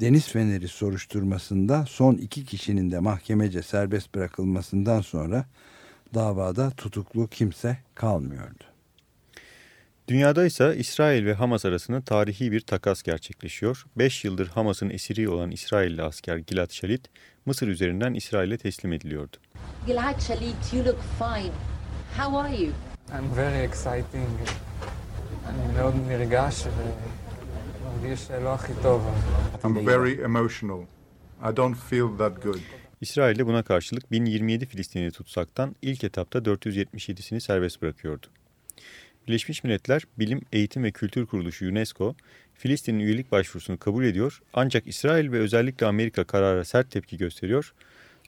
Deniz Feneri soruşturmasında son iki kişinin de mahkemece serbest bırakılmasından sonra davada tutuklu kimse kalmıyordu. Dünyada ise İsrail ve Hamas arasında tarihi bir takas gerçekleşiyor. 5 yıldır Hamas'ın esiri olan İsrailli asker Gilad Shalit, Mısır üzerinden İsrail'e teslim ediliyordu. Gilad Shalit, you look fine. How are you? I'm very exciting. אני מאוד נרגש ומרגיש לא הכי טוב. I'm very emotional. I don't feel that good. İsrail'de buna karşılık 1027 Filistinli tutsaktan ilk etapta 477'sini serbest bırakıyordu. Birleşmiş Milletler Bilim, Eğitim ve Kültür Kuruluşu UNESCO, Filistin'in üyelik başvurusunu kabul ediyor ancak İsrail ve özellikle Amerika karara sert tepki gösteriyor.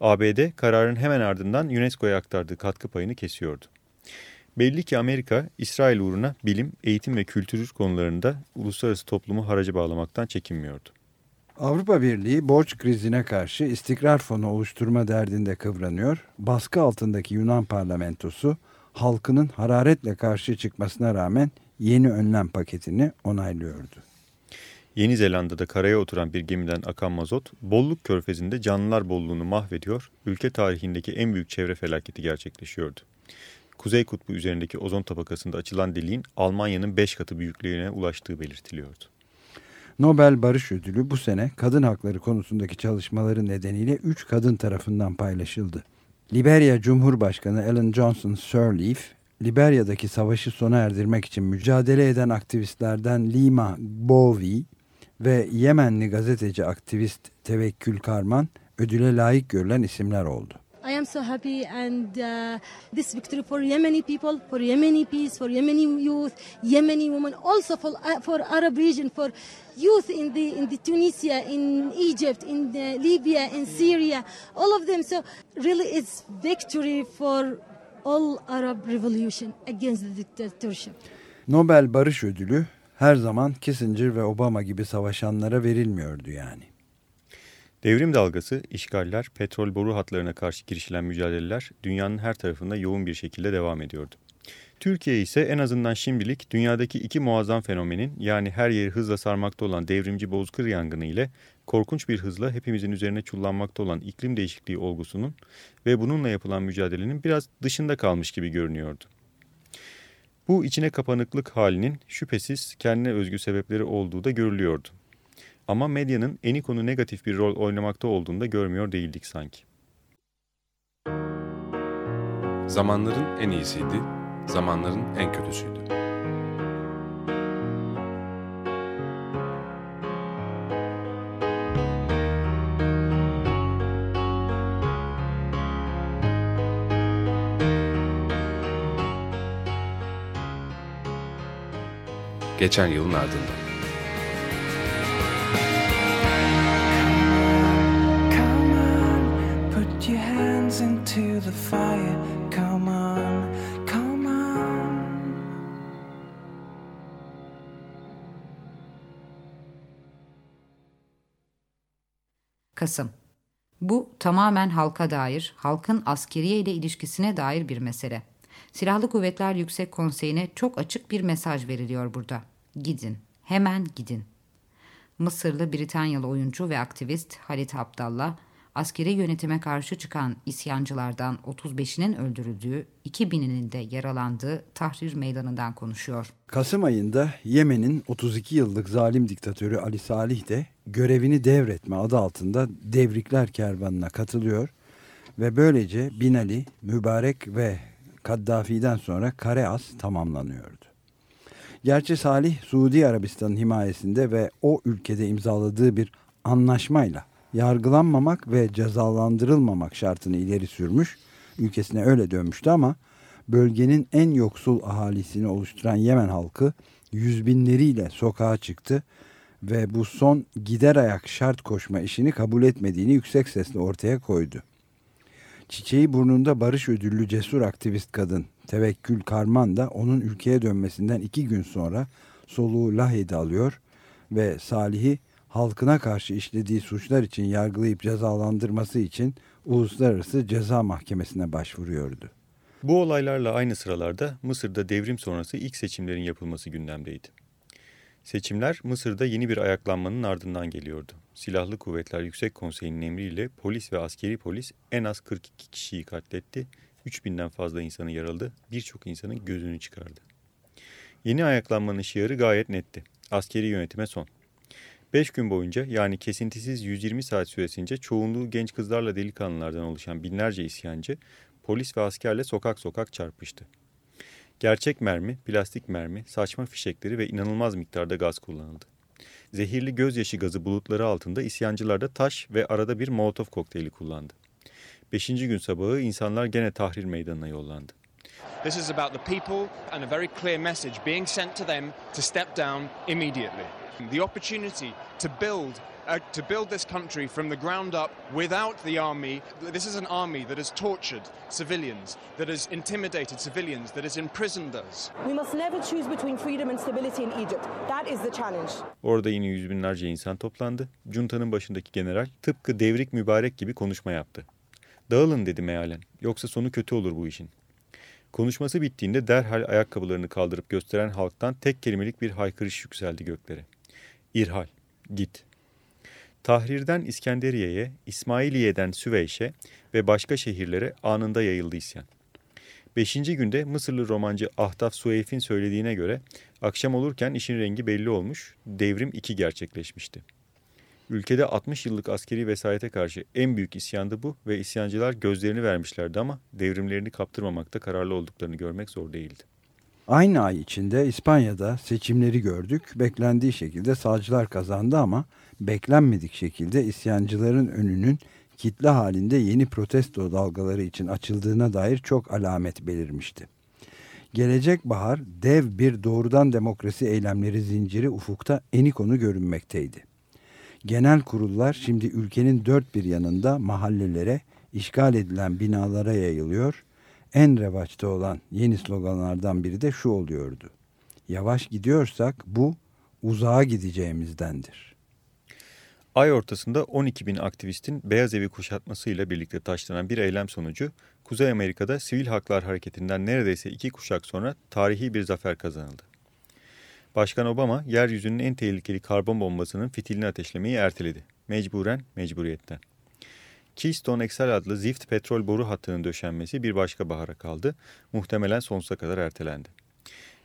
ABD kararın hemen ardından UNESCO'ya aktardığı katkı payını kesiyordu. Belli ki Amerika, İsrail uğruna bilim, eğitim ve kültür konularında uluslararası toplumu haraca bağlamaktan çekinmiyordu. Avrupa Birliği borç krizine karşı istikrar fonu oluşturma derdinde kıvranıyor. Baskı altındaki Yunan parlamentosu halkının hararetle karşı çıkmasına rağmen yeni önlem paketini onaylıyordu. Yeni Zelanda'da karaya oturan bir gemiden akan mazot, Bolluk Körfezi'nde canlılar bolluğunu mahvediyor, ülke tarihindeki en büyük çevre felaketi gerçekleşiyordu. Kuzey Kutbu üzerindeki ozon tabakasında açılan deliğin Almanya'nın 5 katı büyüklüğüne ulaştığı belirtiliyordu. Nobel Barış Ödülü bu sene kadın hakları konusundaki çalışmaları nedeniyle 3 kadın tarafından paylaşıldı. Liberya Cumhurbaşkanı Ellen Johnson Sirleaf, Liberya'daki savaşı sona erdirmek için mücadele eden aktivistlerden Lima Bovi ve Yemenli gazeteci aktivist Tevekkül Karman ödüle layık görülen isimler oldu. I am so happy and uh, this victory for Yemeni people, for Yemeni peace, for Yemeni youth, Yemeni women, also for uh, for Arab region, for youth in the in the Tunisia, in Egypt, in the Libya, in Syria, all of them. So really, it's victory for all Arab revolution against the dictatorship. Nobel Barış Ödülü her zaman Kissinger ve Obama gibi savaşanlara verilmiyordu yani. Devrim dalgası, işgaller, petrol boru hatlarına karşı girişilen mücadeleler dünyanın her tarafında yoğun bir şekilde devam ediyordu. Türkiye ise en azından şimdilik dünyadaki iki muazzam fenomenin yani her yeri hızla sarmakta olan devrimci bozkır yangını ile korkunç bir hızla hepimizin üzerine çullanmakta olan iklim değişikliği olgusunun ve bununla yapılan mücadelenin biraz dışında kalmış gibi görünüyordu. Bu içine kapanıklık halinin şüphesiz kendine özgü sebepleri olduğu da görülüyordu. Ama medyanın eni konu negatif bir rol oynamakta olduğunu da görmüyor değildik sanki. Zamanların en iyisiydi, zamanların en kötüsüydü. Geçen yılın ardından. Kasım Bu tamamen halka dair, halkın askeriye ile ilişkisine dair bir mesele. Silahlı Kuvvetler Yüksek Konseyi'ne çok açık bir mesaj veriliyor burada. Gidin, hemen gidin. Mısırlı Britanyalı oyuncu ve aktivist Halit Abdallah, askeri yönetime karşı çıkan isyancılardan 35'inin öldürüldüğü, 2000'inin de yaralandığı Tahrir Meydanı'ndan konuşuyor. Kasım ayında Yemen'in 32 yıllık zalim diktatörü Ali Salih de görevini devretme adı altında Devrikler Kervanı'na katılıyor ve böylece Binali, Mübarek ve Kaddafi'den sonra Kareas tamamlanıyordu. Gerçi Salih Suudi Arabistan'ın himayesinde ve o ülkede imzaladığı bir anlaşmayla yargılanmamak ve cezalandırılmamak şartını ileri sürmüş, ülkesine öyle dönmüştü ama bölgenin en yoksul ahalisini oluşturan Yemen halkı yüz binleriyle sokağa çıktı ve bu son gider ayak şart koşma işini kabul etmediğini yüksek sesle ortaya koydu. Çiçeği burnunda barış ödüllü cesur aktivist kadın Tevekkül Karman da onun ülkeye dönmesinden iki gün sonra soluğu Lahey'de alıyor ve Salih'i halkına karşı işlediği suçlar için yargılayıp cezalandırması için Uluslararası Ceza Mahkemesi'ne başvuruyordu. Bu olaylarla aynı sıralarda Mısır'da devrim sonrası ilk seçimlerin yapılması gündemdeydi. Seçimler Mısır'da yeni bir ayaklanmanın ardından geliyordu. Silahlı Kuvvetler Yüksek Konseyi'nin emriyle polis ve askeri polis en az 42 kişiyi katletti, 3000'den fazla insanı yaraladı, birçok insanın gözünü çıkardı. Yeni ayaklanmanın şiarı gayet netti. Askeri yönetime son. 5 gün boyunca yani kesintisiz 120 saat süresince çoğunluğu genç kızlarla delikanlılardan oluşan binlerce isyancı polis ve askerle sokak sokak çarpıştı. Gerçek mermi, plastik mermi, saçma fişekleri ve inanılmaz miktarda gaz kullanıldı. Zehirli gözyaşı gazı bulutları altında isyancılar da taş ve arada bir molotof kokteyli kullandı. Beşinci gün sabahı insanlar gene tahrir meydanına yollandı. This is about the people and a very clear message being sent to them to step down immediately. The opportunity to build uh, to build this country from the ground up without the army. This is an army that has tortured civilians, that has intimidated civilians, that has imprisoned us. We must never choose between freedom and stability in Egypt. That is the challenge. Orada yine yüz binlerce insan toplandı. Junta'nın başındaki general tıpkı devrik mübarek gibi konuşma yaptı. Dağılın dedi mealen. Yoksa sonu kötü olur bu işin. Konuşması bittiğinde derhal ayakkabılarını kaldırıp gösteren halktan tek kelimelik bir haykırış yükseldi göklere. İrhal, git. Tahrir'den İskenderiye'ye, İsmailiye'den Süveyş'e ve başka şehirlere anında yayıldı isyan. Beşinci günde Mısırlı romancı Ahtaf Sueyf'in söylediğine göre akşam olurken işin rengi belli olmuş, devrim iki gerçekleşmişti. Ülkede 60 yıllık askeri vesayete karşı en büyük isyandı bu ve isyancılar gözlerini vermişlerdi ama devrimlerini kaptırmamakta kararlı olduklarını görmek zor değildi. Aynı ay içinde İspanya'da seçimleri gördük. Beklendiği şekilde sağcılar kazandı ama beklenmedik şekilde isyancıların önünün kitle halinde yeni protesto dalgaları için açıldığına dair çok alamet belirmişti. Gelecek bahar dev bir doğrudan demokrasi eylemleri zinciri ufukta enikonu görünmekteydi. Genel kurullar şimdi ülkenin dört bir yanında mahallelere, işgal edilen binalara yayılıyor. En revaçta olan yeni sloganlardan biri de şu oluyordu. Yavaş gidiyorsak bu uzağa gideceğimizdendir. Ay ortasında 12 bin aktivistin Beyaz Evi kuşatmasıyla birlikte taşlanan bir eylem sonucu Kuzey Amerika'da sivil haklar hareketinden neredeyse iki kuşak sonra tarihi bir zafer kazanıldı. Başkan Obama yeryüzünün en tehlikeli karbon bombasının fitilini ateşlemeyi erteledi. Mecburen, mecburiyetten. Keystone XL adlı zift petrol boru hattının döşenmesi bir başka bahara kaldı. Muhtemelen sonsuza kadar ertelendi.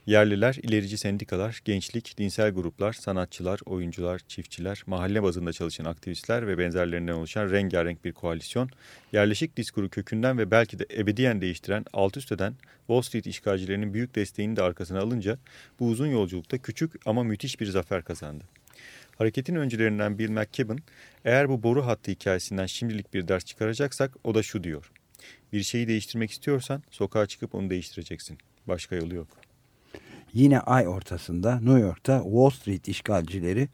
Yerliler, ilerici sendikalar, gençlik, dinsel gruplar, sanatçılar, oyuncular, çiftçiler, mahalle bazında çalışan aktivistler ve benzerlerinden oluşan rengarenk bir koalisyon, yerleşik diskuru kökünden ve belki de ebediyen değiştiren, alt üst eden Wall Street işgalcilerinin büyük desteğini de arkasına alınca bu uzun yolculukta küçük ama müthiş bir zafer kazandı. Hareketin öncülerinden Bill McKibben, eğer bu boru hattı hikayesinden şimdilik bir ders çıkaracaksak o da şu diyor. Bir şeyi değiştirmek istiyorsan sokağa çıkıp onu değiştireceksin. Başka yolu yok. Yine ay ortasında New York'ta Wall Street işgalcileri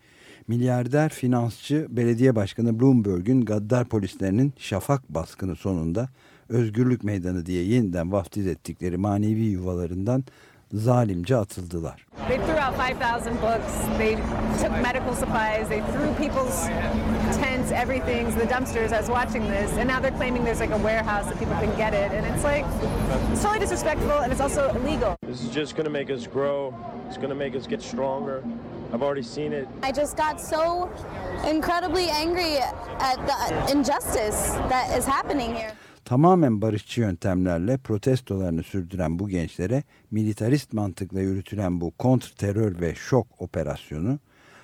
milyarder finansçı belediye başkanı Bloomberg'ün gaddar polislerinin şafak baskını sonunda Özgürlük Meydanı diye yeniden vaftiz ettikleri manevi yuvalarından zalimce atıldılar. They threw out 5,000 books. They took medical supplies. They threw people's tents, everything, the dumpsters. I was watching this, and now they're claiming there's like a warehouse that people can get it, and it's like it's totally disrespectful, and it's also illegal. This is just going to make us grow. It's going to make us get stronger. I've already seen it. I just got so incredibly angry at the injustice that is happening here. Tamamen barışçı yöntemlerle protestolarını sürdüren bu gençlere militarist mantıkla yürütülen bu kontrterör ve şok operasyonu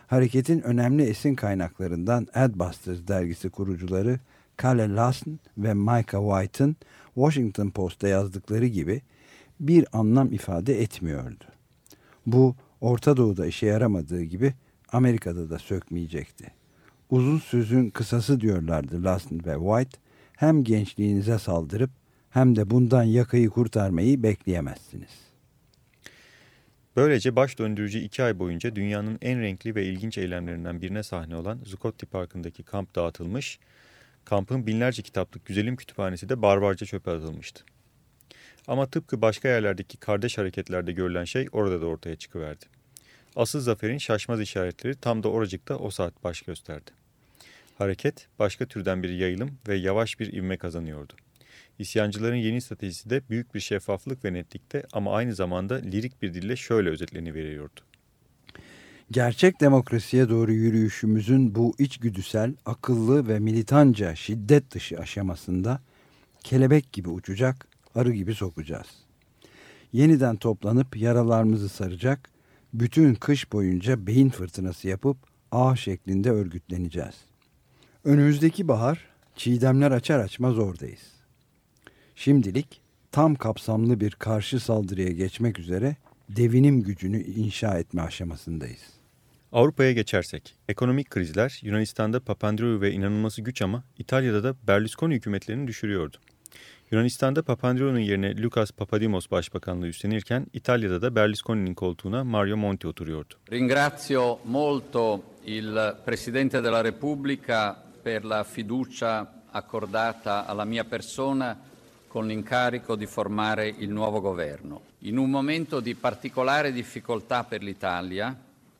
hareketin önemli esin kaynaklarından Adbusters dergisi kurucuları Kale Larson ve Micah White'ın Washington Post'ta yazdıkları gibi bir anlam ifade etmiyordu. Bu Orta Doğu'da işe yaramadığı gibi Amerika'da da sökmeyecekti. Uzun sözün kısası diyorlardı Larson ve White hem gençliğinize saldırıp hem de bundan yakayı kurtarmayı bekleyemezsiniz. Böylece baş döndürücü iki ay boyunca dünyanın en renkli ve ilginç eylemlerinden birine sahne olan Zuccotti Parkı'ndaki kamp dağıtılmış, kampın binlerce kitaplık güzelim kütüphanesi de barbarca çöpe atılmıştı. Ama tıpkı başka yerlerdeki kardeş hareketlerde görülen şey orada da ortaya çıkıverdi. Asıl zaferin şaşmaz işaretleri tam da oracıkta o saat baş gösterdi. Hareket başka türden bir yayılım ve yavaş bir ivme kazanıyordu. İsyancıların yeni stratejisi de büyük bir şeffaflık ve netlikte ama aynı zamanda lirik bir dille şöyle özetleniveriyordu. Gerçek demokrasiye doğru yürüyüşümüzün bu içgüdüsel, akıllı ve militanca şiddet dışı aşamasında kelebek gibi uçacak, arı gibi sokacağız. Yeniden toplanıp yaralarımızı saracak, bütün kış boyunca beyin fırtınası yapıp ağ şeklinde örgütleneceğiz. Önümüzdeki bahar çiğdemler açar açmaz oradayız. Şimdilik tam kapsamlı bir karşı saldırıya geçmek üzere devinim gücünü inşa etme aşamasındayız. Avrupa'ya geçersek, ekonomik krizler Yunanistan'da Papandreou ve inanılması güç ama İtalya'da da Berlusconi hükümetlerini düşürüyordu. Yunanistan'da Papandreou'nun yerine Lucas Papadimos başbakanlığı üstlenirken İtalya'da da Berlusconi'nin koltuğuna Mario Monti oturuyordu. Ringrazio molto il Presidente della Repubblica per la fiducia accordata alla mia persona con l'incarico di formare il nuovo governo. In un momento di particolare difficoltà per l'Italia,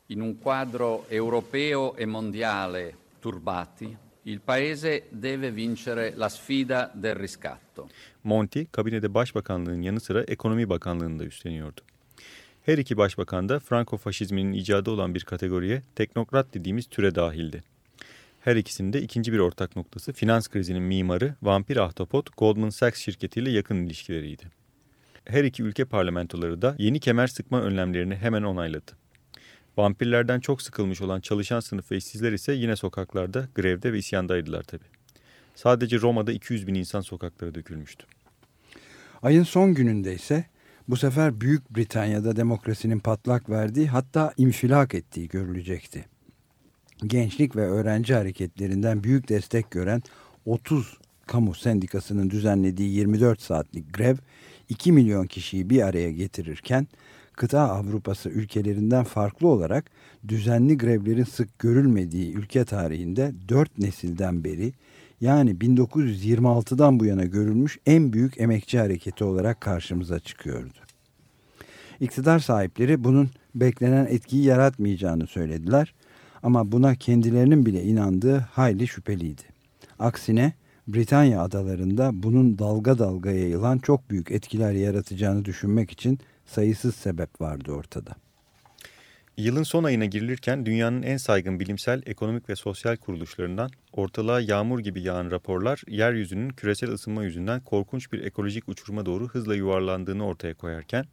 in un quadro europeo e mondiale turbati, il Paese deve vincere la sfida del riscatto. Monti, kabinede başbakanlığın yanı sıra ekonomi bakanlığını da üstleniyordu. Her iki başbakan da Franko-faşizminin icadı olan bir kategoriye teknokrat dediğimiz türe dahildi. Her ikisinin de ikinci bir ortak noktası finans krizinin mimarı vampir ahtapot Goldman Sachs şirketiyle yakın ilişkileriydi. Her iki ülke parlamentoları da yeni kemer sıkma önlemlerini hemen onayladı. Vampirlerden çok sıkılmış olan çalışan sınıf ve işsizler ise yine sokaklarda, grevde ve isyandaydılar tabi. Sadece Roma'da 200 bin insan sokaklara dökülmüştü. Ayın son gününde ise bu sefer Büyük Britanya'da demokrasinin patlak verdiği hatta infilak ettiği görülecekti. Gençlik ve öğrenci hareketlerinden büyük destek gören 30 kamu sendikasının düzenlediği 24 saatlik grev 2 milyon kişiyi bir araya getirirken kıta Avrupası ülkelerinden farklı olarak düzenli grevlerin sık görülmediği ülke tarihinde 4 nesilden beri yani 1926'dan bu yana görülmüş en büyük emekçi hareketi olarak karşımıza çıkıyordu. İktidar sahipleri bunun beklenen etkiyi yaratmayacağını söylediler ama buna kendilerinin bile inandığı hayli şüpheliydi. Aksine Britanya adalarında bunun dalga dalga yayılan çok büyük etkiler yaratacağını düşünmek için sayısız sebep vardı ortada. Yılın son ayına girilirken dünyanın en saygın bilimsel, ekonomik ve sosyal kuruluşlarından ortalığa yağmur gibi yağan raporlar yeryüzünün küresel ısınma yüzünden korkunç bir ekolojik uçuruma doğru hızla yuvarlandığını ortaya koyarken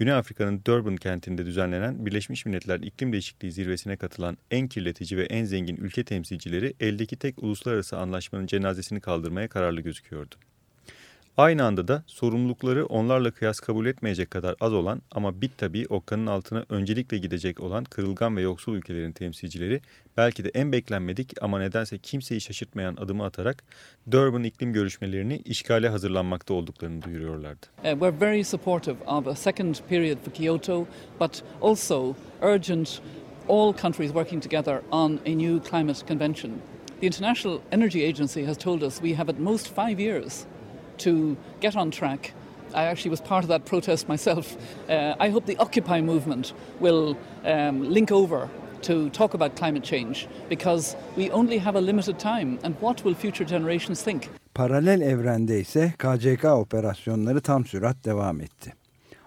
Güney Afrika'nın Durban kentinde düzenlenen Birleşmiş Milletler İklim Değişikliği Zirvesi'ne katılan en kirletici ve en zengin ülke temsilcileri eldeki tek uluslararası anlaşmanın cenazesini kaldırmaya kararlı gözüküyordu. Aynı anda da sorumlulukları onlarla kıyas kabul etmeyecek kadar az olan ama bit tabii okkanın altına öncelikle gidecek olan kırılgan ve yoksul ülkelerin temsilcileri belki de en beklenmedik ama nedense kimseyi şaşırtmayan adımı atarak Durban iklim görüşmelerini işgale hazırlanmakta olduklarını duyuruyorlardı. Uh, we're very supportive of a second period for Kyoto but also urgent all countries working together on a new climate convention. The International Energy Agency has told us we have at most five years to get on track. I actually was part of that protest myself. Uh, I hope the Occupy movement will um, link over to talk about climate change because we only have a limited time and what will future generations think? Paralel evrende ise KCK operasyonları tam sürat devam etti.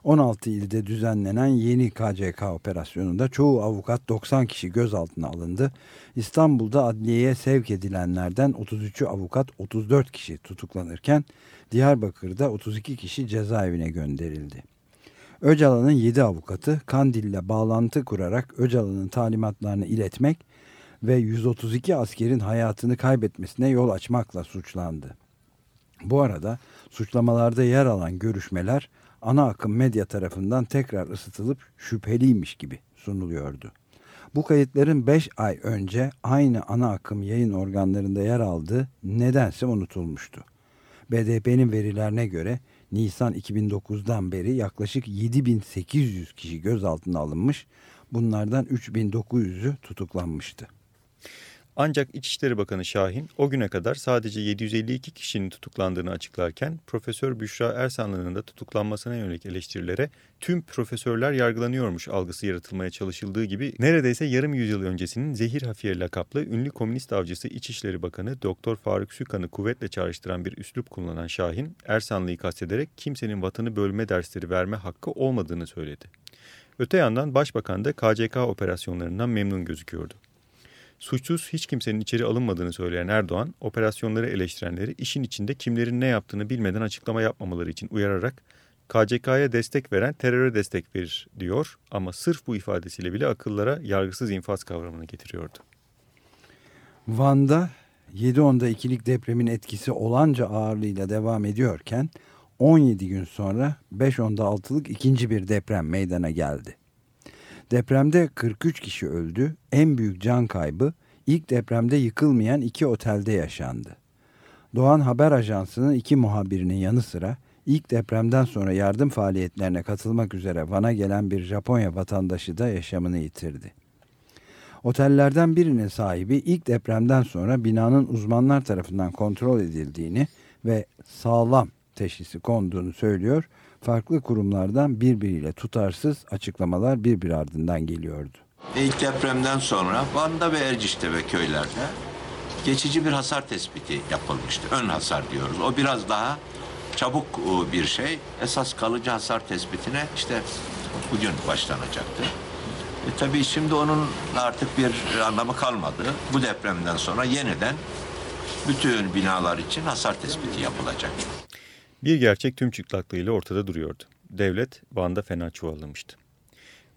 16 ilde düzenlenen yeni KCK operasyonunda çoğu avukat 90 kişi gözaltına alındı. İstanbul'da adliyeye sevk edilenlerden 33'ü avukat 34 kişi tutuklanırken Diyarbakır'da 32 kişi cezaevine gönderildi. Öcalan'ın 7 avukatı Kandil'le bağlantı kurarak Öcalan'ın talimatlarını iletmek ve 132 askerin hayatını kaybetmesine yol açmakla suçlandı. Bu arada suçlamalarda yer alan görüşmeler ana akım medya tarafından tekrar ısıtılıp şüpheliymiş gibi sunuluyordu. Bu kayıtların 5 ay önce aynı ana akım yayın organlarında yer aldığı nedense unutulmuştu. BDP'nin verilerine göre Nisan 2009'dan beri yaklaşık 7800 kişi gözaltına alınmış, bunlardan 3900'ü tutuklanmıştı. Ancak İçişleri Bakanı Şahin o güne kadar sadece 752 kişinin tutuklandığını açıklarken Profesör Büşra Ersanlı'nın da tutuklanmasına yönelik eleştirilere tüm profesörler yargılanıyormuş algısı yaratılmaya çalışıldığı gibi neredeyse yarım yüzyıl öncesinin Zehir Hafiye lakaplı ünlü komünist avcısı İçişleri Bakanı Doktor Faruk Sükan'ı kuvvetle çağrıştıran bir üslup kullanan Şahin Ersanlı'yı kastederek kimsenin vatanı bölme dersleri verme hakkı olmadığını söyledi. Öte yandan Başbakan da KCK operasyonlarından memnun gözüküyordu. Suçsuz hiç kimsenin içeri alınmadığını söyleyen Erdoğan, operasyonları eleştirenleri işin içinde kimlerin ne yaptığını bilmeden açıklama yapmamaları için uyararak KCK'ya destek veren teröre destek verir diyor ama sırf bu ifadesiyle bile akıllara yargısız infaz kavramını getiriyordu. Van'da 7.10'da ikilik depremin etkisi olanca ağırlığıyla devam ediyorken 17 gün sonra 5.10'da altılık ikinci bir deprem meydana geldi. Depremde 43 kişi öldü. En büyük can kaybı ilk depremde yıkılmayan iki otelde yaşandı. Doğan Haber Ajansı'nın iki muhabirinin yanı sıra ilk depremden sonra yardım faaliyetlerine katılmak üzere Van'a gelen bir Japonya vatandaşı da yaşamını yitirdi. Otellerden birinin sahibi ilk depremden sonra binanın uzmanlar tarafından kontrol edildiğini ve sağlam teşhisi konduğunu söylüyor farklı kurumlardan birbiriyle tutarsız açıklamalar birbir ardından geliyordu. İlk depremden sonra Van'da ve Erciş'te ve köylerde geçici bir hasar tespiti yapılmıştı. Ön hasar diyoruz. O biraz daha çabuk e, bir şey. Esas kalıcı hasar tespitine işte bugün başlanacaktı. E, tabii şimdi onun artık bir anlamı kalmadı. Bu depremden sonra yeniden bütün binalar için hasar tespiti yapılacak. Bir gerçek tüm çıplaklığıyla ortada duruyordu. Devlet Van'da fena çuvallamıştı.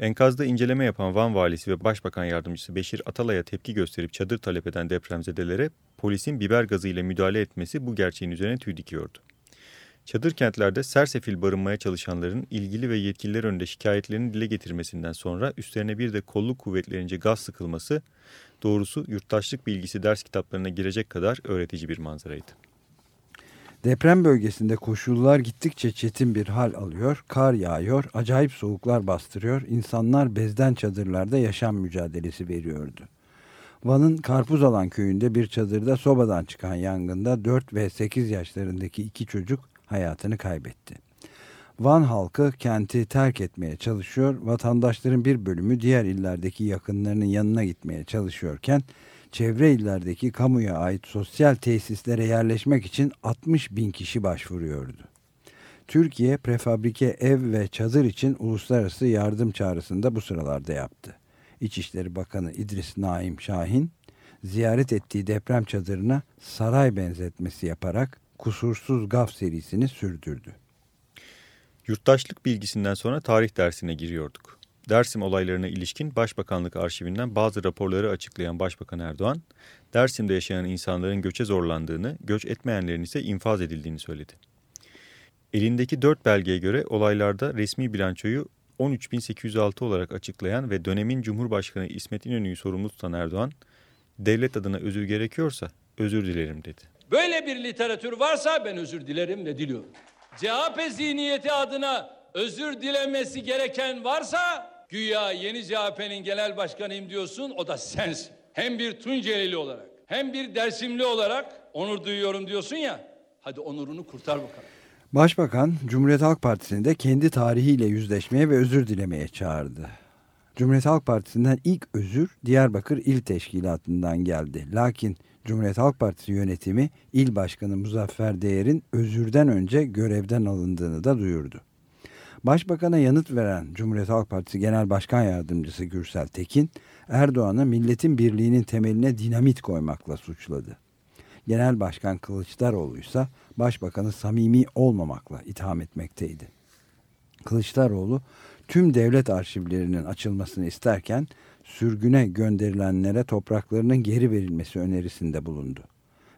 Enkazda inceleme yapan Van valisi ve başbakan yardımcısı Beşir Atalay'a tepki gösterip çadır talep eden depremzedelere polisin biber gazıyla müdahale etmesi bu gerçeğin üzerine tüy dikiyordu. Çadır kentlerde sersefil barınmaya çalışanların ilgili ve yetkililer önünde şikayetlerini dile getirmesinden sonra üstlerine bir de kolluk kuvvetlerince gaz sıkılması doğrusu yurttaşlık bilgisi ders kitaplarına girecek kadar öğretici bir manzaraydı. Deprem bölgesinde koşullar gittikçe çetin bir hal alıyor, kar yağıyor, acayip soğuklar bastırıyor, insanlar bezden çadırlarda yaşam mücadelesi veriyordu. Van'ın Karpuzalan köyünde bir çadırda sobadan çıkan yangında 4 ve 8 yaşlarındaki iki çocuk hayatını kaybetti. Van halkı kenti terk etmeye çalışıyor, vatandaşların bir bölümü diğer illerdeki yakınlarının yanına gitmeye çalışıyorken çevre illerdeki kamuya ait sosyal tesislere yerleşmek için 60 bin kişi başvuruyordu. Türkiye prefabrike ev ve çadır için uluslararası yardım çağrısında bu sıralarda yaptı. İçişleri Bakanı İdris Naim Şahin ziyaret ettiği deprem çadırına saray benzetmesi yaparak kusursuz gaf serisini sürdürdü. Yurttaşlık bilgisinden sonra tarih dersine giriyorduk. Dersim olaylarına ilişkin Başbakanlık arşivinden bazı raporları açıklayan Başbakan Erdoğan, Dersim'de yaşayan insanların göçe zorlandığını, göç etmeyenlerin ise infaz edildiğini söyledi. Elindeki dört belgeye göre olaylarda resmi bilançoyu 13.806 olarak açıklayan ve dönemin Cumhurbaşkanı İsmet İnönü'yü sorumlu tutan Erdoğan, devlet adına özür gerekiyorsa özür dilerim dedi. Böyle bir literatür varsa ben özür dilerim ve diliyorum. CHP zihniyeti adına özür dilemesi gereken varsa Güya yeni CHP'nin genel başkanıyım diyorsun o da sensin. Hem bir Tuncelili olarak hem bir Dersimli olarak onur duyuyorum diyorsun ya. Hadi onurunu kurtar bakalım. Başbakan Cumhuriyet Halk Partisi'ni de kendi tarihiyle yüzleşmeye ve özür dilemeye çağırdı. Cumhuriyet Halk Partisi'nden ilk özür Diyarbakır İl Teşkilatı'ndan geldi. Lakin Cumhuriyet Halk Partisi yönetimi İl Başkanı Muzaffer Değer'in özürden önce görevden alındığını da duyurdu. Başbakan'a yanıt veren Cumhuriyet Halk Partisi Genel Başkan Yardımcısı Gürsel Tekin, Erdoğan'ı milletin birliğinin temeline dinamit koymakla suçladı. Genel Başkan Kılıçdaroğlu ise Başbakan'ı samimi olmamakla itham etmekteydi. Kılıçdaroğlu tüm devlet arşivlerinin açılmasını isterken sürgüne gönderilenlere topraklarının geri verilmesi önerisinde bulundu.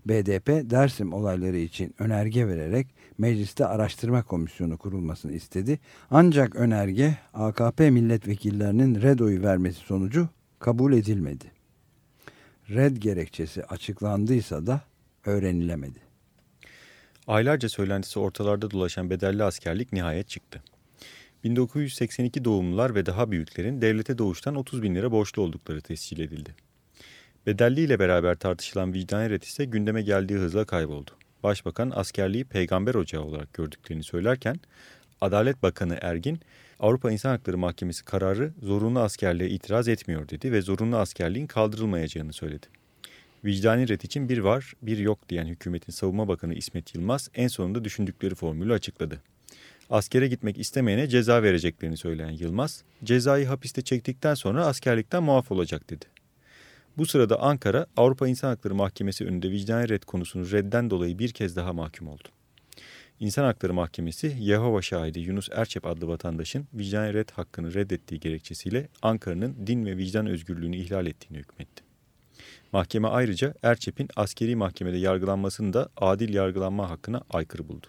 BDP Dersim olayları için önerge vererek mecliste araştırma komisyonu kurulmasını istedi. Ancak önerge AKP milletvekillerinin red oyu vermesi sonucu kabul edilmedi. Red gerekçesi açıklandıysa da öğrenilemedi. Aylarca söylentisi ortalarda dolaşan bedelli askerlik nihayet çıktı. 1982 doğumlular ve daha büyüklerin devlete doğuştan 30 bin lira borçlu oldukları tescil edildi. Bedelli ile beraber tartışılan vicdan ret ise gündeme geldiği hızla kayboldu. Başbakan askerliği peygamber ocağı olarak gördüklerini söylerken, Adalet Bakanı Ergin, Avrupa İnsan Hakları Mahkemesi kararı zorunlu askerliğe itiraz etmiyor dedi ve zorunlu askerliğin kaldırılmayacağını söyledi. Vicdani ret için bir var, bir yok diyen hükümetin savunma bakanı İsmet Yılmaz en sonunda düşündükleri formülü açıkladı. Askere gitmek istemeyene ceza vereceklerini söyleyen Yılmaz, cezayı hapiste çektikten sonra askerlikten muaf olacak dedi. Bu sırada Ankara, Avrupa İnsan Hakları Mahkemesi önünde vicdani red konusunu redden dolayı bir kez daha mahkum oldu. İnsan Hakları Mahkemesi, Yehova şahidi Yunus Erçep adlı vatandaşın vicdani red hakkını reddettiği gerekçesiyle Ankara'nın din ve vicdan özgürlüğünü ihlal ettiğini hükmetti. Mahkeme ayrıca Erçep'in askeri mahkemede yargılanmasını da adil yargılanma hakkına aykırı buldu.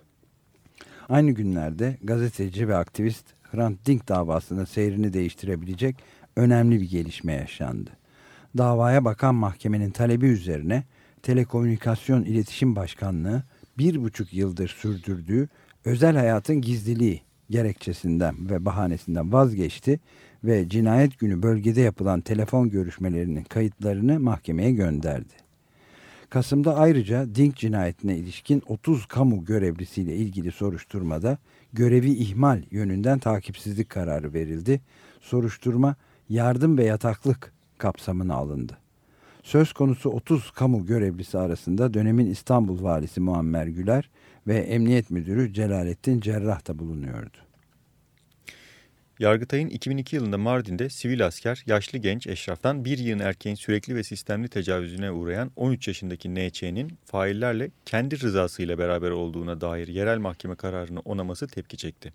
Aynı günlerde gazeteci ve aktivist Hrant Dink davasının seyrini değiştirebilecek önemli bir gelişme yaşandı. Davaya bakan mahkemenin talebi üzerine Telekomünikasyon İletişim Başkanlığı bir buçuk yıldır sürdürdüğü özel hayatın gizliliği gerekçesinden ve bahanesinden vazgeçti ve cinayet günü bölgede yapılan telefon görüşmelerinin kayıtlarını mahkemeye gönderdi. Kasım'da ayrıca Dink cinayetine ilişkin 30 kamu görevlisiyle ilgili soruşturmada görevi ihmal yönünden takipsizlik kararı verildi. Soruşturma yardım ve yataklık kapsamına alındı. Söz konusu 30 kamu görevlisi arasında dönemin İstanbul valisi Muammer Güler ve Emniyet Müdürü Celalettin Cerrah da bulunuyordu. Yargıtay'ın 2002 yılında Mardin'de sivil asker, yaşlı genç eşraftan bir yığın erkeğin sürekli ve sistemli tecavüzüne uğrayan 13 yaşındaki NÇ'nin faillerle kendi rızasıyla beraber olduğuna dair yerel mahkeme kararını onaması tepki çekti.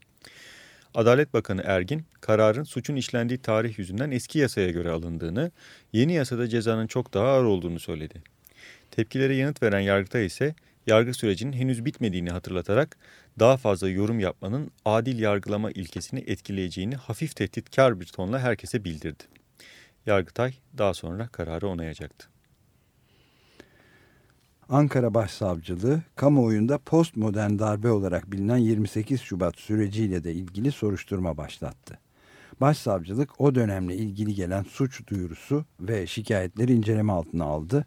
Adalet Bakanı Ergin, kararın suçun işlendiği tarih yüzünden eski yasaya göre alındığını, yeni yasada cezanın çok daha ağır olduğunu söyledi. Tepkilere yanıt veren Yargıtay ise yargı sürecinin henüz bitmediğini hatırlatarak daha fazla yorum yapmanın adil yargılama ilkesini etkileyeceğini hafif tehditkar bir tonla herkese bildirdi. Yargıtay daha sonra kararı onayacaktı. Ankara Başsavcılığı kamuoyunda postmodern darbe olarak bilinen 28 Şubat süreciyle de ilgili soruşturma başlattı. Başsavcılık o dönemle ilgili gelen suç duyurusu ve şikayetleri inceleme altına aldı.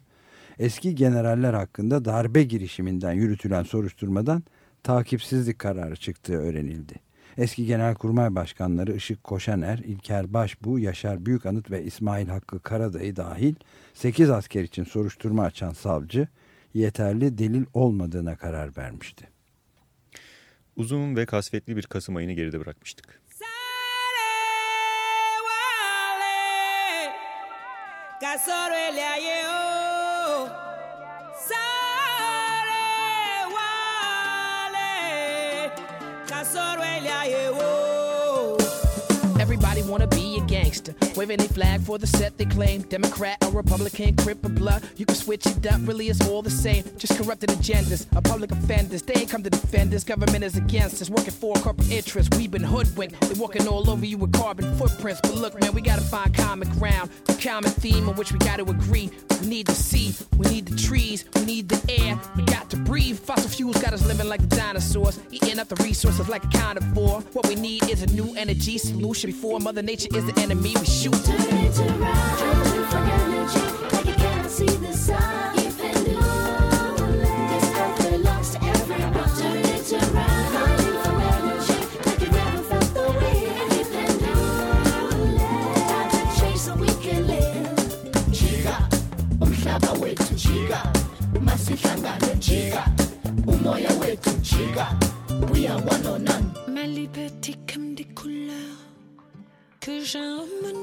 Eski generaller hakkında darbe girişiminden yürütülen soruşturmadan takipsizlik kararı çıktığı öğrenildi. Eski Genelkurmay Başkanları Işık Koşaner, İlker Başbu, Yaşar Büyükanıt ve İsmail Hakkı Karadayı dahil 8 asker için soruşturma açan savcı yeterli delil olmadığına karar vermişti. Uzun ve kasvetli bir Kasım ayını geride bırakmıştık. Everybody gangster, waving a flag for the set they claim. Democrat or Republican, crip or blood, you can switch it up. Really, it's all the same. Just corrupted agendas, a public offenders. They ain't come to defend us. Government is against us, working for corporate interests. We've been hoodwinked. They walking all over you with carbon footprints. But look, man, we gotta find common ground, a common theme on which we gotta agree. We need the sea, we need the trees, we need the air. We got to breathe. Fossil fuels got us living like the dinosaurs, eating up the resources like a carnivore. What we need is a new energy solution before Mother Nature is the enemy we shoot. Turn it around, Germain.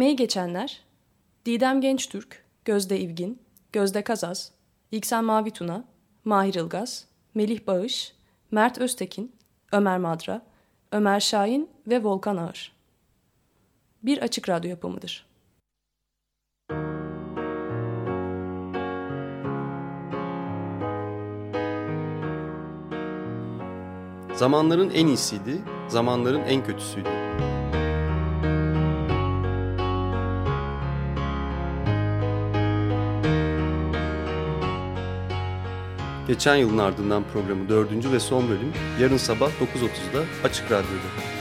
Emeği geçenler Didem Gençtürk, Gözde İvgin, Gözde Kazaz, İksen Mavi Tuna, Mahir Ilgaz, Melih Bağış, Mert Öztekin, Ömer Madra, Ömer Şahin ve Volkan Ağır. Bir açık radyo yapımıdır. Zamanların en iyisiydi, zamanların en kötüsüydü. Geçen yılın ardından programı dördüncü ve son bölüm yarın sabah 9.30'da Açık Radyo'da.